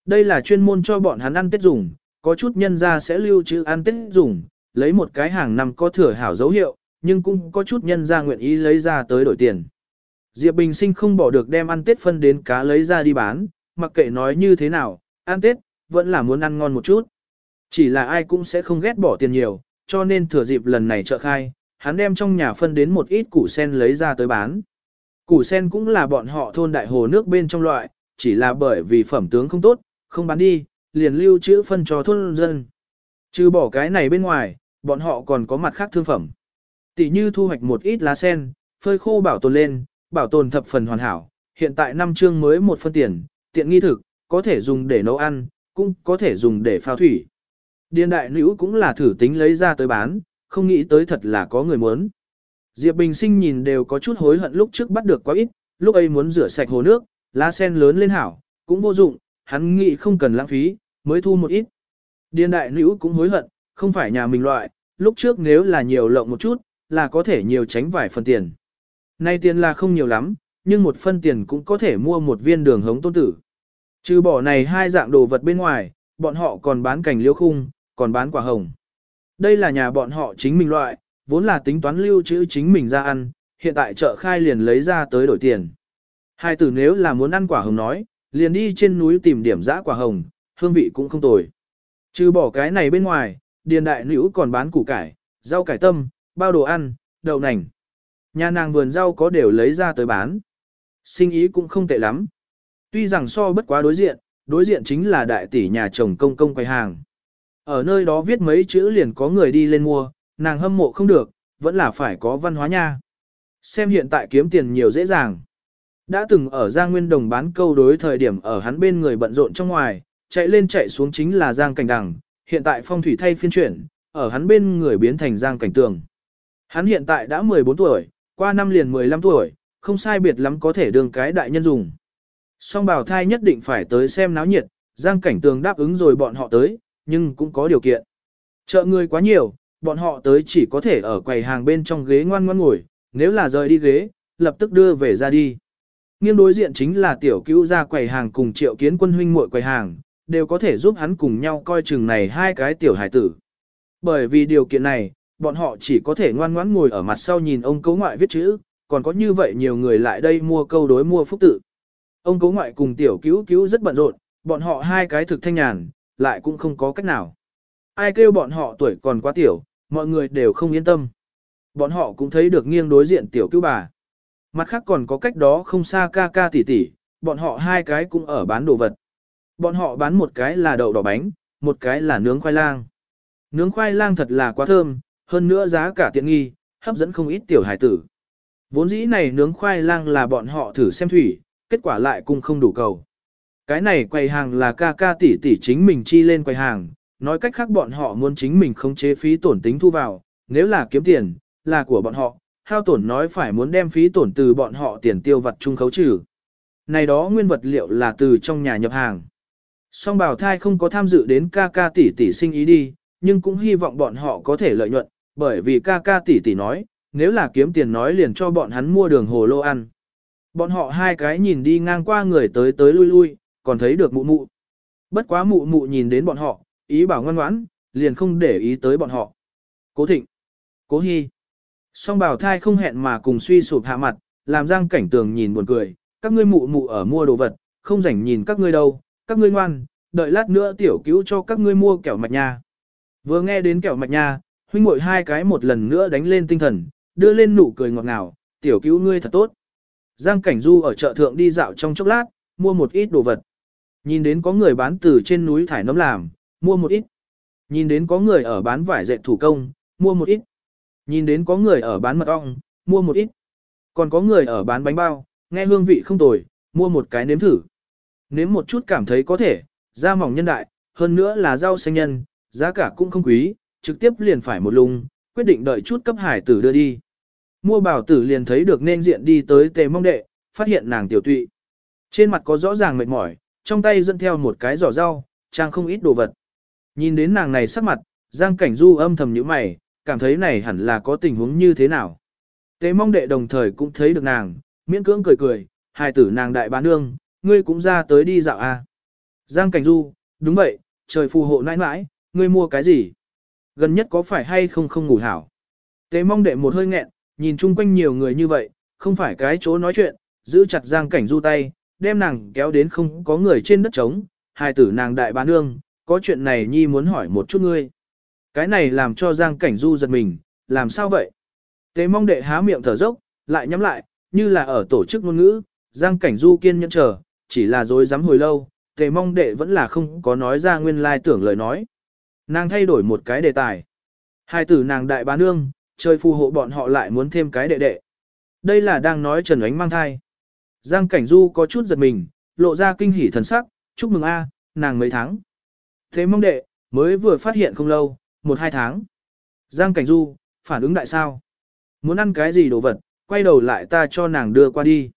Đây là chuyên môn cho bọn hắn ăn tết dùng, có chút nhân gia sẽ lưu trữ ăn tết dùng, lấy một cái hàng năm có thừa hảo dấu hiệu, nhưng cũng có chút nhân gia nguyện ý lấy ra tới đổi tiền. Diệp Bình Sinh không bỏ được đem ăn tết phân đến cá lấy ra đi bán, mặc kệ nói như thế nào, ăn tết, vẫn là muốn ăn ngon một chút. Chỉ là ai cũng sẽ không ghét bỏ tiền nhiều, cho nên thừa dịp lần này chợ khai, hắn đem trong nhà phân đến một ít củ sen lấy ra tới bán. Củ sen cũng là bọn họ thôn đại hồ nước bên trong loại, chỉ là bởi vì phẩm tướng không tốt, không bán đi, liền lưu trữ phân cho thôn dân. Trừ bỏ cái này bên ngoài, bọn họ còn có mặt khác thương phẩm. Tỷ như thu hoạch một ít lá sen, phơi khô bảo tồn lên, bảo tồn thập phần hoàn hảo, hiện tại năm chương mới một phân tiền, tiện nghi thực, có thể dùng để nấu ăn, cũng có thể dùng để phao thủy. Điền đại nữ cũng là thử tính lấy ra tới bán, không nghĩ tới thật là có người muốn. Diệp Bình Sinh nhìn đều có chút hối hận lúc trước bắt được quá ít, lúc ấy muốn rửa sạch hồ nước, lá sen lớn lên hảo, cũng vô dụng, hắn nghĩ không cần lãng phí, mới thu một ít. Điền đại nữ cũng hối hận, không phải nhà mình loại, lúc trước nếu là nhiều lộng một chút, là có thể nhiều tránh vài phần tiền. Nay tiền là không nhiều lắm, nhưng một phân tiền cũng có thể mua một viên đường hống tôn tử. Trừ bỏ này hai dạng đồ vật bên ngoài, bọn họ còn bán cảnh liễu khung, còn bán quả hồng. Đây là nhà bọn họ chính mình loại, vốn là tính toán lưu trữ chính mình ra ăn, hiện tại chợ khai liền lấy ra tới đổi tiền. Hai tử nếu là muốn ăn quả hồng nói, liền đi trên núi tìm điểm dã quả hồng, hương vị cũng không tồi. Trừ bỏ cái này bên ngoài, điền đại nữ còn bán củ cải, rau cải tâm, bao đồ ăn, đậu nành. Nhà nàng vườn rau có đều lấy ra tới bán. Sinh ý cũng không tệ lắm. Tuy rằng so bất quá đối diện, đối diện chính là đại tỷ nhà chồng công công quầy hàng. Ở nơi đó viết mấy chữ liền có người đi lên mua, nàng hâm mộ không được, vẫn là phải có văn hóa nha. Xem hiện tại kiếm tiền nhiều dễ dàng. Đã từng ở Giang Nguyên Đồng bán câu đối thời điểm ở hắn bên người bận rộn trong ngoài, chạy lên chạy xuống chính là Giang Cảnh Đằng, hiện tại phong thủy thay phiên chuyển, ở hắn bên người biến thành Giang Cảnh Tường. Hắn hiện tại đã 14 tuổi, qua năm liền 15 tuổi, không sai biệt lắm có thể đường cái đại nhân dùng. Song bảo thai nhất định phải tới xem náo nhiệt, Giang Cảnh Tường đáp ứng rồi bọn họ tới, nhưng cũng có điều kiện. Chợ người quá nhiều, bọn họ tới chỉ có thể ở quầy hàng bên trong ghế ngoan ngoan ngồi, nếu là rời đi ghế, lập tức đưa về ra đi. Nghiêng đối diện chính là tiểu cứu ra quầy hàng cùng triệu kiến quân huynh muội quầy hàng, đều có thể giúp hắn cùng nhau coi chừng này hai cái tiểu hải tử. Bởi vì điều kiện này, bọn họ chỉ có thể ngoan ngoãn ngồi ở mặt sau nhìn ông cấu ngoại viết chữ, còn có như vậy nhiều người lại đây mua câu đối mua phúc tự. Ông cố ngoại cùng tiểu cứu cứu rất bận rộn, bọn họ hai cái thực thanh nhàn, lại cũng không có cách nào. Ai kêu bọn họ tuổi còn quá tiểu, mọi người đều không yên tâm. Bọn họ cũng thấy được nghiêng đối diện tiểu cứu bà. Mặt khác còn có cách đó không xa ca ca tỷ tỷ, bọn họ hai cái cũng ở bán đồ vật. Bọn họ bán một cái là đậu đỏ bánh, một cái là nướng khoai lang. Nướng khoai lang thật là quá thơm, hơn nữa giá cả tiện nghi, hấp dẫn không ít tiểu hải tử. Vốn dĩ này nướng khoai lang là bọn họ thử xem thủy, kết quả lại cũng không đủ cầu. Cái này quầy hàng là ca ca tỷ tỷ chính mình chi lên quầy hàng, nói cách khác bọn họ muốn chính mình không chế phí tổn tính thu vào, nếu là kiếm tiền, là của bọn họ, hao tổn nói phải muốn đem phí tổn từ bọn họ tiền tiêu vật chung khấu trừ. Này đó nguyên vật liệu là từ trong nhà nhập hàng. Song bảo thai không có tham dự đến ca ca tỷ tỷ sinh ý đi, nhưng cũng hy vọng bọn họ có thể lợi nhuận, bởi vì ca ca tỷ tỷ nói, nếu là kiếm tiền nói liền cho bọn hắn mua đường hồ lô ăn. Bọn họ hai cái nhìn đi ngang qua người tới tới lui lui, còn thấy được mụ mụ. Bất quá mụ mụ nhìn đến bọn họ, ý bảo ngoan ngoãn, liền không để ý tới bọn họ. Cố thịnh, cố hy. Song bảo thai không hẹn mà cùng suy sụp hạ mặt, làm giang cảnh tường nhìn buồn cười, các ngươi mụ mụ ở mua đồ vật, không rảnh nhìn các ngươi đâu, các ngươi ngoan, đợi lát nữa tiểu cứu cho các ngươi mua kẹo mạch nha. Vừa nghe đến kẹo mạch nha, huynh muội hai cái một lần nữa đánh lên tinh thần, đưa lên nụ cười ngọt ngào, tiểu cứu ngươi thật tốt. Giang Cảnh Du ở chợ thượng đi dạo trong chốc lát, mua một ít đồ vật. Nhìn đến có người bán từ trên núi thải nấm làm, mua một ít. Nhìn đến có người ở bán vải dệt thủ công, mua một ít. Nhìn đến có người ở bán mật ong, mua một ít. Còn có người ở bán bánh bao, nghe hương vị không tồi, mua một cái nếm thử. Nếm một chút cảm thấy có thể, da mỏng nhân đại, hơn nữa là rau xanh nhân, giá cả cũng không quý, trực tiếp liền phải một lùng, quyết định đợi chút cấp hải tử đưa đi. Mua bảo tử liền thấy được nên diện đi tới tề mong đệ, phát hiện nàng tiểu tụy. Trên mặt có rõ ràng mệt mỏi, trong tay dẫn theo một cái giỏ rau, trang không ít đồ vật. Nhìn đến nàng này sắc mặt, Giang Cảnh Du âm thầm như mày, cảm thấy này hẳn là có tình huống như thế nào. Tề mong đệ đồng thời cũng thấy được nàng, miễn cưỡng cười cười, hài tử nàng đại bá nương, ngươi cũng ra tới đi dạo à. Giang Cảnh Du, đúng vậy, trời phù hộ nãi nãi, ngươi mua cái gì? Gần nhất có phải hay không không ngủ hảo? Tề mong đệ một hơi nghẹn, nhìn chung quanh nhiều người như vậy, không phải cái chỗ nói chuyện, giữ chặt Giang Cảnh Du tay, đem nàng kéo đến không có người trên đất trống, Hai tử nàng đại bá nương, có chuyện này nhi muốn hỏi một chút ngươi. Cái này làm cho Giang Cảnh Du giật mình, làm sao vậy? Tế mong đệ há miệng thở dốc, lại nhắm lại, như là ở tổ chức ngôn ngữ, Giang Cảnh Du kiên nhẫn chờ, chỉ là dối dám hồi lâu, tề mong đệ vẫn là không có nói ra nguyên lai tưởng lời nói. Nàng thay đổi một cái đề tài. Hai tử nàng đại bá nương, trời phù hộ bọn họ lại muốn thêm cái đệ đệ. Đây là đang nói Trần Ánh mang thai. Giang Cảnh Du có chút giật mình, lộ ra kinh hỉ thần sắc, chúc mừng a, nàng mấy tháng. Thế mong đệ, mới vừa phát hiện không lâu, một hai tháng. Giang Cảnh Du, phản ứng đại sao? Muốn ăn cái gì đồ vật, quay đầu lại ta cho nàng đưa qua đi.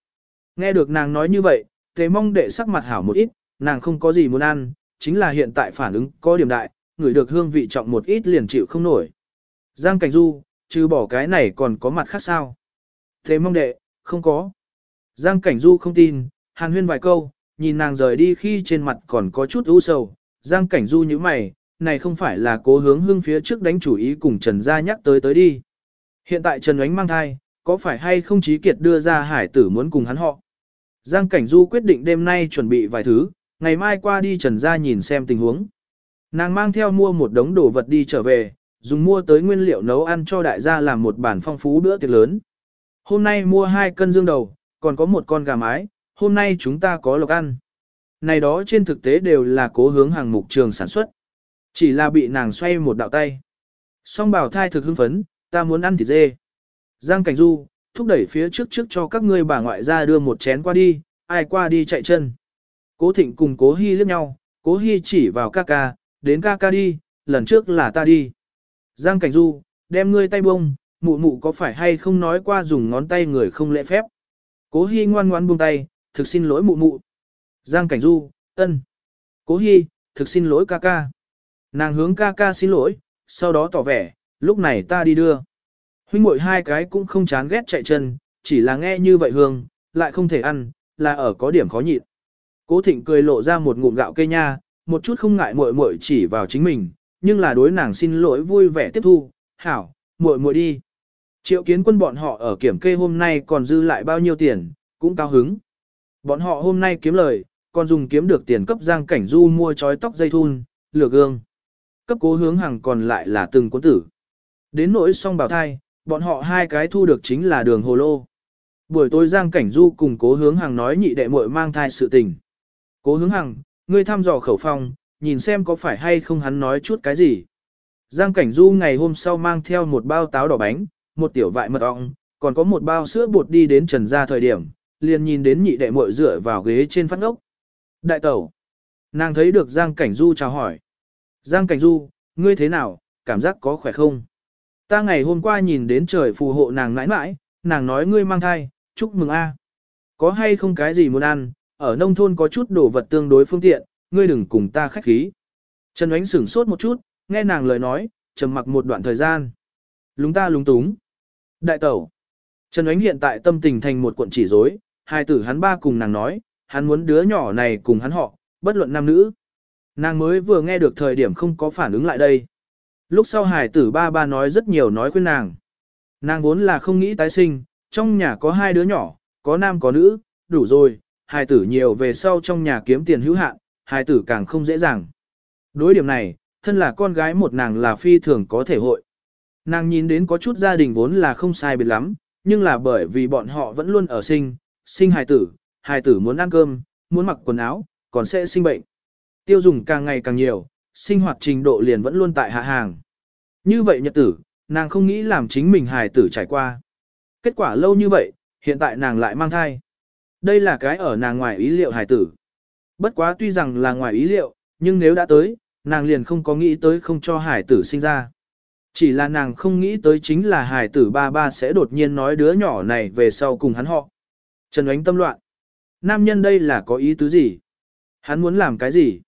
Nghe được nàng nói như vậy, thế mong đệ sắc mặt hảo một ít, nàng không có gì muốn ăn, chính là hiện tại phản ứng có điểm đại, người được hương vị trọng một ít liền chịu không nổi. Giang Cảnh Du, trừ bỏ cái này còn có mặt khác sao? Thế mong đệ, không có. Giang Cảnh Du không tin, hàn huyên vài câu, nhìn nàng rời đi khi trên mặt còn có chút u sầu. Giang Cảnh Du như mày, này không phải là cố hướng hương phía trước đánh chủ ý cùng Trần Gia nhắc tới tới đi. Hiện tại Trần Ánh mang thai, có phải hay không Chí Kiệt đưa ra hải tử muốn cùng hắn họ? Giang Cảnh Du quyết định đêm nay chuẩn bị vài thứ, ngày mai qua đi Trần Gia nhìn xem tình huống. Nàng mang theo mua một đống đồ vật đi trở về, dùng mua tới nguyên liệu nấu ăn cho đại gia làm một bản phong phú bữa tiệc lớn. Hôm nay mua hai cân dương đầu, còn có một con gà mái, hôm nay chúng ta có lộc ăn. Này đó trên thực tế đều là cố hướng hàng mục trường sản xuất. Chỉ là bị nàng xoay một đạo tay. Song bảo thai thực hưng phấn, ta muốn ăn thịt dê. Giang Cảnh Du, thúc đẩy phía trước trước cho các ngươi bà ngoại ra đưa một chén qua đi, ai qua đi chạy chân. Cố Thịnh cùng Cố Hi liếc nhau, Cố Hi chỉ vào ca ca, đến ca ca đi, lần trước là ta đi. Giang Cảnh Du, đem ngươi tay bông, mụ mụ có phải hay không nói qua dùng ngón tay người không lễ phép. Cố Hi ngoan ngoãn buông tay, thực xin lỗi mụ mụ. Giang Cảnh Du, ân. Cố Hi, thực xin lỗi ca ca. Nàng hướng ca ca xin lỗi, sau đó tỏ vẻ, lúc này ta đi đưa. Huynh muội hai cái cũng không chán ghét chạy chân, chỉ là nghe như vậy hương, lại không thể ăn, là ở có điểm khó nhịn. Cố Thịnh cười lộ ra một ngụm gạo cây nha, một chút không ngại muội muội chỉ vào chính mình, nhưng là đối nàng xin lỗi vui vẻ tiếp thu, hảo, muội muội đi. Triệu kiến quân bọn họ ở kiểm kê hôm nay còn dư lại bao nhiêu tiền, cũng cao hứng. Bọn họ hôm nay kiếm lời, còn dùng kiếm được tiền cấp giang cảnh du mua trói tóc dây thun, lửa gương. Cấp cố hướng hàng còn lại là từng cuốn tử. Đến nỗi song bảo thai, bọn họ hai cái thu được chính là đường hồ lô. Buổi tối giang cảnh du cùng cố hướng hàng nói nhị đệ muội mang thai sự tình. Cố hướng hàng, ngươi thăm dò khẩu phong, nhìn xem có phải hay không hắn nói chút cái gì. Giang Cảnh Du ngày hôm sau mang theo một bao táo đỏ bánh, một tiểu vại mật ong, còn có một bao sữa bột đi đến trần gia thời điểm, liền nhìn đến nhị đệ muội dựa vào ghế trên phát ngốc. Đại tẩu, nàng thấy được Giang Cảnh Du chào hỏi. Giang Cảnh Du, ngươi thế nào, cảm giác có khỏe không? Ta ngày hôm qua nhìn đến trời phù hộ nàng mãi mãi, nàng nói ngươi mang thai, chúc mừng a. Có hay không cái gì muốn ăn, ở nông thôn có chút đồ vật tương đối phương tiện, ngươi đừng cùng ta khách khí. Trần Ánh sửng sốt một chút, nghe nàng lời nói, trầm mặc một đoạn thời gian. Lúng ta lúng túng. Đại tẩu. Trần Ánh hiện tại tâm tình thành một cuộn chỉ rối, hai tử hắn ba cùng nàng nói, hắn muốn đứa nhỏ này cùng hắn họ, bất luận nam nữ. Nàng mới vừa nghe được thời điểm không có phản ứng lại đây. Lúc sau hải tử ba ba nói rất nhiều nói khuyên nàng. Nàng vốn là không nghĩ tái sinh, trong nhà có hai đứa nhỏ, có nam có nữ, đủ rồi, Hải tử nhiều về sau trong nhà kiếm tiền hữu hạn, hài tử càng không dễ dàng. Đối điểm này, thân là con gái một nàng là phi thường có thể hội. Nàng nhìn đến có chút gia đình vốn là không sai biệt lắm, nhưng là bởi vì bọn họ vẫn luôn ở sinh, sinh hài tử, hài tử muốn ăn cơm, muốn mặc quần áo, còn sẽ sinh bệnh. Tiêu dùng càng ngày càng nhiều, sinh hoạt trình độ liền vẫn luôn tại hạ hàng. Như vậy nhật tử, nàng không nghĩ làm chính mình hài tử trải qua. Kết quả lâu như vậy, hiện tại nàng lại mang thai. Đây là cái ở nàng ngoài ý liệu hài tử. Bất quá tuy rằng là ngoài ý liệu, nhưng nếu đã tới, nàng liền không có nghĩ tới không cho hải tử sinh ra. Chỉ là nàng không nghĩ tới chính là hải tử ba ba sẽ đột nhiên nói đứa nhỏ này về sau cùng hắn họ. Trần ánh tâm loạn. Nam nhân đây là có ý tứ gì? Hắn muốn làm cái gì?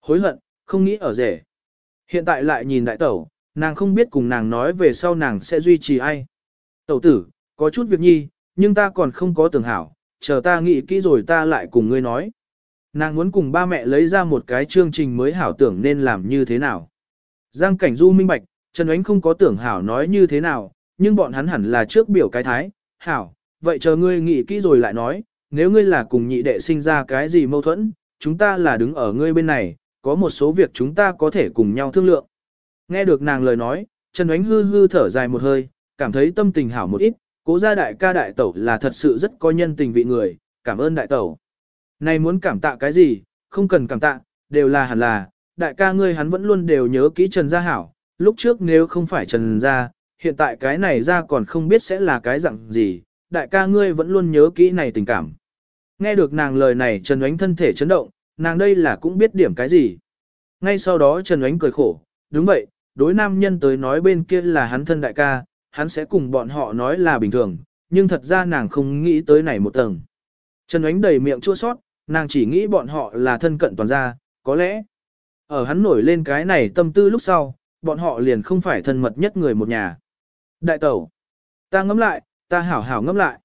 Hối hận, không nghĩ ở rể. Hiện tại lại nhìn đại tẩu, nàng không biết cùng nàng nói về sau nàng sẽ duy trì ai. Tẩu tử, có chút việc nhi, nhưng ta còn không có tưởng hảo, chờ ta nghĩ kỹ rồi ta lại cùng ngươi nói. Nàng muốn cùng ba mẹ lấy ra một cái chương trình mới hảo tưởng nên làm như thế nào. Giang cảnh du minh bạch, Trần Ánh không có tưởng hảo nói như thế nào, nhưng bọn hắn hẳn là trước biểu cái thái, hảo, vậy chờ ngươi nghĩ kỹ rồi lại nói, nếu ngươi là cùng nhị đệ sinh ra cái gì mâu thuẫn, chúng ta là đứng ở ngươi bên này, có một số việc chúng ta có thể cùng nhau thương lượng. Nghe được nàng lời nói, Trần Ánh hư hư thở dài một hơi, cảm thấy tâm tình hảo một ít, cố gia đại ca đại tẩu là thật sự rất có nhân tình vị người, cảm ơn đại tẩu. Này muốn cảm tạ cái gì, không cần cảm tạ, đều là hẳn là, đại ca ngươi hắn vẫn luôn đều nhớ kỹ Trần Gia Hảo, lúc trước nếu không phải Trần Gia, hiện tại cái này ra còn không biết sẽ là cái dạng gì, đại ca ngươi vẫn luôn nhớ kỹ này tình cảm. Nghe được nàng lời này Trần Ánh thân thể chấn động, nàng đây là cũng biết điểm cái gì. Ngay sau đó Trần Ánh cười khổ, đúng vậy, đối nam nhân tới nói bên kia là hắn thân đại ca, hắn sẽ cùng bọn họ nói là bình thường, nhưng thật ra nàng không nghĩ tới này một tầng. Trần Ánh đầy miệng chua sót, nàng chỉ nghĩ bọn họ là thân cận toàn gia, có lẽ. Ở hắn nổi lên cái này tâm tư lúc sau, bọn họ liền không phải thân mật nhất người một nhà. Đại tẩu, ta ngẫm lại, ta hảo hảo ngẫm lại.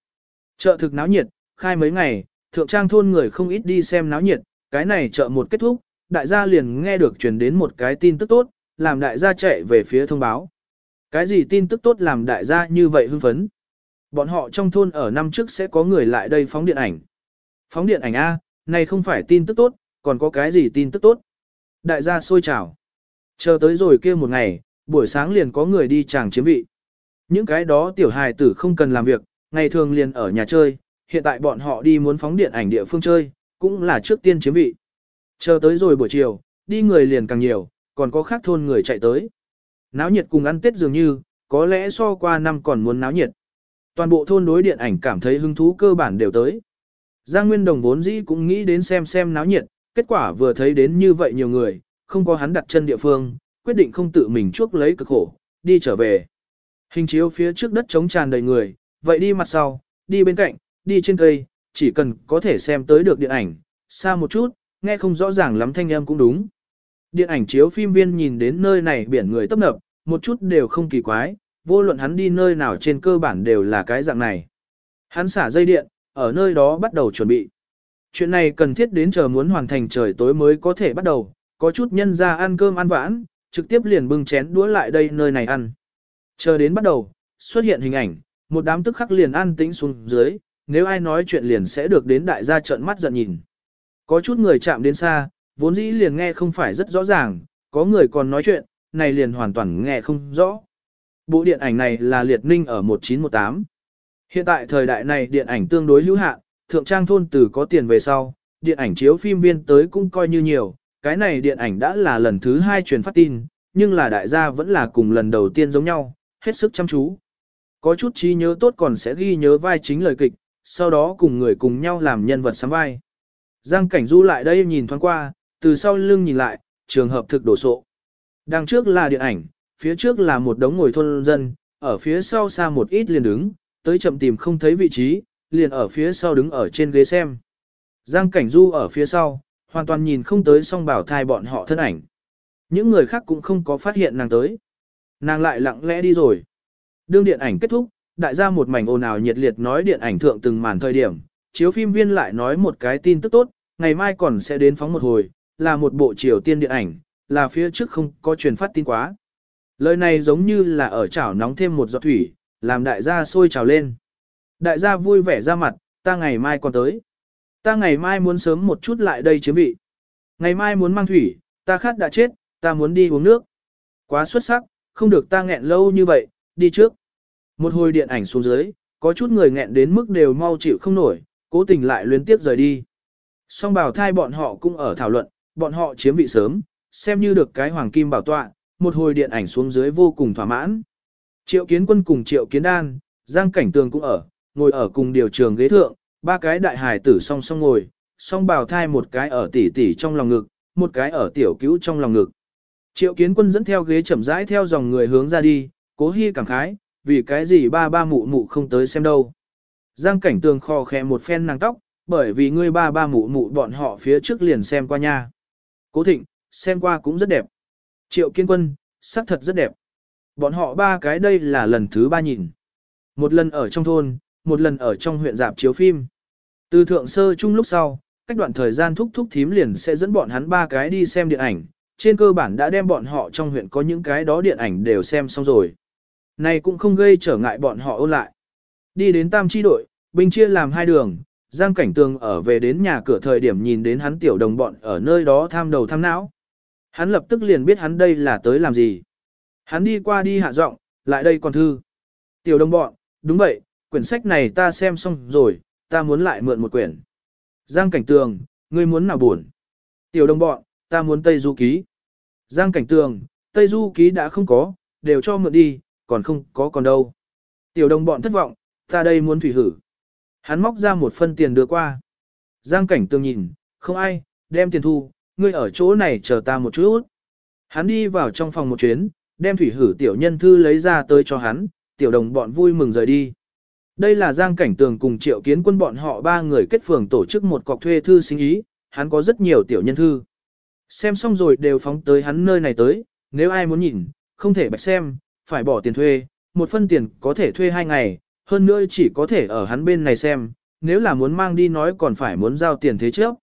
Chợ thực náo nhiệt, khai mấy ngày, thượng trang thôn người không ít đi xem náo nhiệt, cái này chợ một kết thúc, đại gia liền nghe được truyền đến một cái tin tức tốt, làm đại gia chạy về phía thông báo. Cái gì tin tức tốt làm đại gia như vậy hưng phấn? Bọn họ trong thôn ở năm trước sẽ có người lại đây phóng điện ảnh. Phóng điện ảnh A, này không phải tin tức tốt, còn có cái gì tin tức tốt? Đại gia sôi trào. Chờ tới rồi kia một ngày, buổi sáng liền có người đi chàng chiếm vị. Những cái đó tiểu hài tử không cần làm việc, ngày thường liền ở nhà chơi, hiện tại bọn họ đi muốn phóng điện ảnh địa phương chơi, cũng là trước tiên chiếm vị. Chờ tới rồi buổi chiều, đi người liền càng nhiều, còn có khác thôn người chạy tới. Náo nhiệt cùng ăn tết dường như, có lẽ so qua năm còn muốn náo nhiệt. Toàn bộ thôn đối điện ảnh cảm thấy hứng thú cơ bản đều tới. Giang Nguyên Đồng vốn dĩ cũng nghĩ đến xem xem náo nhiệt, kết quả vừa thấy đến như vậy nhiều người, không có hắn đặt chân địa phương, quyết định không tự mình chuốc lấy cực khổ, đi trở về. Hình chiếu phía trước đất trống tràn đầy người, vậy đi mặt sau, đi bên cạnh, đi trên cây, chỉ cần có thể xem tới được điện ảnh, xa một chút, nghe không rõ ràng lắm thanh âm cũng đúng. Điện ảnh chiếu phim viên nhìn đến nơi này biển người tấp nập, một chút đều không kỳ quái, vô luận hắn đi nơi nào trên cơ bản đều là cái dạng này. Hắn xả dây điện, ở nơi đó bắt đầu chuẩn bị. Chuyện này cần thiết đến chờ muốn hoàn thành trời tối mới có thể bắt đầu, có chút nhân ra ăn cơm ăn vãn, trực tiếp liền bưng chén đũa lại đây nơi này ăn. Chờ đến bắt đầu, xuất hiện hình ảnh, một đám tức khắc liền ăn tĩnh xuống dưới, nếu ai nói chuyện liền sẽ được đến đại gia trợn mắt giận nhìn. Có chút người chạm đến xa, vốn dĩ liền nghe không phải rất rõ ràng, có người còn nói chuyện, này liền hoàn toàn nghe không rõ. Bộ điện ảnh này là liệt ninh ở 1918. Hiện tại thời đại này điện ảnh tương đối hữu hạn, thượng trang thôn từ có tiền về sau, điện ảnh chiếu phim viên tới cũng coi như nhiều, cái này điện ảnh đã là lần thứ hai truyền phát tin, nhưng là đại gia vẫn là cùng lần đầu tiên giống nhau, hết sức chăm chú. Có chút trí nhớ tốt còn sẽ ghi nhớ vai chính lời kịch, sau đó cùng người cùng nhau làm nhân vật sắm vai. Giang Cảnh Du lại đây nhìn thoáng qua, từ sau lưng nhìn lại, trường hợp thực đổ sộ. Đằng trước là điện ảnh, phía trước là một đống ngồi thôn dân, ở phía sau xa một ít liền đứng, tới chậm tìm không thấy vị trí, liền ở phía sau đứng ở trên ghế xem. Giang Cảnh Du ở phía sau, hoàn toàn nhìn không tới song bảo thai bọn họ thân ảnh. Những người khác cũng không có phát hiện nàng tới. Nàng lại lặng lẽ đi rồi. Đương điện ảnh kết thúc, đại gia một mảnh ồn ào nhiệt liệt nói điện ảnh thượng từng màn thời điểm, chiếu phim viên lại nói một cái tin tức tốt, ngày mai còn sẽ đến phóng một hồi, là một bộ Triều Tiên điện ảnh, là phía trước không có truyền phát tin quá. Lời này giống như là ở chảo nóng thêm một giọt thủy, làm đại gia sôi trào lên. Đại gia vui vẻ ra mặt, ta ngày mai còn tới. Ta ngày mai muốn sớm một chút lại đây chiếm vị. Ngày mai muốn mang thủy, ta khát đã chết, ta muốn đi uống nước. Quá xuất sắc, không được ta nghẹn lâu như vậy, đi trước. Một hồi điện ảnh xuống dưới, có chút người nghẹn đến mức đều mau chịu không nổi, cố tình lại luyến tiếp rời đi. Song bảo thai bọn họ cũng ở thảo luận, bọn họ chiếm vị sớm, xem như được cái hoàng kim bảo tọa, một hồi điện ảnh xuống dưới vô cùng thỏa mãn. Triệu kiến quân cùng triệu kiến đan, giang cảnh tường cũng ở, ngồi ở cùng điều trường ghế thượng, ba cái đại hải tử song song ngồi, song bào thai một cái ở tỉ tỉ trong lòng ngực, một cái ở tiểu cứu trong lòng ngực. Triệu kiến quân dẫn theo ghế chậm rãi theo dòng người hướng ra đi, cố hy cảm khái, vì cái gì ba ba mụ mụ không tới xem đâu. Giang cảnh tường khò khẽ một phen nàng tóc, bởi vì ngươi ba ba mụ mụ bọn họ phía trước liền xem qua nha. Cố thịnh, xem qua cũng rất đẹp. Triệu kiên quân, sắc thật rất đẹp. Bọn họ ba cái đây là lần thứ ba nhìn. Một lần ở trong thôn, một lần ở trong huyện dạp chiếu phim. Từ thượng sơ chung lúc sau, cách đoạn thời gian thúc thúc thím liền sẽ dẫn bọn hắn ba cái đi xem điện ảnh, trên cơ bản đã đem bọn họ trong huyện có những cái đó điện ảnh đều xem xong rồi. Này cũng không gây trở ngại bọn họ ôn lại. Đi đến tam chi đội, binh chia làm hai đường, Giang Cảnh Tường ở về đến nhà cửa thời điểm nhìn đến hắn tiểu đồng bọn ở nơi đó tham đầu tham não. Hắn lập tức liền biết hắn đây là tới làm gì. Hắn đi qua đi hạ giọng, lại đây còn thư. Tiểu đồng bọn, đúng vậy, quyển sách này ta xem xong rồi, ta muốn lại mượn một quyển. Giang Cảnh Tường, ngươi muốn nào buồn? Tiểu đồng bọn, ta muốn Tây Du Ký. Giang Cảnh Tường, Tây Du Ký đã không có, đều cho mượn đi, còn không có còn đâu. Tiểu đồng bọn thất vọng, ta đây muốn thủy hử. Hắn móc ra một phân tiền đưa qua. Giang cảnh tường nhìn, không ai, đem tiền thu, ngươi ở chỗ này chờ ta một chút. Hắn đi vào trong phòng một chuyến, đem thủy hử tiểu nhân thư lấy ra tới cho hắn, tiểu đồng bọn vui mừng rời đi. Đây là Giang Cảnh Tường cùng triệu kiến quân bọn họ ba người kết phường tổ chức một cọc thuê thư sinh ý, hắn có rất nhiều tiểu nhân thư. Xem xong rồi đều phóng tới hắn nơi này tới, nếu ai muốn nhìn, không thể bạch xem, phải bỏ tiền thuê, một phân tiền có thể thuê hai ngày, hơn nữa chỉ có thể ở hắn bên này xem, nếu là muốn mang đi nói còn phải muốn giao tiền thế chấp.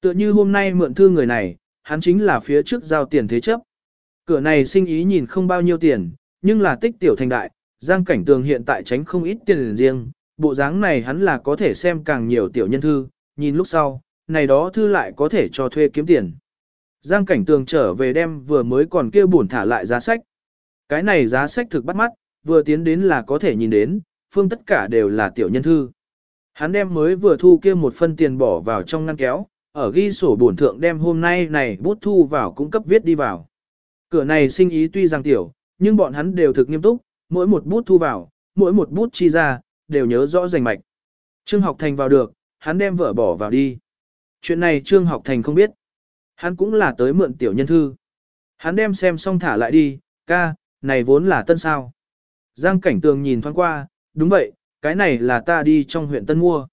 Tựa như hôm nay mượn thư người này, hắn chính là phía trước giao tiền thế chấp. Cửa này sinh ý nhìn không bao nhiêu tiền, nhưng là tích tiểu thành đại, Giang Cảnh Tường hiện tại tránh không ít tiền riêng, bộ dáng này hắn là có thể xem càng nhiều tiểu nhân thư, nhìn lúc sau, này đó thư lại có thể cho thuê kiếm tiền. Giang Cảnh Tường trở về đem vừa mới còn kêu buồn thả lại giá sách. Cái này giá sách thực bắt mắt, vừa tiến đến là có thể nhìn đến, phương tất cả đều là tiểu nhân thư. Hắn đem mới vừa thu kia một phân tiền bỏ vào trong ngăn kéo, ở ghi sổ bổn thượng đem hôm nay này bút thu vào cung cấp viết đi vào. Cửa này sinh ý tuy rằng tiểu, nhưng bọn hắn đều thực nghiêm túc, mỗi một bút thu vào, mỗi một bút chi ra, đều nhớ rõ rành mạch. Trương học thành vào được, hắn đem vợ bỏ vào đi. Chuyện này Trương học thành không biết. Hắn cũng là tới mượn tiểu nhân thư. Hắn đem xem xong thả lại đi, ca, này vốn là tân sao. Giang cảnh tường nhìn thoáng qua, đúng vậy, cái này là ta đi trong huyện Tân mua.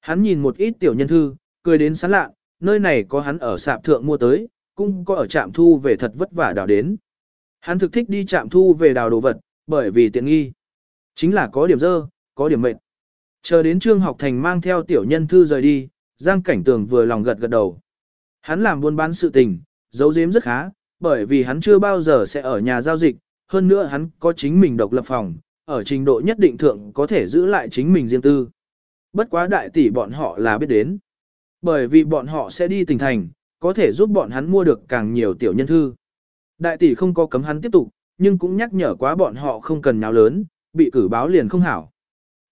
Hắn nhìn một ít tiểu nhân thư, cười đến sán lạ, nơi này có hắn ở sạp thượng mua tới, cũng có ở trạm thu về thật vất vả đào đến. Hắn thực thích đi trạm thu về đào đồ vật, bởi vì tiện nghi. Chính là có điểm dơ, có điểm mệnh. Chờ đến trương học thành mang theo tiểu nhân thư rời đi, Giang Cảnh Tường vừa lòng gật gật đầu. Hắn làm buôn bán sự tình, giấu giếm rất khá, bởi vì hắn chưa bao giờ sẽ ở nhà giao dịch, hơn nữa hắn có chính mình độc lập phòng, ở trình độ nhất định thượng có thể giữ lại chính mình riêng tư. Bất quá đại tỷ bọn họ là biết đến. Bởi vì bọn họ sẽ đi tỉnh thành, có thể giúp bọn hắn mua được càng nhiều tiểu nhân thư. Đại tỷ không có cấm hắn tiếp tục, nhưng cũng nhắc nhở quá bọn họ không cần nháo lớn, bị cử báo liền không hảo.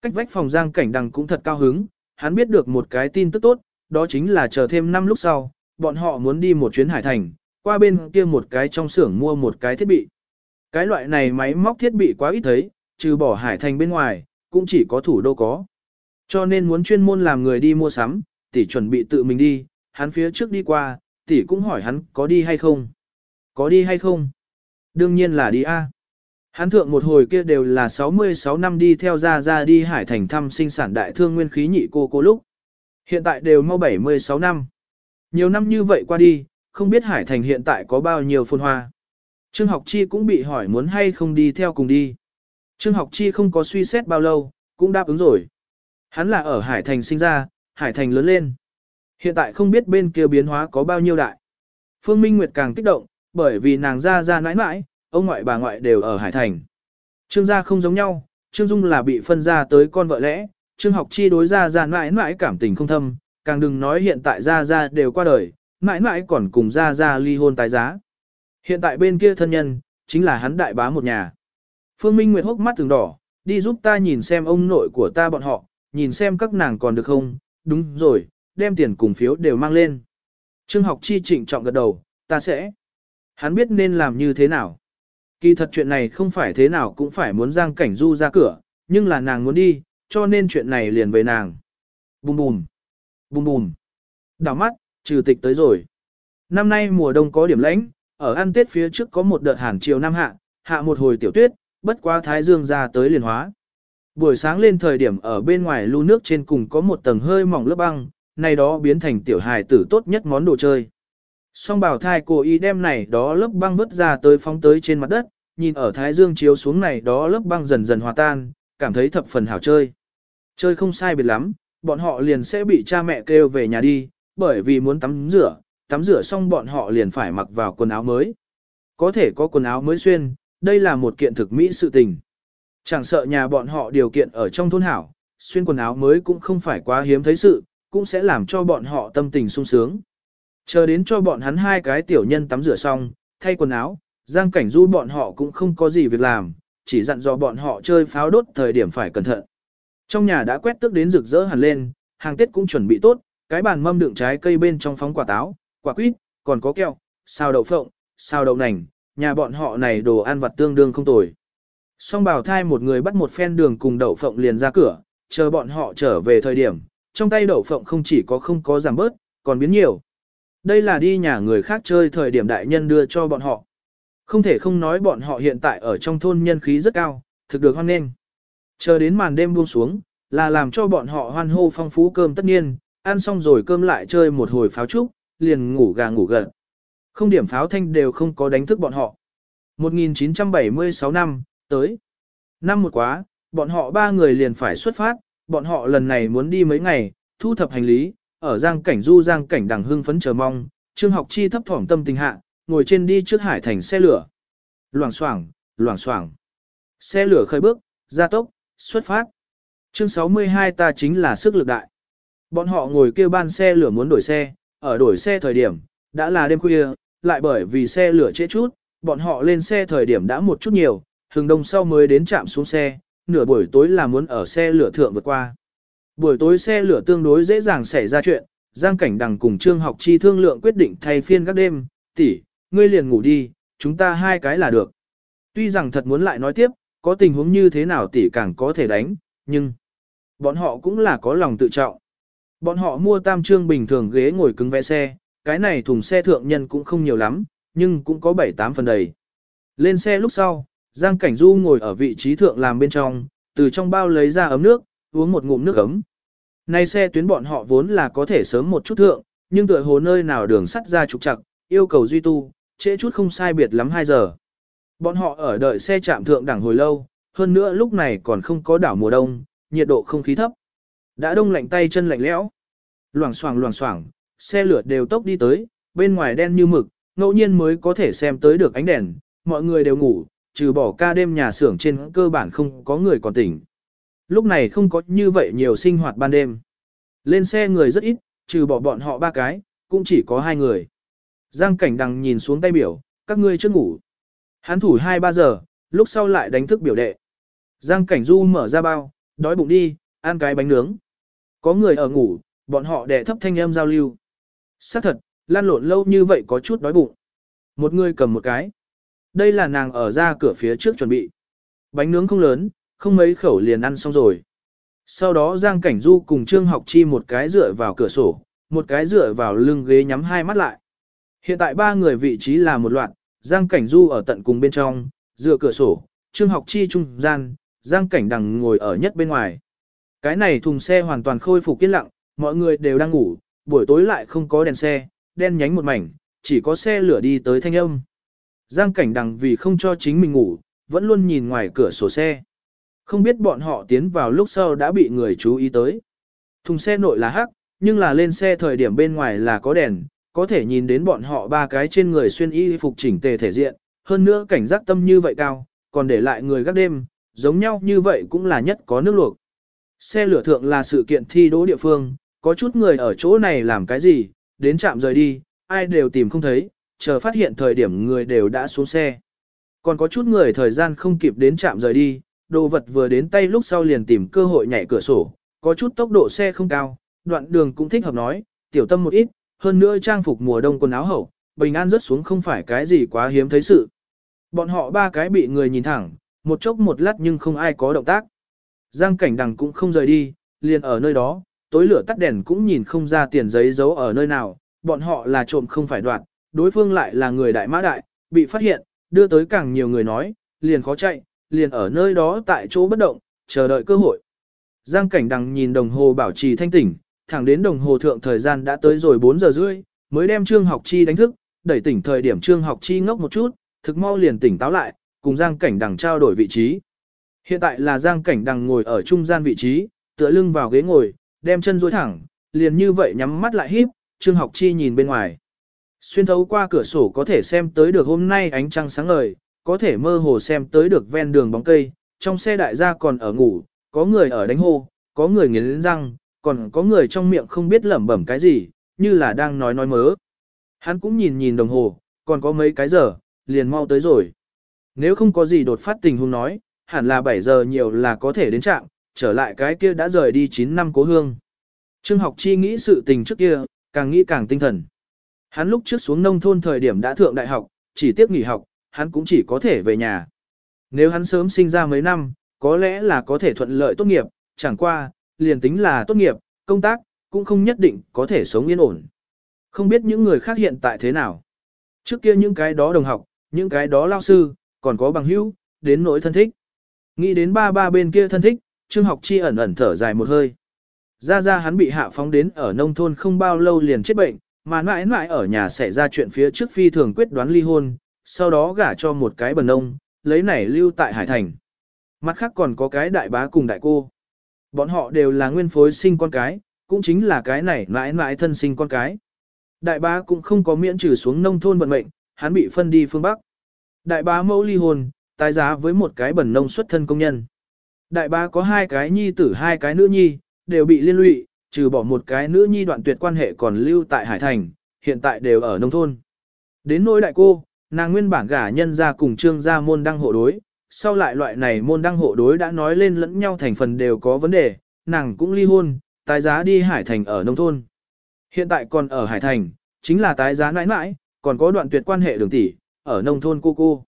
Cách vách phòng giang cảnh đằng cũng thật cao hứng, hắn biết được một cái tin tức tốt, đó chính là chờ thêm năm lúc sau, bọn họ muốn đi một chuyến hải thành, qua bên kia một cái trong xưởng mua một cái thiết bị. Cái loại này máy móc thiết bị quá ít thấy, trừ bỏ hải thành bên ngoài, cũng chỉ có thủ đô có. Cho nên muốn chuyên môn làm người đi mua sắm, tỷ chuẩn bị tự mình đi, hắn phía trước đi qua, tỷ cũng hỏi hắn có đi hay không. Có đi hay không? Đương nhiên là đi a. Hắn thượng một hồi kia đều là 66 năm đi theo ra ra đi hải thành thăm sinh sản đại thương nguyên khí nhị cô cô lúc. Hiện tại đều mau 76 năm. Nhiều năm như vậy qua đi, không biết hải thành hiện tại có bao nhiêu phồn hoa. Trương học chi cũng bị hỏi muốn hay không đi theo cùng đi. Trương học chi không có suy xét bao lâu, cũng đáp ứng rồi. Hắn là ở hải thành sinh ra, hải thành lớn lên. Hiện tại không biết bên kia biến hóa có bao nhiêu đại. Phương Minh Nguyệt càng kích động, bởi vì nàng ra ra nãi nãi, ông ngoại bà ngoại đều ở Hải Thành. Trương gia không giống nhau, Trương Dung là bị phân ra tới con vợ lẽ, Trương học chi đối ra ra nãi nãi cảm tình không thâm, càng đừng nói hiện tại ra ra đều qua đời, nãi nãi còn cùng ra ra ly hôn tái giá. Hiện tại bên kia thân nhân, chính là hắn đại bá một nhà. Phương Minh Nguyệt hốc mắt từng đỏ, đi giúp ta nhìn xem ông nội của ta bọn họ, nhìn xem các nàng còn được không, đúng rồi, đem tiền cùng phiếu đều mang lên. Trương học chi trịnh trọng gật đầu, ta sẽ. Hắn biết nên làm như thế nào. Kỳ thật chuyện này không phải thế nào cũng phải muốn Giang Cảnh Du ra cửa, nhưng là nàng muốn đi, cho nên chuyện này liền về nàng. Bùm bùm, bùm bùm. Đảo mắt, trừ tịch tới rồi. Năm nay mùa đông có điểm lãnh, ở ăn tết phía trước có một đợt hàn chiều năm hạ, hạ một hồi tiểu tuyết, bất quá thái dương ra tới liền hóa. Buổi sáng lên thời điểm ở bên ngoài lưu nước trên cùng có một tầng hơi mỏng lớp băng, này đó biến thành tiểu hài tử tốt nhất món đồ chơi. Song bảo thai cố ý đem này đó lớp băng vứt ra tới phóng tới trên mặt đất, nhìn ở thái dương chiếu xuống này đó lớp băng dần dần hòa tan, cảm thấy thập phần hảo chơi. Chơi không sai biệt lắm, bọn họ liền sẽ bị cha mẹ kêu về nhà đi, bởi vì muốn tắm rửa, tắm rửa xong bọn họ liền phải mặc vào quần áo mới. Có thể có quần áo mới xuyên, đây là một kiện thực mỹ sự tình. Chẳng sợ nhà bọn họ điều kiện ở trong thôn hảo, xuyên quần áo mới cũng không phải quá hiếm thấy sự, cũng sẽ làm cho bọn họ tâm tình sung sướng. Chờ đến cho bọn hắn hai cái tiểu nhân tắm rửa xong, thay quần áo, Giang Cảnh Du bọn họ cũng không có gì việc làm, chỉ dặn dò bọn họ chơi pháo đốt thời điểm phải cẩn thận. Trong nhà đã quét tước đến rực rỡ hẳn lên, hàng Tết cũng chuẩn bị tốt, cái bàn mâm đựng trái cây bên trong phóng quả táo, quả quýt, còn có keo, xào đậu phộng, xào đậu nành, nhà bọn họ này đồ ăn vặt tương đương không tồi. Song bảo thai một người bắt một phen đường cùng đậu phộng liền ra cửa, chờ bọn họ trở về thời điểm, trong tay đậu phộng không chỉ có không có giảm bớt, còn biến nhiều. Đây là đi nhà người khác chơi thời điểm đại nhân đưa cho bọn họ. Không thể không nói bọn họ hiện tại ở trong thôn nhân khí rất cao, thực được hoan nghênh. Chờ đến màn đêm buông xuống, là làm cho bọn họ hoan hô phong phú cơm tất nhiên, ăn xong rồi cơm lại chơi một hồi pháo trúc, liền ngủ gà ngủ gật. Không điểm pháo thanh đều không có đánh thức bọn họ. 1976 năm, tới. Năm một quá, bọn họ ba người liền phải xuất phát, bọn họ lần này muốn đi mấy ngày, thu thập hành lý, ở giang cảnh du giang cảnh đằng hưng phấn chờ mong, trương học chi thấp thỏm tâm tình hạ, ngồi trên đi trước hải thành xe lửa. Loảng xoảng, loảng xoảng. Xe lửa khởi bước, gia tốc, xuất phát. Chương 62 ta chính là sức lực đại. Bọn họ ngồi kêu ban xe lửa muốn đổi xe, ở đổi xe thời điểm, đã là đêm khuya, lại bởi vì xe lửa trễ chút, bọn họ lên xe thời điểm đã một chút nhiều, hừng đông sau mới đến trạm xuống xe, nửa buổi tối là muốn ở xe lửa thượng vượt qua. Buổi tối xe lửa tương đối dễ dàng xảy ra chuyện, Giang Cảnh Đằng cùng Trương Học Chi thương lượng quyết định thay phiên các đêm, tỷ, ngươi liền ngủ đi, chúng ta hai cái là được. Tuy rằng thật muốn lại nói tiếp, có tình huống như thế nào tỷ càng có thể đánh, nhưng bọn họ cũng là có lòng tự trọng. Bọn họ mua tam trương bình thường ghế ngồi cứng vẽ xe, cái này thùng xe thượng nhân cũng không nhiều lắm, nhưng cũng có 7-8 phần đầy. Lên xe lúc sau, Giang Cảnh Du ngồi ở vị trí thượng làm bên trong, từ trong bao lấy ra ấm nước, uống một ngụm nước ấm. Nay xe tuyến bọn họ vốn là có thể sớm một chút thượng, nhưng tựa hồ nơi nào đường sắt ra trục trặc, yêu cầu duy tu, trễ chút không sai biệt lắm 2 giờ. Bọn họ ở đợi xe chạm thượng đẳng hồi lâu, hơn nữa lúc này còn không có đảo mùa đông, nhiệt độ không khí thấp. Đã đông lạnh tay chân lạnh lẽo. Loảng xoảng loảng xoảng, xe lửa đều tốc đi tới, bên ngoài đen như mực, ngẫu nhiên mới có thể xem tới được ánh đèn, mọi người đều ngủ, trừ bỏ ca đêm nhà xưởng trên cơ bản không có người còn tỉnh. Lúc này không có như vậy nhiều sinh hoạt ban đêm. Lên xe người rất ít, trừ bỏ bọn họ ba cái, cũng chỉ có hai người. Giang cảnh đằng nhìn xuống tay biểu, các ngươi chưa ngủ. Hắn thủ 2-3 giờ, lúc sau lại đánh thức biểu đệ. Giang cảnh du mở ra bao, đói bụng đi, ăn cái bánh nướng. Có người ở ngủ, bọn họ đẻ thấp thanh âm giao lưu. Xác thật, lan lộn lâu như vậy có chút đói bụng. Một người cầm một cái. Đây là nàng ở ra cửa phía trước chuẩn bị. Bánh nướng không lớn, không mấy khẩu liền ăn xong rồi. Sau đó Giang Cảnh Du cùng Trương Học Chi một cái dựa vào cửa sổ, một cái dựa vào lưng ghế nhắm hai mắt lại. Hiện tại ba người vị trí là một loạt, Giang Cảnh Du ở tận cùng bên trong, dựa cửa sổ, Trương Học Chi trung gian, Giang Cảnh Đằng ngồi ở nhất bên ngoài. Cái này thùng xe hoàn toàn khôi phục yên lặng, mọi người đều đang ngủ, buổi tối lại không có đèn xe, đen nhánh một mảnh, chỉ có xe lửa đi tới thanh âm. Giang Cảnh Đằng vì không cho chính mình ngủ, vẫn luôn nhìn ngoài cửa sổ xe. Không biết bọn họ tiến vào lúc sau đã bị người chú ý tới. Thùng xe nội là hắc, nhưng là lên xe thời điểm bên ngoài là có đèn, có thể nhìn đến bọn họ ba cái trên người xuyên y phục chỉnh tề thể diện, hơn nữa cảnh giác tâm như vậy cao, còn để lại người gác đêm, giống nhau như vậy cũng là nhất có nước luộc. Xe lửa thượng là sự kiện thi đỗ địa phương, có chút người ở chỗ này làm cái gì, đến trạm rời đi, ai đều tìm không thấy, chờ phát hiện thời điểm người đều đã xuống xe. Còn có chút người thời gian không kịp đến trạm rời đi, đồ vật vừa đến tay lúc sau liền tìm cơ hội nhảy cửa sổ, có chút tốc độ xe không cao, đoạn đường cũng thích hợp nói, tiểu tâm một ít, hơn nữa trang phục mùa đông quần áo hậu, bình an rớt xuống không phải cái gì quá hiếm thấy sự. Bọn họ ba cái bị người nhìn thẳng, một chốc một lát nhưng không ai có động tác. Giang cảnh đằng cũng không rời đi, liền ở nơi đó, tối lửa tắt đèn cũng nhìn không ra tiền giấy giấu ở nơi nào, bọn họ là trộm không phải đoạt, đối phương lại là người đại mã đại, bị phát hiện, đưa tới càng nhiều người nói, liền khó chạy, liền ở nơi đó tại chỗ bất động, chờ đợi cơ hội. Giang cảnh đằng nhìn đồng hồ bảo trì thanh tỉnh, thẳng đến đồng hồ thượng thời gian đã tới rồi 4 giờ rưỡi, mới đem Trương Học Chi đánh thức, đẩy tỉnh thời điểm Trương Học Chi ngốc một chút, thực mau liền tỉnh táo lại, cùng Giang Cảnh Đằng trao đổi vị trí. Hiện tại là Giang Cảnh Đằng ngồi ở trung gian vị trí, tựa lưng vào ghế ngồi, đem chân duỗi thẳng, liền như vậy nhắm mắt lại híp, Trương Học Chi nhìn bên ngoài. Xuyên thấu qua cửa sổ có thể xem tới được hôm nay ánh trăng sáng ngời, có thể mơ hồ xem tới được ven đường bóng cây, trong xe đại gia còn ở ngủ, có người ở đánh hô, có người nghiến răng, còn có người trong miệng không biết lẩm bẩm cái gì, như là đang nói nói mớ. Hắn cũng nhìn nhìn đồng hồ, còn có mấy cái giờ, liền mau tới rồi. Nếu không có gì đột phát tình huống nói, hẳn là 7 giờ nhiều là có thể đến trạm, trở lại cái kia đã rời đi 9 năm cố hương. Trương học chi nghĩ sự tình trước kia, càng nghĩ càng tinh thần. Hắn lúc trước xuống nông thôn thời điểm đã thượng đại học, chỉ tiếp nghỉ học, hắn cũng chỉ có thể về nhà. Nếu hắn sớm sinh ra mấy năm, có lẽ là có thể thuận lợi tốt nghiệp, chẳng qua, liền tính là tốt nghiệp, công tác, cũng không nhất định có thể sống yên ổn. Không biết những người khác hiện tại thế nào. Trước kia những cái đó đồng học, những cái đó lao sư, còn có bằng hữu, đến nỗi thân thích. Nghĩ đến ba ba bên kia thân thích, Trương học chi ẩn ẩn thở dài một hơi. Ra ra hắn bị hạ phóng đến ở nông thôn không bao lâu liền chết bệnh, mà mãi mãi ở nhà xảy ra chuyện phía trước phi thường quyết đoán ly hôn, sau đó gả cho một cái bần nông, lấy nảy lưu tại Hải Thành. Mặt khác còn có cái đại bá cùng đại cô. Bọn họ đều là nguyên phối sinh con cái, cũng chính là cái này mãi mãi thân sinh con cái. Đại bá cũng không có miễn trừ xuống nông thôn vận mệnh, hắn bị phân đi phương Bắc. Đại bá mẫu ly hôn, tái giá với một cái bần nông xuất thân công nhân. Đại bá có hai cái nhi tử hai cái nữ nhi, đều bị liên lụy, trừ bỏ một cái nữ nhi đoạn tuyệt quan hệ còn lưu tại Hải Thành, hiện tại đều ở nông thôn. Đến nỗi đại cô, nàng nguyên bản gả nhân ra cùng trương gia môn đăng hộ đối, sau lại loại này môn đăng hộ đối đã nói lên lẫn nhau thành phần đều có vấn đề, nàng cũng ly hôn, tái giá đi Hải Thành ở nông thôn. Hiện tại còn ở Hải Thành, chính là tái giá mãi mãi, còn có đoạn tuyệt quan hệ đường tỷ, ở nông thôn cô cô.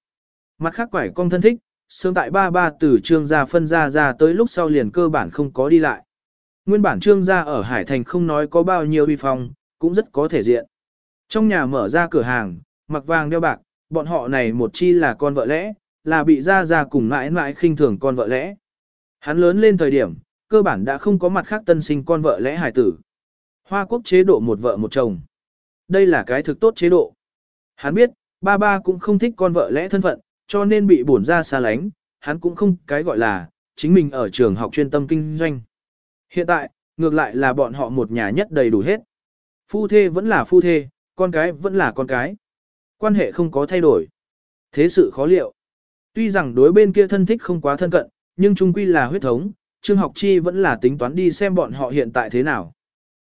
Mặt khác quải con thân thích, sương tại ba ba từ trương gia phân ra ra tới lúc sau liền cơ bản không có đi lại. Nguyên bản trương gia ở Hải Thành không nói có bao nhiêu uy phong, cũng rất có thể diện. Trong nhà mở ra cửa hàng, mặc vàng đeo bạc, bọn họ này một chi là con vợ lẽ, là bị gia gia cùng mãi mãi khinh thường con vợ lẽ. Hắn lớn lên thời điểm, cơ bản đã không có mặt khác tân sinh con vợ lẽ hải tử. Hoa quốc chế độ một vợ một chồng. Đây là cái thực tốt chế độ. Hắn biết, ba ba cũng không thích con vợ lẽ thân phận, cho nên bị bổn ra xa lánh, hắn cũng không cái gọi là, chính mình ở trường học chuyên tâm kinh doanh. Hiện tại, ngược lại là bọn họ một nhà nhất đầy đủ hết. Phu thê vẫn là phu thê, con cái vẫn là con cái. Quan hệ không có thay đổi. Thế sự khó liệu. Tuy rằng đối bên kia thân thích không quá thân cận, nhưng chung quy là huyết thống, Trương Học Chi vẫn là tính toán đi xem bọn họ hiện tại thế nào.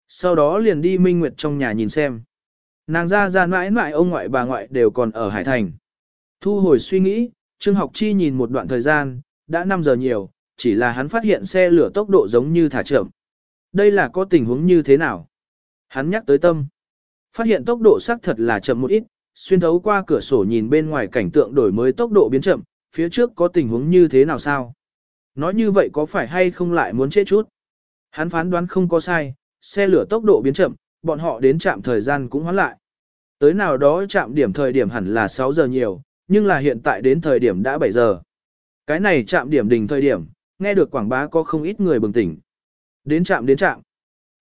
Sau đó liền đi Minh Nguyệt trong nhà nhìn xem. Nàng ra ra mãi mãi ông ngoại bà ngoại đều còn ở Hải Thành. Thu hồi suy nghĩ, Trương Học Chi nhìn một đoạn thời gian, đã 5 giờ nhiều, chỉ là hắn phát hiện xe lửa tốc độ giống như thả chậm. Đây là có tình huống như thế nào? Hắn nhắc tới tâm. Phát hiện tốc độ xác thật là chậm một ít, xuyên thấu qua cửa sổ nhìn bên ngoài cảnh tượng đổi mới tốc độ biến chậm, phía trước có tình huống như thế nào sao? Nói như vậy có phải hay không lại muốn chết chút? Hắn phán đoán không có sai, xe lửa tốc độ biến chậm, bọn họ đến chạm thời gian cũng hoán lại. Tới nào đó chạm điểm thời điểm hẳn là 6 giờ nhiều, nhưng là hiện tại đến thời điểm đã 7 giờ. Cái này chạm điểm đỉnh thời điểm, nghe được quảng bá có không ít người bừng tỉnh. Đến trạm đến trạm.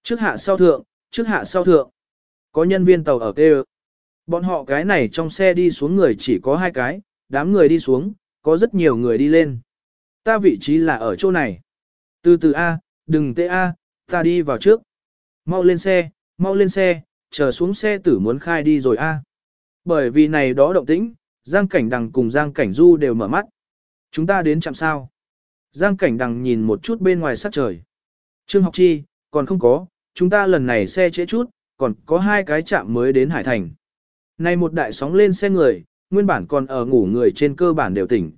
Trước hạ sau thượng, trước hạ sau thượng. Có nhân viên tàu ở kêu. Bọn họ cái này trong xe đi xuống người chỉ có hai cái, đám người đi xuống, có rất nhiều người đi lên. Ta vị trí là ở chỗ này. Từ từ A, đừng tê A, ta đi vào trước. Mau lên xe, mau lên xe, chờ xuống xe tử muốn khai đi rồi A. Bởi vì này đó động tĩnh, Giang Cảnh Đằng cùng Giang Cảnh Du đều mở mắt. Chúng ta đến chạm sao. Giang Cảnh Đằng nhìn một chút bên ngoài sắc trời. Trương học chi, còn không có, chúng ta lần này xe trễ chút, còn có hai cái chạm mới đến Hải Thành. Này một đại sóng lên xe người, nguyên bản còn ở ngủ người trên cơ bản đều tỉnh.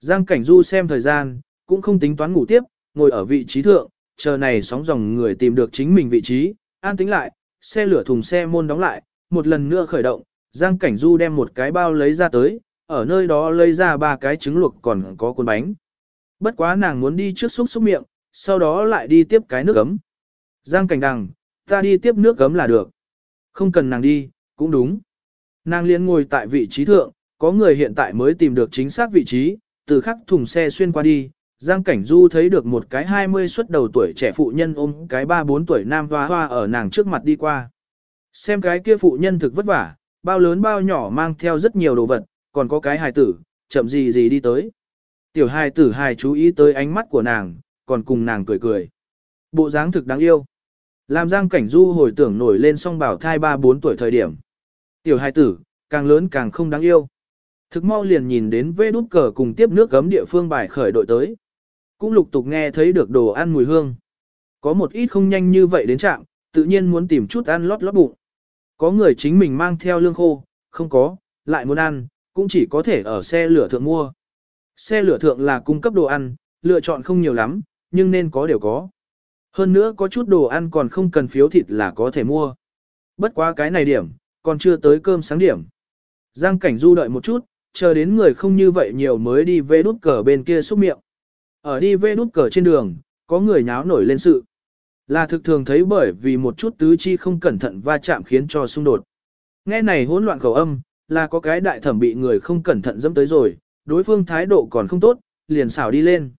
Giang Cảnh Du xem thời gian, cũng không tính toán ngủ tiếp, ngồi ở vị trí thượng, chờ này sóng dòng người tìm được chính mình vị trí, an tính lại, xe lửa thùng xe môn đóng lại, một lần nữa khởi động, Giang Cảnh Du đem một cái bao lấy ra tới, ở nơi đó lấy ra ba cái trứng luộc còn có cuốn bánh. Bất quá nàng muốn đi trước xúc xúc miệng, sau đó lại đi tiếp cái nước ấm. Giang Cảnh Đằng, ta đi tiếp nước ấm là được. Không cần nàng đi, cũng đúng. Nàng liên ngồi tại vị trí thượng, có người hiện tại mới tìm được chính xác vị trí, từ khắc thùng xe xuyên qua đi, Giang Cảnh Du thấy được một cái 20 xuất đầu tuổi trẻ phụ nhân ôm cái 3-4 tuổi nam hoa hoa ở nàng trước mặt đi qua. Xem cái kia phụ nhân thực vất vả, bao lớn bao nhỏ mang theo rất nhiều đồ vật, còn có cái hài tử, chậm gì gì đi tới. Tiểu hài tử hài chú ý tới ánh mắt của nàng, còn cùng nàng cười cười. Bộ dáng thực đáng yêu. Làm Giang Cảnh Du hồi tưởng nổi lên song bảo thai 3-4 tuổi thời điểm. Tiểu hài tử, càng lớn càng không đáng yêu. Thực mau liền nhìn đến vê đút cờ cùng tiếp nước gấm địa phương bài khởi đội tới. Cũng lục tục nghe thấy được đồ ăn mùi hương. Có một ít không nhanh như vậy đến trạng, tự nhiên muốn tìm chút ăn lót lót bụng. Có người chính mình mang theo lương khô, không có, lại muốn ăn, cũng chỉ có thể ở xe lửa thượng mua. Xe lửa thượng là cung cấp đồ ăn, lựa chọn không nhiều lắm, nhưng nên có đều có. Hơn nữa có chút đồ ăn còn không cần phiếu thịt là có thể mua. Bất quá cái này điểm, còn chưa tới cơm sáng điểm. Giang cảnh du đợi một chút, chờ đến người không như vậy nhiều mới đi về đút cờ bên kia xúc miệng. Ở đi về đút cờ trên đường, có người nháo nổi lên sự. Là thực thường thấy bởi vì một chút tứ chi không cẩn thận va chạm khiến cho xung đột. Nghe này hỗn loạn khẩu âm, là có cái đại thẩm bị người không cẩn thận dẫm tới rồi, đối phương thái độ còn không tốt, liền xảo đi lên.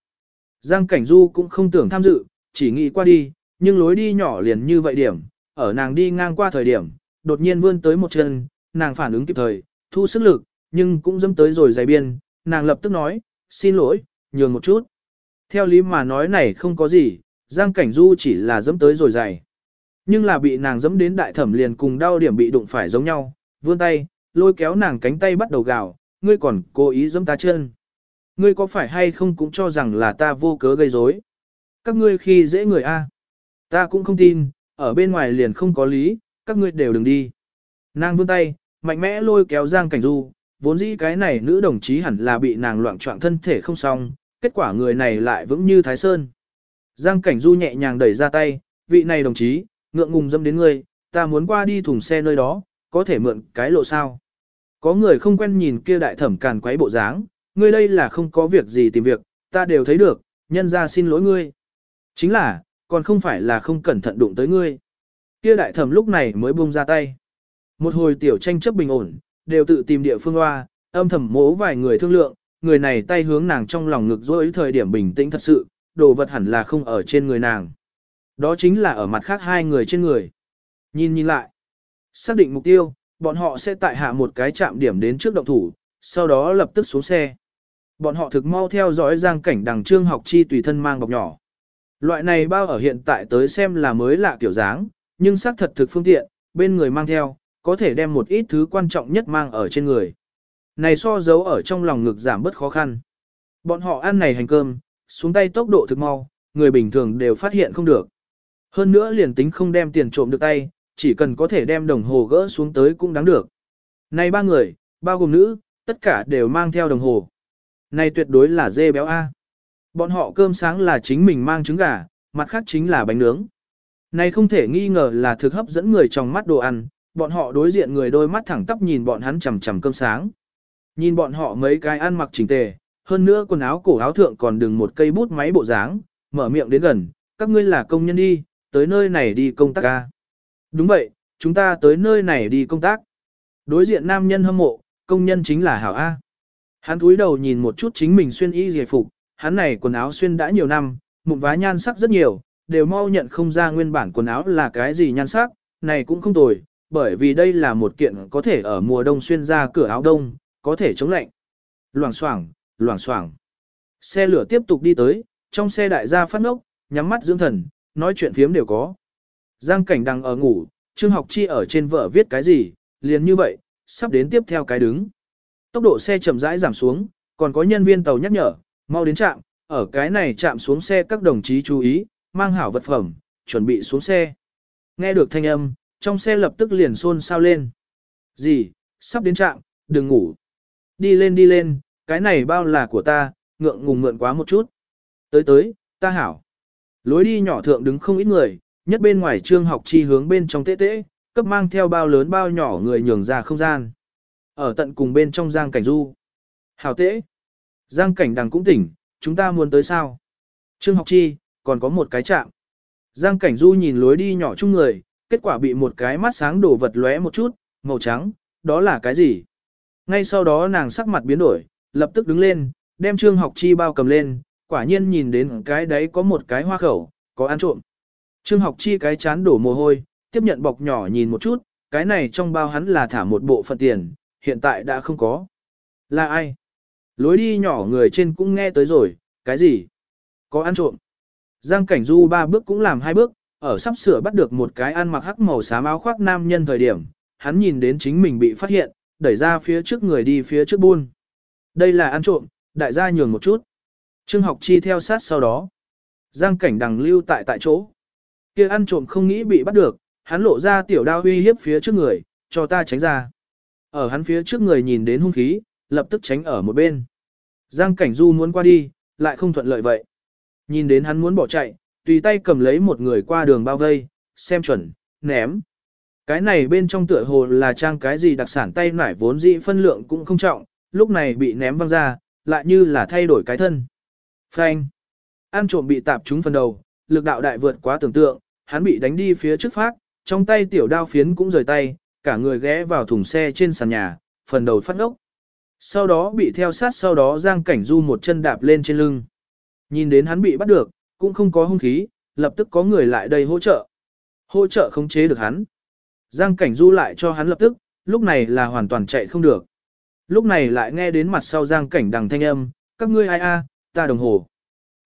Giang Cảnh Du cũng không tưởng tham dự, chỉ nghĩ qua đi, nhưng lối đi nhỏ liền như vậy điểm, ở nàng đi ngang qua thời điểm, đột nhiên vươn tới một chân, nàng phản ứng kịp thời, thu sức lực, nhưng cũng dâm tới rồi dày biên, nàng lập tức nói, xin lỗi, nhường một chút. Theo lý mà nói này không có gì, Giang Cảnh Du chỉ là dẫm tới rồi dày. Nhưng là bị nàng dẫm đến đại thẩm liền cùng đau điểm bị đụng phải giống nhau, vươn tay, lôi kéo nàng cánh tay bắt đầu gào, ngươi còn cố ý dẫm ta chân. Ngươi có phải hay không cũng cho rằng là ta vô cớ gây rối? Các ngươi khi dễ người a, ta cũng không tin, ở bên ngoài liền không có lý, các ngươi đều đừng đi. Nàng vươn tay, mạnh mẽ lôi kéo Giang Cảnh Du, vốn dĩ cái này nữ đồng chí hẳn là bị nàng loạn trọng thân thể không xong, kết quả người này lại vững như Thái Sơn. Giang Cảnh Du nhẹ nhàng đẩy ra tay, vị này đồng chí, ngượng ngùng dâm đến ngươi, ta muốn qua đi thùng xe nơi đó, có thể mượn cái lộ sao. Có người không quen nhìn kia đại thẩm càn quấy bộ dáng, ngươi đây là không có việc gì tìm việc, ta đều thấy được, nhân ra xin lỗi ngươi. Chính là, còn không phải là không cẩn thận đụng tới ngươi. Kia đại thẩm lúc này mới buông ra tay. Một hồi tiểu tranh chấp bình ổn, đều tự tìm địa phương loa, âm thầm mố vài người thương lượng, người này tay hướng nàng trong lòng ngực dối thời điểm bình tĩnh thật sự, đồ vật hẳn là không ở trên người nàng. Đó chính là ở mặt khác hai người trên người. Nhìn nhìn lại, xác định mục tiêu, bọn họ sẽ tại hạ một cái chạm điểm đến trước động thủ, sau đó lập tức xuống xe. Bọn họ thực mau theo dõi giang cảnh đằng trương học chi tùy thân mang bọc nhỏ. Loại này bao ở hiện tại tới xem là mới lạ kiểu dáng, nhưng xác thật thực phương tiện, bên người mang theo, có thể đem một ít thứ quan trọng nhất mang ở trên người. Này so dấu ở trong lòng ngực giảm bớt khó khăn. Bọn họ ăn này hành cơm, xuống tay tốc độ thực mau, người bình thường đều phát hiện không được. Hơn nữa liền tính không đem tiền trộm được tay, chỉ cần có thể đem đồng hồ gỡ xuống tới cũng đáng được. Này ba người, bao gồm nữ, tất cả đều mang theo đồng hồ. Này tuyệt đối là dê béo A. Bọn họ cơm sáng là chính mình mang trứng gà, mặt khác chính là bánh nướng. Này không thể nghi ngờ là thực hấp dẫn người trong mắt đồ ăn, bọn họ đối diện người đôi mắt thẳng tắp nhìn bọn hắn chằm chằm cơm sáng. Nhìn bọn họ mấy cái ăn mặc chỉnh tề, hơn nữa quần áo cổ áo thượng còn đừng một cây bút máy bộ dáng, mở miệng đến gần, các ngươi là công nhân đi, tới nơi này đi công tác ca. Đúng vậy, chúng ta tới nơi này đi công tác. Đối diện nam nhân hâm mộ, công nhân chính là Hảo A. Hắn cúi đầu nhìn một chút chính mình xuyên y giải phục, hắn này quần áo xuyên đã nhiều năm, mụn vá nhan sắc rất nhiều, đều mau nhận không ra nguyên bản quần áo là cái gì nhan sắc, này cũng không tồi, bởi vì đây là một kiện có thể ở mùa đông xuyên ra cửa áo đông, có thể chống lạnh. Loảng xoảng, loảng xoảng. Xe lửa tiếp tục đi tới, trong xe đại gia phát ngốc, nhắm mắt dưỡng thần, nói chuyện phiếm đều có. Giang cảnh đang ở ngủ, Trương Học Chi ở trên vợ viết cái gì, liền như vậy, sắp đến tiếp theo cái đứng. Tốc độ xe chậm rãi giảm xuống, còn có nhân viên tàu nhắc nhở, mau đến trạm, ở cái này chạm xuống xe các đồng chí chú ý, mang hảo vật phẩm, chuẩn bị xuống xe. Nghe được thanh âm, trong xe lập tức liền xôn xao lên. Gì, sắp đến trạm, đừng ngủ. Đi lên đi lên, cái này bao là của ta, ngượng ngùng mượn quá một chút. Tới tới, ta hảo. Lối đi nhỏ thượng đứng không ít người, nhất bên ngoài trương học chi hướng bên trong tế tế, cấp mang theo bao lớn bao nhỏ người nhường ra không gian. Ở tận cùng bên trong giang cảnh du. Hảo tế. Giang cảnh đằng cũng tỉnh, chúng ta muốn tới sao? Trương học chi, còn có một cái chạm. Giang cảnh du nhìn lối đi nhỏ chung người, kết quả bị một cái mắt sáng đổ vật lóe một chút, màu trắng, đó là cái gì? Ngay sau đó nàng sắc mặt biến đổi, lập tức đứng lên, đem trương học chi bao cầm lên, quả nhiên nhìn đến cái đấy có một cái hoa khẩu, có ăn trộm. Trương học chi cái chán đổ mồ hôi, tiếp nhận bọc nhỏ nhìn một chút, cái này trong bao hắn là thả một bộ phận tiền, hiện tại đã không có. Là ai? Lối đi nhỏ người trên cũng nghe tới rồi, cái gì? Có ăn trộm. Giang cảnh du ba bước cũng làm hai bước, ở sắp sửa bắt được một cái ăn mặc hắc màu xám áo khoác nam nhân thời điểm, hắn nhìn đến chính mình bị phát hiện, đẩy ra phía trước người đi phía trước buôn. Đây là ăn trộm, đại gia nhường một chút. Trương học chi theo sát sau đó. Giang cảnh đằng lưu tại tại chỗ kia ăn trộm không nghĩ bị bắt được, hắn lộ ra tiểu đao uy hiếp phía trước người, cho ta tránh ra. Ở hắn phía trước người nhìn đến hung khí, lập tức tránh ở một bên. Giang cảnh du muốn qua đi, lại không thuận lợi vậy. Nhìn đến hắn muốn bỏ chạy, tùy tay cầm lấy một người qua đường bao vây, xem chuẩn, ném. Cái này bên trong tựa hồ là trang cái gì đặc sản tay nải vốn dĩ phân lượng cũng không trọng, lúc này bị ném văng ra, lại như là thay đổi cái thân. Phanh. Ăn trộm bị tạp trúng phần đầu, lực đạo đại vượt quá tưởng tượng, hắn bị đánh đi phía trước phát, trong tay tiểu đao phiến cũng rời tay, cả người ghé vào thùng xe trên sàn nhà, phần đầu phát ốc. Sau đó bị theo sát sau đó Giang Cảnh Du một chân đạp lên trên lưng. Nhìn đến hắn bị bắt được, cũng không có hung khí, lập tức có người lại đây hỗ trợ. Hỗ trợ không chế được hắn. Giang Cảnh Du lại cho hắn lập tức, lúc này là hoàn toàn chạy không được. Lúc này lại nghe đến mặt sau Giang Cảnh đằng thanh âm, các ngươi ai a, ta đồng hồ.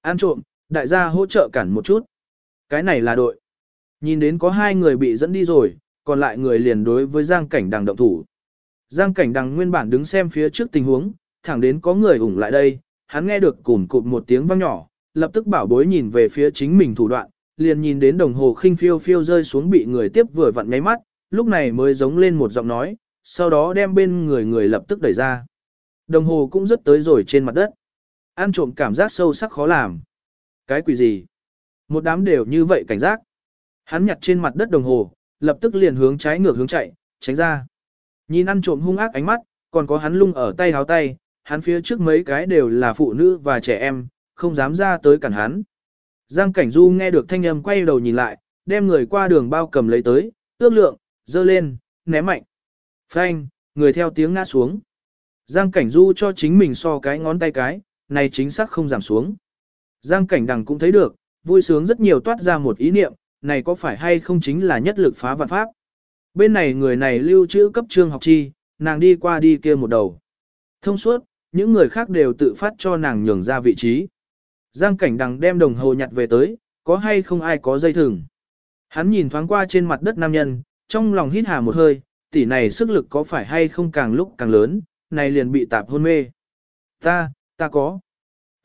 An trộm, đại gia hỗ trợ cản một chút. Cái này là đội. Nhìn đến có hai người bị dẫn đi rồi, còn lại người liền đối với Giang Cảnh đằng động thủ. Giang Cảnh đằng nguyên bản đứng xem phía trước tình huống, thẳng đến có người ủng lại đây, hắn nghe được cùm cụt một tiếng vang nhỏ, lập tức bảo bối nhìn về phía chính mình thủ đoạn, liền nhìn đến đồng hồ khinh phiêu phiêu rơi xuống bị người tiếp vừa vặn nháy mắt, lúc này mới giống lên một giọng nói, sau đó đem bên người người lập tức đẩy ra. Đồng hồ cũng rất tới rồi trên mặt đất. An trộm cảm giác sâu sắc khó làm. Cái quỷ gì? Một đám đều như vậy cảnh giác. Hắn nhặt trên mặt đất đồng hồ, lập tức liền hướng trái ngược hướng chạy, tránh ra. Nhìn ăn trộm hung ác ánh mắt, còn có hắn lung ở tay háo tay, hắn phía trước mấy cái đều là phụ nữ và trẻ em, không dám ra tới cản hắn. Giang Cảnh Du nghe được thanh âm quay đầu nhìn lại, đem người qua đường bao cầm lấy tới, ước lượng, dơ lên, ném mạnh. Phanh, người theo tiếng ngã xuống. Giang Cảnh Du cho chính mình so cái ngón tay cái, này chính xác không giảm xuống. Giang Cảnh Đằng cũng thấy được, vui sướng rất nhiều toát ra một ý niệm, này có phải hay không chính là nhất lực phá vạn pháp. Bên này người này lưu trữ cấp trương học chi, nàng đi qua đi kia một đầu. Thông suốt, những người khác đều tự phát cho nàng nhường ra vị trí. Giang cảnh đằng đem đồng hồ nhặt về tới, có hay không ai có dây thừng. Hắn nhìn thoáng qua trên mặt đất nam nhân, trong lòng hít hà một hơi, tỷ này sức lực có phải hay không càng lúc càng lớn, này liền bị tạp hôn mê. Ta, ta có.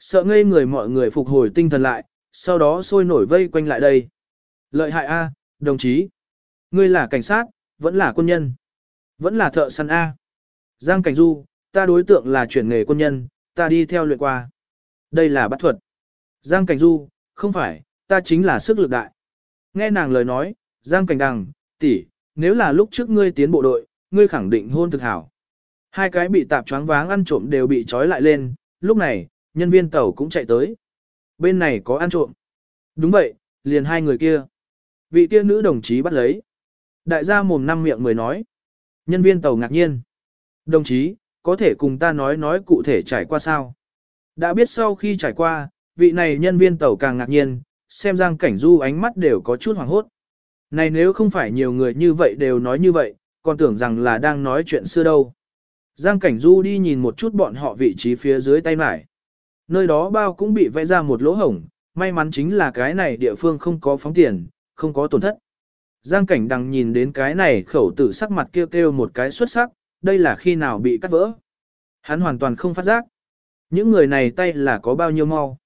Sợ ngây người mọi người phục hồi tinh thần lại, sau đó sôi nổi vây quanh lại đây. Lợi hại A, đồng chí. Ngươi là cảnh sát, vẫn là quân nhân. Vẫn là thợ săn A. Giang Cảnh Du, ta đối tượng là chuyển nghề quân nhân, ta đi theo luyện qua. Đây là bắt thuật. Giang Cảnh Du, không phải, ta chính là sức lực đại. Nghe nàng lời nói, Giang Cảnh Đằng, tỷ, nếu là lúc trước ngươi tiến bộ đội, ngươi khẳng định hôn thực hảo. Hai cái bị tạp choáng váng ăn trộm đều bị trói lại lên, lúc này, nhân viên tàu cũng chạy tới. Bên này có ăn trộm. Đúng vậy, liền hai người kia. Vị kia nữ đồng chí bắt lấy. Đại gia mồm năm miệng mười nói. Nhân viên tàu ngạc nhiên. Đồng chí, có thể cùng ta nói nói cụ thể trải qua sao? Đã biết sau khi trải qua, vị này nhân viên tàu càng ngạc nhiên, xem Giang Cảnh Du ánh mắt đều có chút hoảng hốt. Này nếu không phải nhiều người như vậy đều nói như vậy, còn tưởng rằng là đang nói chuyện xưa đâu. Giang Cảnh Du đi nhìn một chút bọn họ vị trí phía dưới tay mải. Nơi đó bao cũng bị vẽ ra một lỗ hổng, may mắn chính là cái này địa phương không có phóng tiền, không có tổn thất. Giang Cảnh Đằng nhìn đến cái này khẩu tử sắc mặt kêu kêu một cái xuất sắc, đây là khi nào bị cắt vỡ. Hắn hoàn toàn không phát giác. Những người này tay là có bao nhiêu mau.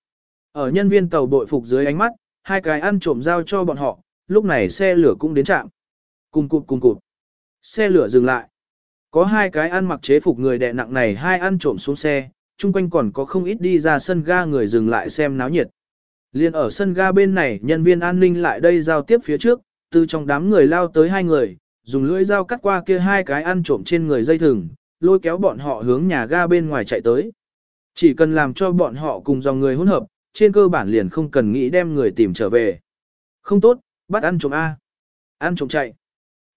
Ở nhân viên tàu bội phục dưới ánh mắt, hai cái ăn trộm giao cho bọn họ, lúc này xe lửa cũng đến trạm. Cùng cụt cùng cụt. Xe lửa dừng lại. Có hai cái ăn mặc chế phục người đè nặng này hai ăn trộm xuống xe, chung quanh còn có không ít đi ra sân ga người dừng lại xem náo nhiệt. Liên ở sân ga bên này nhân viên an ninh lại đây giao tiếp phía trước, từ trong đám người lao tới hai người, dùng lưỡi dao cắt qua kia hai cái ăn trộm trên người dây thừng, lôi kéo bọn họ hướng nhà ga bên ngoài chạy tới. Chỉ cần làm cho bọn họ cùng dòng người hỗn hợp, trên cơ bản liền không cần nghĩ đem người tìm trở về. Không tốt, bắt ăn trộm A. Ăn trộm chạy.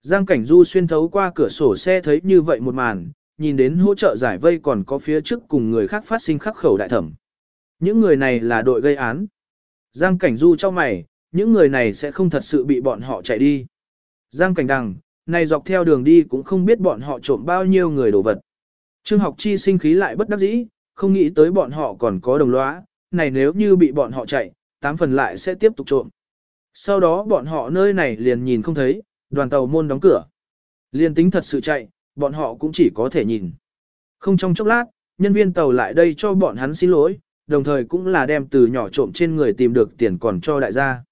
Giang Cảnh Du xuyên thấu qua cửa sổ xe thấy như vậy một màn, nhìn đến hỗ trợ giải vây còn có phía trước cùng người khác phát sinh khắc khẩu đại thẩm. Những người này là đội gây án. Giang Cảnh Du cho mày, những người này sẽ không thật sự bị bọn họ chạy đi. Giang Cảnh Đằng, này dọc theo đường đi cũng không biết bọn họ trộm bao nhiêu người đồ vật. Trương học chi sinh khí lại bất đắc dĩ, không nghĩ tới bọn họ còn có đồng lõa, này nếu như bị bọn họ chạy, tám phần lại sẽ tiếp tục trộm. Sau đó bọn họ nơi này liền nhìn không thấy, đoàn tàu môn đóng cửa. Liên tính thật sự chạy, bọn họ cũng chỉ có thể nhìn. Không trong chốc lát, nhân viên tàu lại đây cho bọn hắn xin lỗi, đồng thời cũng là đem từ nhỏ trộm trên người tìm được tiền còn cho đại gia.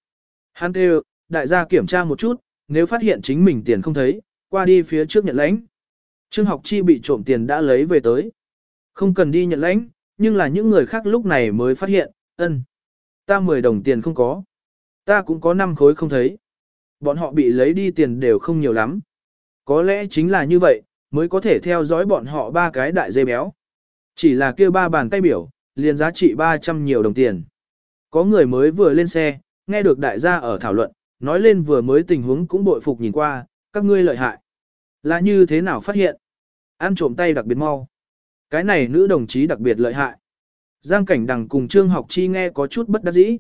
Hắn kêu, đại gia kiểm tra một chút, nếu phát hiện chính mình tiền không thấy, qua đi phía trước nhận lãnh. Trương học chi bị trộm tiền đã lấy về tới. Không cần đi nhận lãnh, nhưng là những người khác lúc này mới phát hiện, ân. Ta 10 đồng tiền không có. Ta cũng có 5 khối không thấy. Bọn họ bị lấy đi tiền đều không nhiều lắm. Có lẽ chính là như vậy, mới có thể theo dõi bọn họ ba cái đại dây béo. Chỉ là kia ba bàn tay biểu, liền giá trị 300 nhiều đồng tiền. Có người mới vừa lên xe, nghe được đại gia ở thảo luận, nói lên vừa mới tình huống cũng bội phục nhìn qua, các ngươi lợi hại. Là như thế nào phát hiện? Ăn trộm tay đặc biệt mau. Cái này nữ đồng chí đặc biệt lợi hại. Giang cảnh đằng cùng Trương học chi nghe có chút bất đắc dĩ.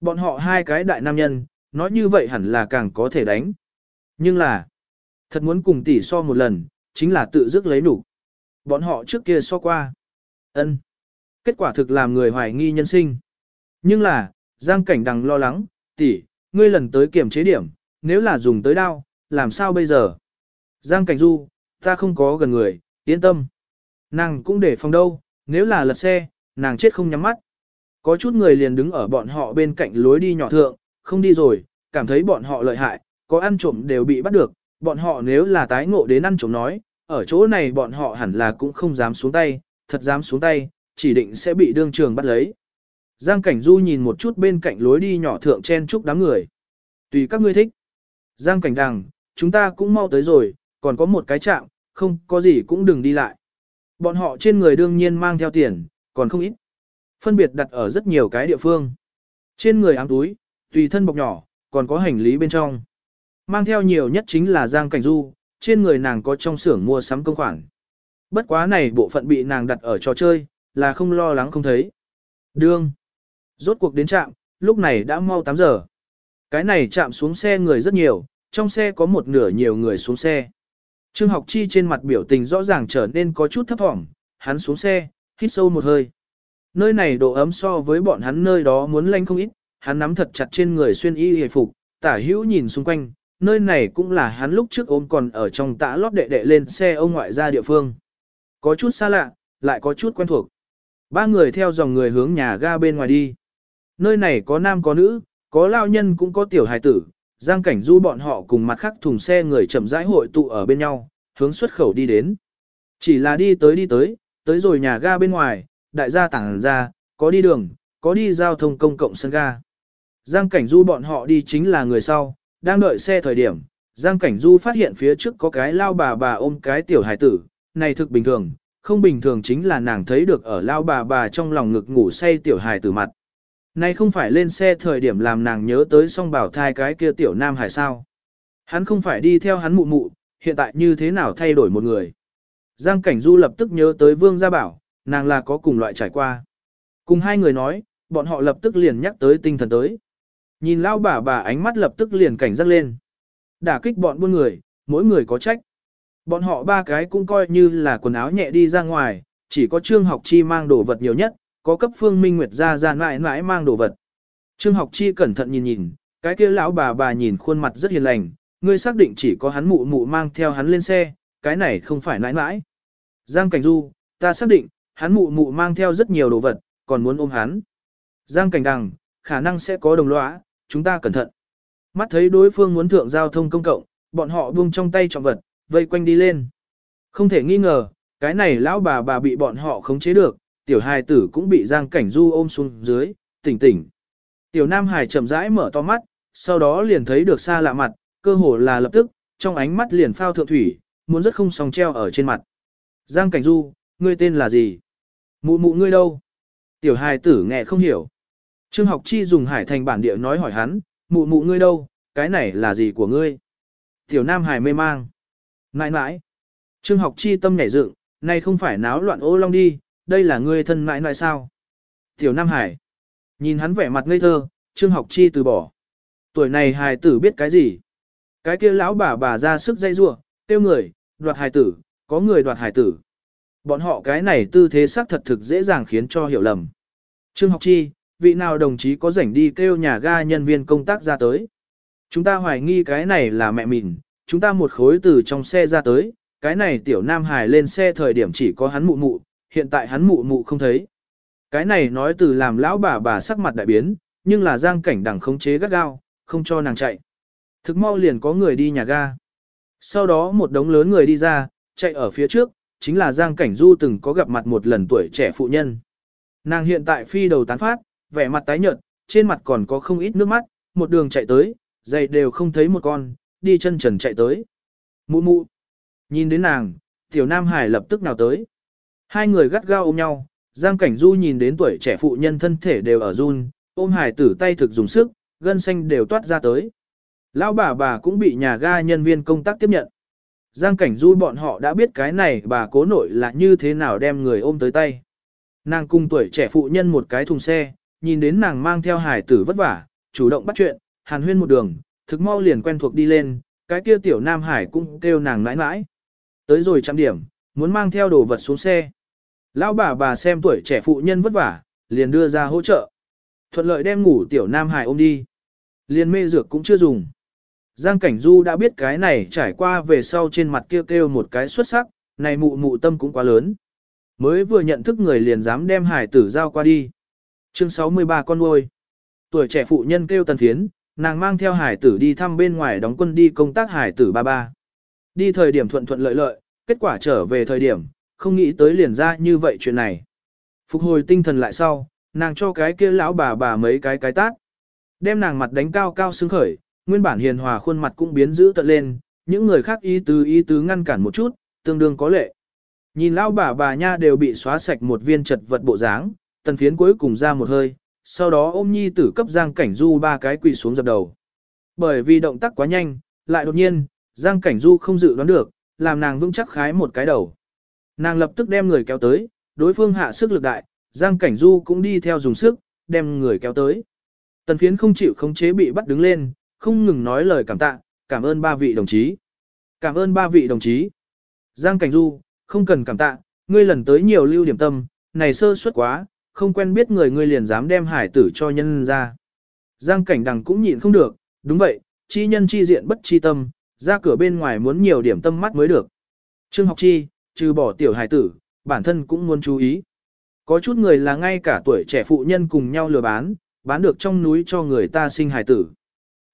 Bọn họ hai cái đại nam nhân, nói như vậy hẳn là càng có thể đánh. Nhưng là, thật muốn cùng tỷ so một lần, chính là tự dứt lấy đủ. Bọn họ trước kia so qua. ân Kết quả thực làm người hoài nghi nhân sinh. Nhưng là, Giang Cảnh Đằng lo lắng, tỷ, ngươi lần tới kiểm chế điểm, nếu là dùng tới đao, làm sao bây giờ? Giang Cảnh Du, ta không có gần người, yên tâm. Nàng cũng để phòng đâu, nếu là lật xe, nàng chết không nhắm mắt. Có chút người liền đứng ở bọn họ bên cạnh lối đi nhỏ thượng, không đi rồi, cảm thấy bọn họ lợi hại, có ăn trộm đều bị bắt được, bọn họ nếu là tái ngộ đến ăn trộm nói, ở chỗ này bọn họ hẳn là cũng không dám xuống tay, thật dám xuống tay, chỉ định sẽ bị đương trường bắt lấy. Giang Cảnh Du nhìn một chút bên cạnh lối đi nhỏ thượng chen chúc đám người. Tùy các ngươi thích. Giang Cảnh Đằng, chúng ta cũng mau tới rồi, còn có một cái chạm, không có gì cũng đừng đi lại. Bọn họ trên người đương nhiên mang theo tiền, còn không ít. Phân biệt đặt ở rất nhiều cái địa phương. Trên người ám túi, tùy thân bọc nhỏ, còn có hành lý bên trong. Mang theo nhiều nhất chính là Giang Cảnh Du, trên người nàng có trong xưởng mua sắm công khoản. Bất quá này bộ phận bị nàng đặt ở trò chơi, là không lo lắng không thấy. Đương. Rốt cuộc đến trạm, lúc này đã mau 8 giờ. Cái này chạm xuống xe người rất nhiều, trong xe có một nửa nhiều người xuống xe. Trương học chi trên mặt biểu tình rõ ràng trở nên có chút thấp thỏm, hắn xuống xe, hít sâu một hơi. Nơi này độ ấm so với bọn hắn nơi đó muốn lanh không ít, hắn nắm thật chặt trên người xuyên y hề phục, tả hữu nhìn xung quanh, nơi này cũng là hắn lúc trước ôm còn ở trong tã lót đệ đệ lên xe ông ngoại ra địa phương. Có chút xa lạ, lại có chút quen thuộc. Ba người theo dòng người hướng nhà ga bên ngoài đi. Nơi này có nam có nữ, có lao nhân cũng có tiểu hài tử, giang cảnh du bọn họ cùng mặt khác thùng xe người chậm rãi hội tụ ở bên nhau, hướng xuất khẩu đi đến. Chỉ là đi tới đi tới, tới rồi nhà ga bên ngoài, đại gia tảng ra, có đi đường, có đi giao thông công cộng sân ga. Giang Cảnh Du bọn họ đi chính là người sau, đang đợi xe thời điểm, Giang Cảnh Du phát hiện phía trước có cái lao bà bà ôm cái tiểu hải tử, này thực bình thường, không bình thường chính là nàng thấy được ở lao bà bà trong lòng ngực ngủ say tiểu hải tử mặt. Này không phải lên xe thời điểm làm nàng nhớ tới song bảo thai cái kia tiểu nam hải sao. Hắn không phải đi theo hắn mụ mụ, hiện tại như thế nào thay đổi một người. Giang Cảnh Du lập tức nhớ tới Vương Gia Bảo, nàng là có cùng loại trải qua. Cùng hai người nói, bọn họ lập tức liền nhắc tới tinh thần tới. Nhìn lao bà bà ánh mắt lập tức liền cảnh giác lên. Đả kích bọn buôn người, mỗi người có trách. Bọn họ ba cái cũng coi như là quần áo nhẹ đi ra ngoài, chỉ có Trương Học Chi mang đồ vật nhiều nhất, có cấp Phương Minh Nguyệt ra ra mãi mãi mang đồ vật. Trương Học Chi cẩn thận nhìn nhìn, cái kia lão bà bà nhìn khuôn mặt rất hiền lành, ngươi xác định chỉ có hắn mụ mụ mang theo hắn lên xe, cái này không phải mãi mãi. Giang Cảnh Du, ta xác định, hắn mụ mụ mang theo rất nhiều đồ vật, còn muốn ôm hắn. Giang Cảnh Đằng, khả năng sẽ có đồng lõa, chúng ta cẩn thận. Mắt thấy đối phương muốn thượng giao thông công cộng, bọn họ buông trong tay trọng vật, vây quanh đi lên. Không thể nghi ngờ, cái này lão bà bà bị bọn họ khống chế được, tiểu hài tử cũng bị Giang Cảnh Du ôm xuống dưới, tỉnh tỉnh. Tiểu Nam Hải chậm rãi mở to mắt, sau đó liền thấy được xa lạ mặt, cơ hồ là lập tức, trong ánh mắt liền phao thượng thủy, muốn rất không sòng treo ở trên mặt. Giang Cảnh Du, ngươi tên là gì? Mụ mụ ngươi đâu? Tiểu hài tử nghe không hiểu. Trương học chi dùng hải thành bản địa nói hỏi hắn, mụ mụ ngươi đâu, cái này là gì của ngươi? Tiểu nam hải mê mang. Nãi nãi. Trương học chi tâm nhảy dựng, này không phải náo loạn ô long đi, đây là ngươi thân nãi nãi sao? Tiểu nam hải. Nhìn hắn vẻ mặt ngây thơ, trương học chi từ bỏ. Tuổi này hài tử biết cái gì? Cái kia lão bà bà ra sức dây rua, tiêu người, đoạt hài tử, có người đoạt hài tử. Bọn họ cái này tư thế xác thật thực dễ dàng khiến cho hiểu lầm. Trương học chi, vị nào đồng chí có rảnh đi kêu nhà ga nhân viên công tác ra tới. Chúng ta hoài nghi cái này là mẹ mình, chúng ta một khối từ trong xe ra tới, cái này tiểu nam hài lên xe thời điểm chỉ có hắn mụ mụ, hiện tại hắn mụ mụ không thấy. Cái này nói từ làm lão bà bà sắc mặt đại biến, nhưng là giang cảnh đằng khống chế gắt gao, không cho nàng chạy. Thực mau liền có người đi nhà ga. Sau đó một đống lớn người đi ra, chạy ở phía trước, chính là Giang Cảnh Du từng có gặp mặt một lần tuổi trẻ phụ nhân. Nàng hiện tại phi đầu tán phát, vẻ mặt tái nhợt, trên mặt còn có không ít nước mắt, một đường chạy tới, giày đều không thấy một con, đi chân trần chạy tới. Mụ mụ. Nhìn đến nàng, tiểu nam hải lập tức nào tới. Hai người gắt gao ôm nhau, Giang Cảnh Du nhìn đến tuổi trẻ phụ nhân thân thể đều ở run, ôm hải tử tay thực dùng sức, gân xanh đều toát ra tới. Lão bà bà cũng bị nhà ga nhân viên công tác tiếp nhận. Giang cảnh du bọn họ đã biết cái này bà cố nội là như thế nào đem người ôm tới tay. Nàng cùng tuổi trẻ phụ nhân một cái thùng xe, nhìn đến nàng mang theo hải tử vất vả, chủ động bắt chuyện, hàn huyên một đường, thực mau liền quen thuộc đi lên, cái kia tiểu nam hải cũng kêu nàng nãi nãi. Tới rồi chạm điểm, muốn mang theo đồ vật xuống xe. Lão bà bà xem tuổi trẻ phụ nhân vất vả, liền đưa ra hỗ trợ. Thuận lợi đem ngủ tiểu nam hải ôm đi. Liền mê dược cũng chưa dùng. Giang Cảnh Du đã biết cái này trải qua về sau trên mặt kêu kêu một cái xuất sắc, này mụ mụ tâm cũng quá lớn. Mới vừa nhận thức người liền dám đem hải tử giao qua đi. Chương 63 con nuôi. Tuổi trẻ phụ nhân kêu tần phiến, nàng mang theo hải tử đi thăm bên ngoài đóng quân đi công tác hải tử ba ba. Đi thời điểm thuận thuận lợi lợi, kết quả trở về thời điểm, không nghĩ tới liền ra như vậy chuyện này. Phục hồi tinh thần lại sau, nàng cho cái kia lão bà bà mấy cái cái tát. Đem nàng mặt đánh cao cao xứng khởi, nguyên bản hiền hòa khuôn mặt cũng biến dữ tận lên, những người khác ý tứ ý tứ ngăn cản một chút, tương đương có lệ. Nhìn lão bà bà nha đều bị xóa sạch một viên chật vật bộ dáng, tần phiến cuối cùng ra một hơi, sau đó ôm nhi tử cấp Giang Cảnh Du ba cái quỳ xuống dập đầu. Bởi vì động tác quá nhanh, lại đột nhiên, Giang Cảnh Du không dự đoán được, làm nàng vững chắc khái một cái đầu. Nàng lập tức đem người kéo tới, đối phương hạ sức lực đại, Giang Cảnh Du cũng đi theo dùng sức, đem người kéo tới. Tần phiến không chịu khống chế bị bắt đứng lên, không ngừng nói lời cảm tạ, cảm ơn ba vị đồng chí. Cảm ơn ba vị đồng chí. Giang Cảnh Du, không cần cảm tạ, ngươi lần tới nhiều lưu điểm tâm, này sơ suất quá, không quen biết người ngươi liền dám đem hải tử cho nhân ra. Giang Cảnh Đằng cũng nhịn không được, đúng vậy, chi nhân chi diện bất chi tâm, ra cửa bên ngoài muốn nhiều điểm tâm mắt mới được. Trương học chi, trừ bỏ tiểu hải tử, bản thân cũng muốn chú ý. Có chút người là ngay cả tuổi trẻ phụ nhân cùng nhau lừa bán, bán được trong núi cho người ta sinh hải tử.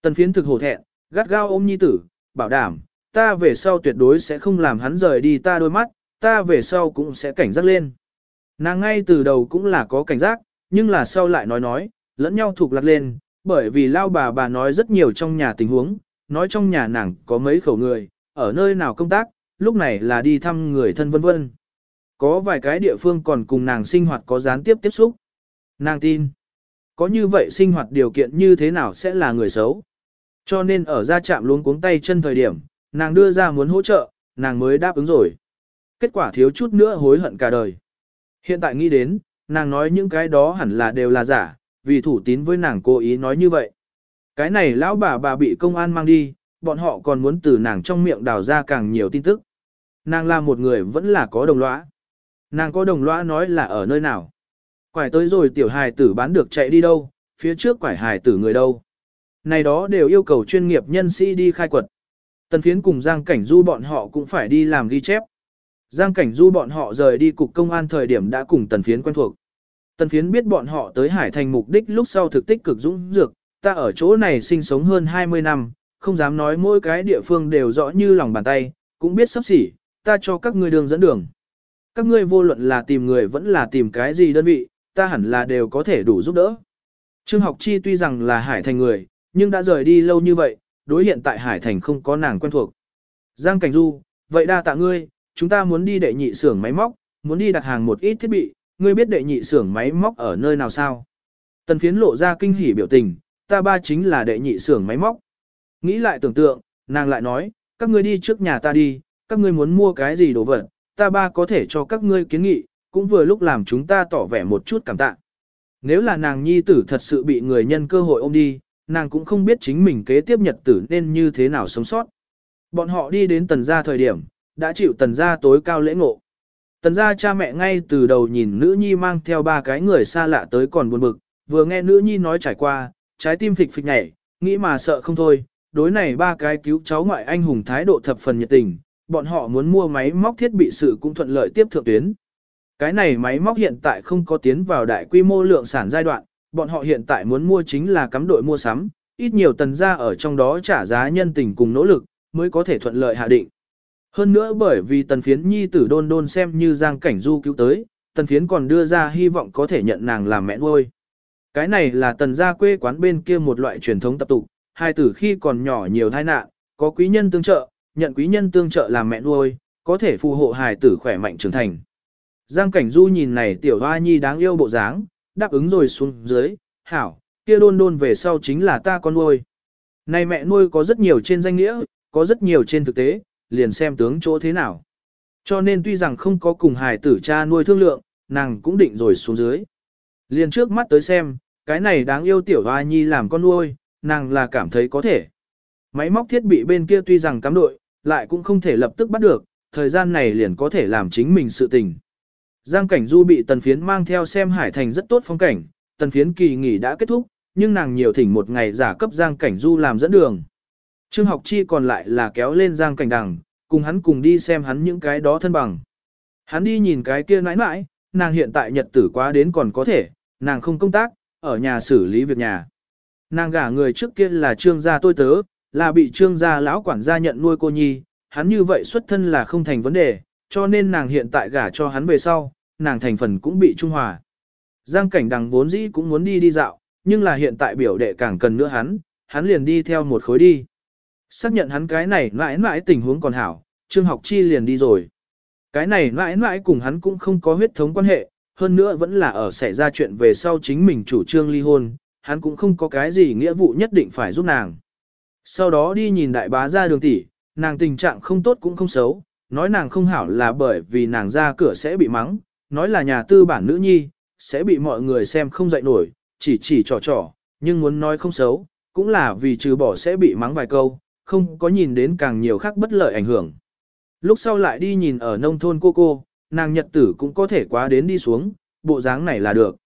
Tần phiến thực hổ thẹn, gắt gao ôm nhi tử, bảo đảm, ta về sau tuyệt đối sẽ không làm hắn rời đi ta đôi mắt, ta về sau cũng sẽ cảnh giác lên. Nàng ngay từ đầu cũng là có cảnh giác, nhưng là sau lại nói nói, lẫn nhau thuộc lạc lên, Bởi vì lao bà bà nói rất nhiều trong nhà tình huống, nói trong nhà nàng có mấy khẩu người, ở nơi nào công tác, lúc này là đi thăm người thân vân vân. Có vài cái địa phương còn cùng nàng sinh hoạt có gián tiếp tiếp xúc. Nàng tin, có như vậy sinh hoạt điều kiện như thế nào sẽ là người xấu. Cho nên ở ra chạm luôn cuống tay chân thời điểm, nàng đưa ra muốn hỗ trợ, nàng mới đáp ứng rồi. Kết quả thiếu chút nữa hối hận cả đời. Hiện tại nghĩ đến, nàng nói những cái đó hẳn là đều là giả, vì thủ tín với nàng cố ý nói như vậy. Cái này lão bà bà bị công an mang đi, bọn họ còn muốn từ nàng trong miệng đào ra càng nhiều tin tức. Nàng là một người vẫn là có đồng lõa. Nàng có đồng lõa nói là ở nơi nào. Quải tới rồi tiểu hài tử bán được chạy đi đâu, phía trước quải hài tử người đâu. Này đó đều yêu cầu chuyên nghiệp nhân sĩ đi khai quật. Tần phiến cùng Giang Cảnh Du bọn họ cũng phải đi làm ghi chép. Giang Cảnh Du bọn họ rời đi cục công an thời điểm đã cùng tần phiến quen thuộc. Tần phiến biết bọn họ tới Hải Thành mục đích lúc sau thực tích cực dũng dược, ta ở chỗ này sinh sống hơn 20 năm, không dám nói mỗi cái địa phương đều rõ như lòng bàn tay, cũng biết sắp xỉ, ta cho các ngươi đường dẫn đường. Các ngươi vô luận là tìm người vẫn là tìm cái gì đơn vị, ta hẳn là đều có thể đủ giúp đỡ. Trương học chi tuy rằng là Hải Thành người, nhưng đã rời đi lâu như vậy, đối hiện tại Hải Thành không có nàng quen thuộc. Giang Cảnh Du, vậy đa tạ ngươi, chúng ta muốn đi đệ nhị xưởng máy móc, muốn đi đặt hàng một ít thiết bị, ngươi biết đệ nhị xưởng máy móc ở nơi nào sao? Tần phiến lộ ra kinh hỉ biểu tình, ta ba chính là đệ nhị xưởng máy móc. Nghĩ lại tưởng tượng, nàng lại nói, các ngươi đi trước nhà ta đi, các ngươi muốn mua cái gì đồ vật, ta ba có thể cho các ngươi kiến nghị, cũng vừa lúc làm chúng ta tỏ vẻ một chút cảm tạ. Nếu là nàng nhi tử thật sự bị người nhân cơ hội ôm đi, nàng cũng không biết chính mình kế tiếp nhật tử nên như thế nào sống sót. Bọn họ đi đến tần gia thời điểm, đã chịu tần gia tối cao lễ ngộ. Tần gia cha mẹ ngay từ đầu nhìn nữ nhi mang theo ba cái người xa lạ tới còn buồn bực, vừa nghe nữ nhi nói trải qua, trái tim phịch phịch nhảy, nghĩ mà sợ không thôi, đối này ba cái cứu cháu ngoại anh hùng thái độ thập phần nhiệt tình, bọn họ muốn mua máy móc thiết bị sự cũng thuận lợi tiếp thượng tuyến. Cái này máy móc hiện tại không có tiến vào đại quy mô lượng sản giai đoạn, bọn họ hiện tại muốn mua chính là cắm đội mua sắm, ít nhiều tần gia ở trong đó trả giá nhân tình cùng nỗ lực, mới có thể thuận lợi hạ định. Hơn nữa bởi vì tần phiến nhi tử đôn đôn xem như giang cảnh du cứu tới, tần phiến còn đưa ra hy vọng có thể nhận nàng làm mẹ nuôi. Cái này là tần gia quê quán bên kia một loại truyền thống tập tục, hai tử khi còn nhỏ nhiều tai nạn, có quý nhân tương trợ, nhận quý nhân tương trợ làm mẹ nuôi, có thể phù hộ hài tử khỏe mạnh trưởng thành. Giang Cảnh Du nhìn này tiểu hoa nhi đáng yêu bộ dáng, đáp ứng rồi xuống dưới, hảo, kia đôn đôn về sau chính là ta con nuôi. Này mẹ nuôi có rất nhiều trên danh nghĩa, có rất nhiều trên thực tế, liền xem tướng chỗ thế nào. Cho nên tuy rằng không có cùng hài tử cha nuôi thương lượng, nàng cũng định rồi xuống dưới. Liền trước mắt tới xem, cái này đáng yêu tiểu hoa nhi làm con nuôi, nàng là cảm thấy có thể. Máy móc thiết bị bên kia tuy rằng cắm đội, lại cũng không thể lập tức bắt được, thời gian này liền có thể làm chính mình sự tình. Giang Cảnh Du bị Tần Phiến mang theo xem Hải Thành rất tốt phong cảnh, Tần Phiến kỳ nghỉ đã kết thúc, nhưng nàng nhiều thỉnh một ngày giả cấp Giang Cảnh Du làm dẫn đường. Trương học chi còn lại là kéo lên Giang Cảnh Đằng, cùng hắn cùng đi xem hắn những cái đó thân bằng. Hắn đi nhìn cái kia nãi nãi, nàng hiện tại nhật tử quá đến còn có thể, nàng không công tác, ở nhà xử lý việc nhà. Nàng gả người trước kia là trương gia tôi tớ, là bị trương gia lão quản gia nhận nuôi cô nhi, hắn như vậy xuất thân là không thành vấn đề, cho nên nàng hiện tại gả cho hắn về sau, nàng thành phần cũng bị trung hòa. Giang cảnh đằng vốn dĩ cũng muốn đi đi dạo, nhưng là hiện tại biểu đệ càng cần nữa hắn, hắn liền đi theo một khối đi. Xác nhận hắn cái này mãi mãi tình huống còn hảo, Trương Học Chi liền đi rồi. Cái này mãi mãi cùng hắn cũng không có huyết thống quan hệ, hơn nữa vẫn là ở xảy ra chuyện về sau chính mình chủ trương ly hôn, hắn cũng không có cái gì nghĩa vụ nhất định phải giúp nàng. Sau đó đi nhìn đại bá ra đường tỷ, nàng tình trạng không tốt cũng không xấu, nói nàng không hảo là bởi vì nàng ra cửa sẽ bị mắng, nói là nhà tư bản nữ nhi, sẽ bị mọi người xem không dậy nổi, chỉ chỉ trò trò, nhưng muốn nói không xấu, cũng là vì trừ bỏ sẽ bị mắng vài câu, không có nhìn đến càng nhiều khác bất lợi ảnh hưởng. Lúc sau lại đi nhìn ở nông thôn cô cô, nàng nhật tử cũng có thể quá đến đi xuống, bộ dáng này là được.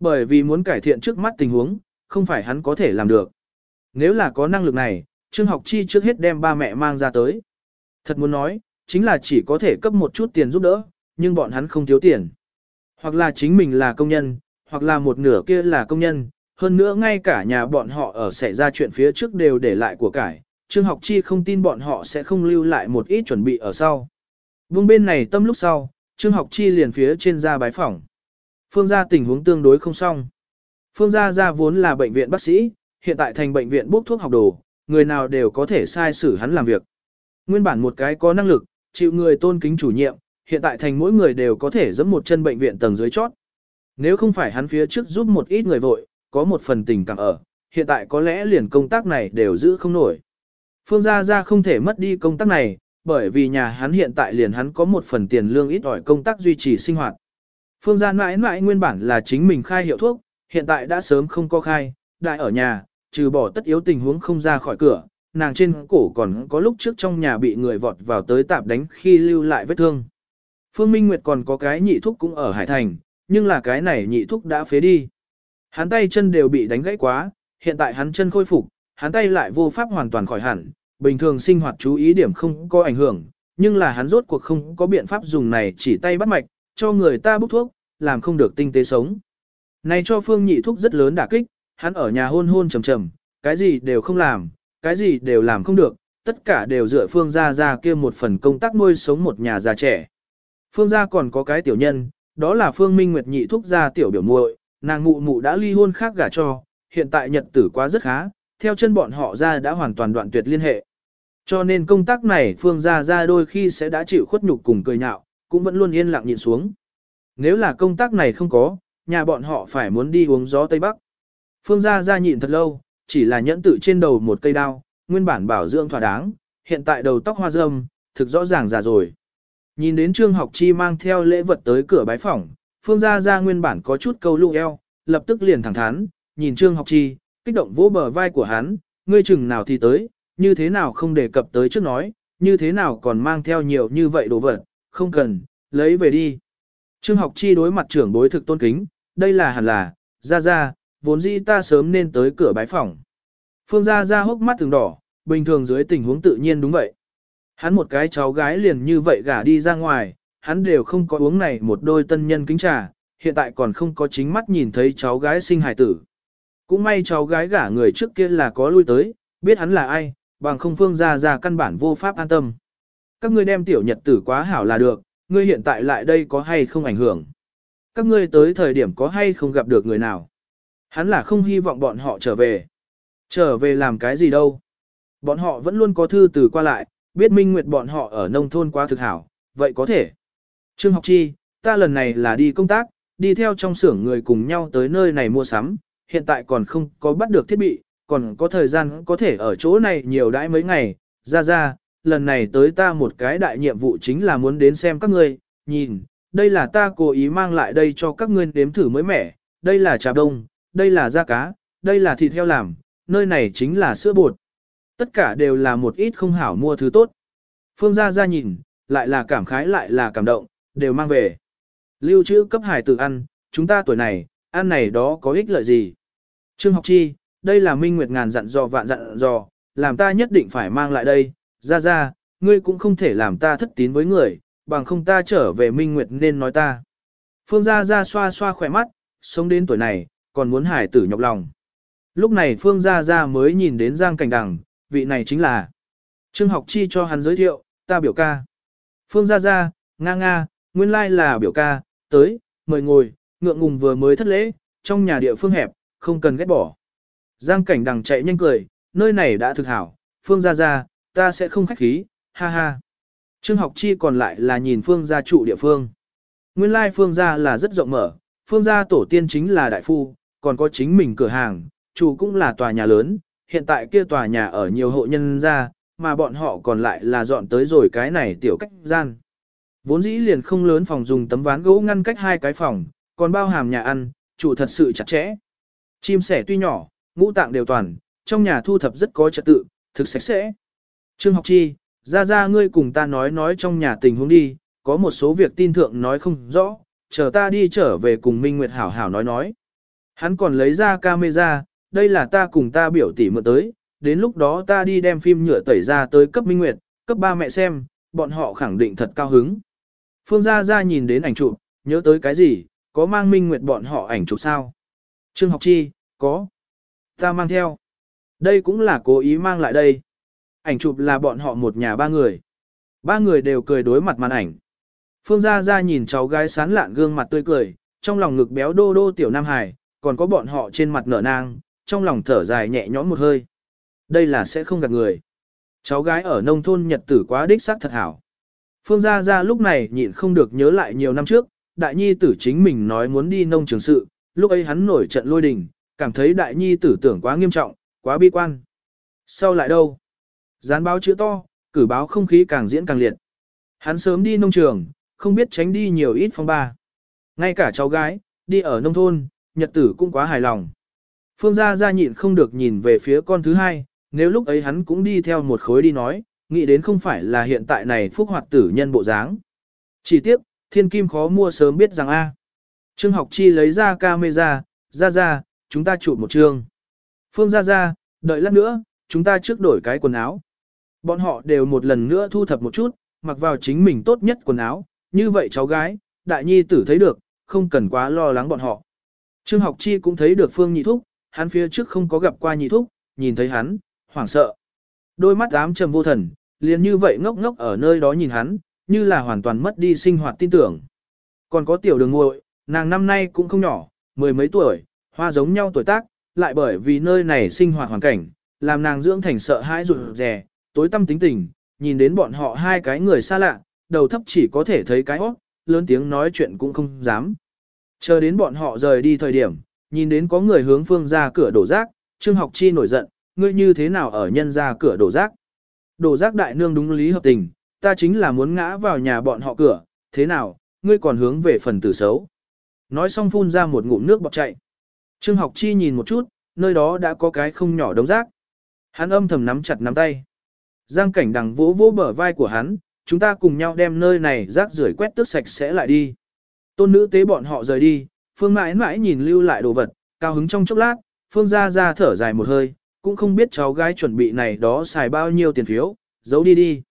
Bởi vì muốn cải thiện trước mắt tình huống, không phải hắn có thể làm được. Nếu là có năng lực này, Trương Học Chi trước hết đem ba mẹ mang ra tới. Thật muốn nói, chính là chỉ có thể cấp một chút tiền giúp đỡ, nhưng bọn hắn không thiếu tiền. Hoặc là chính mình là công nhân, hoặc là một nửa kia là công nhân, hơn nữa ngay cả nhà bọn họ ở xảy ra chuyện phía trước đều để lại của cải. Trương Học Chi không tin bọn họ sẽ không lưu lại một ít chuẩn bị ở sau. Vương bên này tâm lúc sau, Trương Học Chi liền phía trên ra bái phỏng. Phương gia tình huống tương đối không xong. Phương gia gia vốn là bệnh viện bác sĩ, hiện tại thành bệnh viện bốc thuốc học đồ, người nào đều có thể sai xử hắn làm việc. Nguyên bản một cái có năng lực, chịu người tôn kính chủ nhiệm, hiện tại thành mỗi người đều có thể giẫm một chân bệnh viện tầng dưới chót. Nếu không phải hắn phía trước giúp một ít người vội, có một phần tình cảm ở, hiện tại có lẽ liền công tác này đều giữ không nổi. Phương Gia Gia không thể mất đi công tác này, bởi vì nhà hắn hiện tại liền hắn có một phần tiền lương ít ỏi công tác duy trì sinh hoạt. Phương Gia mãi mãi nguyên bản là chính mình khai hiệu thuốc, hiện tại đã sớm không có khai, đại ở nhà, trừ bỏ tất yếu tình huống không ra khỏi cửa, nàng trên cổ còn có lúc trước trong nhà bị người vọt vào tới tạp đánh khi lưu lại vết thương. Phương Minh Nguyệt còn có cái nhị thúc cũng ở Hải Thành, nhưng là cái này nhị thúc đã phế đi. Hắn tay chân đều bị đánh gãy quá, hiện tại hắn chân khôi phục, hắn tay lại vô pháp hoàn toàn khỏi hẳn, bình thường sinh hoạt chú ý điểm không có ảnh hưởng, nhưng là hắn rốt cuộc không có biện pháp dùng này chỉ tay bắt mạch, cho người ta bốc thuốc, làm không được tinh tế sống. Này cho Phương Nhị thuốc rất lớn đả kích, hắn ở nhà hôn hôn trầm trầm, cái gì đều không làm, cái gì đều làm không được, tất cả đều dựa Phương gia gia kia một phần công tác nuôi sống một nhà già trẻ. Phương gia còn có cái tiểu nhân, đó là Phương Minh Nguyệt nhị thúc gia tiểu biểu muội, nàng mụ mụ đã ly hôn khác gả cho, hiện tại nhật tử quá rất khá, theo chân bọn họ ra đã hoàn toàn đoạn tuyệt liên hệ. Cho nên công tác này Phương gia gia đôi khi sẽ đã chịu khuất nhục cùng cười nhạo, cũng vẫn luôn yên lặng nhìn xuống. Nếu là công tác này không có, nhà bọn họ phải muốn đi uống gió Tây Bắc. Phương gia gia nhịn thật lâu, chỉ là nhẫn tự trên đầu một cây đao, nguyên bản bảo dưỡng thỏa đáng, hiện tại đầu tóc hoa râm, thực rõ ràng già rồi. Nhìn đến Trương Học Chi mang theo lễ vật tới cửa bái phỏng, Phương Gia Gia nguyên bản có chút câu lụ eo, lập tức liền thẳng thắn, nhìn Trương Học Chi, kích động vỗ bờ vai của hắn, ngươi chừng nào thì tới, như thế nào không đề cập tới trước nói, như thế nào còn mang theo nhiều như vậy đồ vật, không cần, lấy về đi. Trương Học Chi đối mặt trưởng bối thực tôn kính, đây là hẳn là, Gia Gia, vốn dĩ ta sớm nên tới cửa bái phòng. Phương Gia Gia hốc mắt từng đỏ, bình thường dưới tình huống tự nhiên đúng vậy. Hắn một cái cháu gái liền như vậy gả đi ra ngoài, hắn đều không có uống này một đôi tân nhân kính trà, hiện tại còn không có chính mắt nhìn thấy cháu gái sinh hài tử. Cũng may cháu gái gả người trước kia là có lui tới, biết hắn là ai, bằng không phương ra ra căn bản vô pháp an tâm. Các ngươi đem tiểu nhật tử quá hảo là được, ngươi hiện tại lại đây có hay không ảnh hưởng. Các ngươi tới thời điểm có hay không gặp được người nào. Hắn là không hy vọng bọn họ trở về. Trở về làm cái gì đâu. Bọn họ vẫn luôn có thư từ qua lại, biết Minh Nguyệt bọn họ ở nông thôn quá thực hảo, vậy có thể. Trương học chi, ta lần này là đi công tác, đi theo trong xưởng người cùng nhau tới nơi này mua sắm, hiện tại còn không có bắt được thiết bị, còn có thời gian có thể ở chỗ này nhiều đãi mấy ngày, ra ra, lần này tới ta một cái đại nhiệm vụ chính là muốn đến xem các ngươi, nhìn, đây là ta cố ý mang lại đây cho các ngươi đếm thử mới mẻ, đây là trà đông, đây là da cá, đây là thịt heo làm, nơi này chính là sữa bột. Tất cả đều là một ít không hảo mua thứ tốt. Phương Gia Ra nhìn, lại là cảm khái lại là cảm động, đều mang về. Lưu trữ cấp hải tử ăn, chúng ta tuổi này, ăn này đó có ích lợi gì. Trương học chi, đây là Minh Nguyệt ngàn dặn dò vạn dặn dò, làm ta nhất định phải mang lại đây, ra ra, ngươi cũng không thể làm ta thất tín với người, bằng không ta trở về Minh Nguyệt nên nói ta. Phương Gia Gia xoa xoa khỏe mắt, sống đến tuổi này, còn muốn hải tử nhọc lòng. Lúc này Phương Gia Gia mới nhìn đến Giang Cảnh Đằng, vị này chính là Trương Học Chi cho hắn giới thiệu, ta biểu ca. Phương Gia Gia, Nga Nga, nguyên lai là biểu ca, tới, mời ngồi, ngượng ngùng vừa mới thất lễ, trong nhà địa phương hẹp, không cần ghét bỏ. Giang cảnh đằng chạy nhanh cười, nơi này đã thực hảo, Phương Gia Gia, ta sẽ không khách khí, ha ha. Trương học chi còn lại là nhìn Phương Gia trụ địa phương. Nguyên lai Phương Gia là rất rộng mở, Phương Gia tổ tiên chính là đại phu, còn có chính mình cửa hàng, chủ cũng là tòa nhà lớn, hiện tại kia tòa nhà ở nhiều hộ nhân gia, mà bọn họ còn lại là dọn tới rồi cái này tiểu cách gian. Vốn dĩ liền không lớn phòng dùng tấm ván gỗ ngăn cách hai cái phòng, còn bao hàm nhà ăn, chủ thật sự chặt chẽ. Chim sẻ tuy nhỏ, ngũ tạng đều toàn, trong nhà thu thập rất có trật tự, thực sạch sẽ. Trương học chi, ra ra ngươi cùng ta nói nói trong nhà tình huống đi, có một số việc tin thượng nói không rõ, chờ ta đi trở về cùng Minh Nguyệt hảo hảo nói nói. Hắn còn lấy ra camera, đây là ta cùng ta biểu tỷ mượn tới, đến lúc đó ta đi đem phim nhựa tẩy ra tới cấp Minh Nguyệt, cấp ba mẹ xem, bọn họ khẳng định thật cao hứng. Phương Gia Gia nhìn đến ảnh chụp, nhớ tới cái gì, có mang Minh Nguyệt bọn họ ảnh chụp sao? Trương Học Chi, có. Ta mang theo. Đây cũng là cố ý mang lại đây. Ảnh chụp là bọn họ một nhà ba người. Ba người đều cười đối mặt màn ảnh. Phương Gia Gia nhìn cháu gái sán lạn gương mặt tươi cười, trong lòng ngực béo đô đô tiểu Nam Hải, còn có bọn họ trên mặt nở nang, trong lòng thở dài nhẹ nhõm một hơi. Đây là sẽ không gặp người. Cháu gái ở nông thôn nhật tử quá đích xác thật hảo. Phương Gia Gia lúc này nhịn không được nhớ lại nhiều năm trước, đại nhi tử chính mình nói muốn đi nông trường sự, lúc ấy hắn nổi trận lôi đình, cảm thấy đại nhi tử tưởng quá nghiêm trọng, quá bi quan. Sau lại đâu? Gián báo chữ to, cử báo không khí càng diễn càng liệt. Hắn sớm đi nông trường, không biết tránh đi nhiều ít phong ba. Ngay cả cháu gái, đi ở nông thôn, nhật tử cũng quá hài lòng. Phương Gia Gia nhịn không được nhìn về phía con thứ hai, nếu lúc ấy hắn cũng đi theo một khối đi nói, nghĩ đến không phải là hiện tại này phúc hoạt tử nhân bộ dáng. Chỉ tiếc thiên kim khó mua sớm biết rằng a. Trương học chi lấy ra camera, ra ra, chúng ta chụp một chương. Phương ra ra, đợi lát nữa, chúng ta trước đổi cái quần áo. Bọn họ đều một lần nữa thu thập một chút, mặc vào chính mình tốt nhất quần áo, như vậy cháu gái, đại nhi tử thấy được, không cần quá lo lắng bọn họ. Trương học chi cũng thấy được Phương nhị thúc, hắn phía trước không có gặp qua nhị thúc, nhìn thấy hắn, hoảng sợ. Đôi mắt ám trầm vô thần, liền như vậy ngốc ngốc ở nơi đó nhìn hắn, như là hoàn toàn mất đi sinh hoạt tin tưởng. Còn có tiểu đường muội, nàng năm nay cũng không nhỏ, mười mấy tuổi, hoa giống nhau tuổi tác, lại bởi vì nơi này sinh hoạt hoàn cảnh, làm nàng dưỡng thành sợ hãi rụt rè, tối tâm tính tình, nhìn đến bọn họ hai cái người xa lạ, đầu thấp chỉ có thể thấy cái óc, lớn tiếng nói chuyện cũng không dám. Chờ đến bọn họ rời đi thời điểm, nhìn đến có người hướng phương ra cửa đổ rác, Trương Học Chi nổi giận, ngươi như thế nào ở nhân ra cửa đổ rác. Đổ rác đại nương đúng lý hợp tình, ta chính là muốn ngã vào nhà bọn họ cửa, thế nào, ngươi còn hướng về phần tử xấu. Nói xong phun ra một ngụm nước bọt chạy. Trương học chi nhìn một chút, nơi đó đã có cái không nhỏ đống rác. Hắn âm thầm nắm chặt nắm tay. Giang cảnh đằng vỗ vỗ bờ vai của hắn, chúng ta cùng nhau đem nơi này rác rưởi quét tước sạch sẽ lại đi. Tôn nữ tế bọn họ rời đi, Phương mãi mãi nhìn lưu lại đồ vật, cao hứng trong chốc lát, Phương ra ra thở dài một hơi, cũng không biết cháu gái chuẩn bị này đó xài bao nhiêu tiền phiếu, giấu đi đi.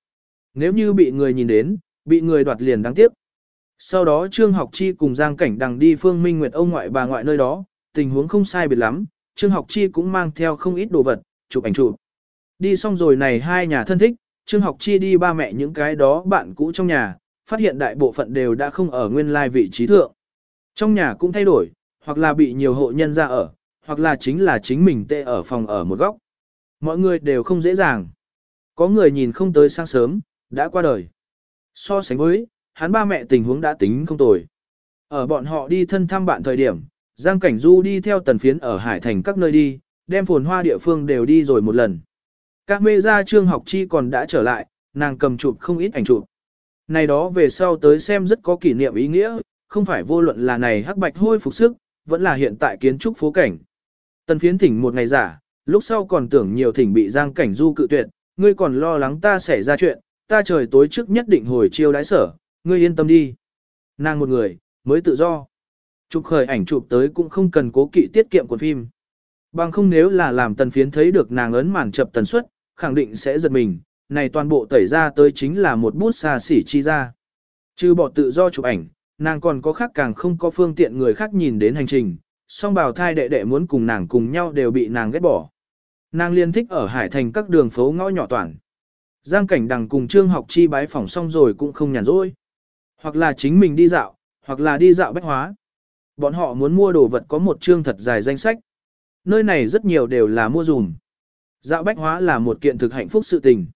Nếu như bị người nhìn đến, bị người đoạt liền đáng tiếc. Sau đó Trương Học Chi cùng Giang Cảnh Đằng đi Phương Minh Nguyệt ông ngoại bà ngoại nơi đó, tình huống không sai biệt lắm, Trương Học Chi cũng mang theo không ít đồ vật, chụp ảnh chụp. Đi xong rồi này hai nhà thân thích, Trương Học Chi đi ba mẹ những cái đó bạn cũ trong nhà, phát hiện đại bộ phận đều đã không ở nguyên lai vị trí thượng. Trong nhà cũng thay đổi, hoặc là bị nhiều hộ nhân ra ở, hoặc là chính là chính mình tê ở phòng ở một góc. Mọi người đều không dễ dàng. Có người nhìn không tới sáng sớm, đã qua đời. So sánh với, hắn ba mẹ tình huống đã tính không tồi. Ở bọn họ đi thân thăm bạn thời điểm, Giang Cảnh Du đi theo tần phiến ở Hải Thành các nơi đi, đem phồn hoa địa phương đều đi rồi một lần. Các mê gia trương học chi còn đã trở lại, nàng cầm chụp không ít ảnh chụp. Này đó về sau tới xem rất có kỷ niệm ý nghĩa, không phải vô luận là này hắc bạch hôi phục sức, vẫn là hiện tại kiến trúc phố cảnh. Tần phiến thỉnh một ngày giả, lúc sau còn tưởng nhiều thỉnh bị Giang Cảnh Du cự tuyệt, ngươi còn lo lắng ta xảy ra chuyện, ta trời tối trước nhất định hồi chiêu đái sở, ngươi yên tâm đi. Nàng một người, mới tự do. Chụp khởi ảnh chụp tới cũng không cần cố kỵ tiết kiệm của phim. Bằng không nếu là làm tần phiến thấy được nàng ấn màn chập tần suất, khẳng định sẽ giật mình, này toàn bộ tẩy ra tới chính là một bút xa xỉ chi ra. Trừ bỏ tự do chụp ảnh, nàng còn có khác càng không có phương tiện người khác nhìn đến hành trình, song bào thai đệ đệ muốn cùng nàng cùng nhau đều bị nàng ghét bỏ. Nàng liên thích ở Hải Thành các đường phố ngõ nhỏ toàn. Giang cảnh đằng cùng Trương học chi bái phỏng xong rồi cũng không nhàn rỗi. Hoặc là chính mình đi dạo, hoặc là đi dạo bách hóa. Bọn họ muốn mua đồ vật có một chương thật dài danh sách. Nơi này rất nhiều đều là mua dùm. Dạo bách hóa là một kiện thực hạnh phúc sự tình.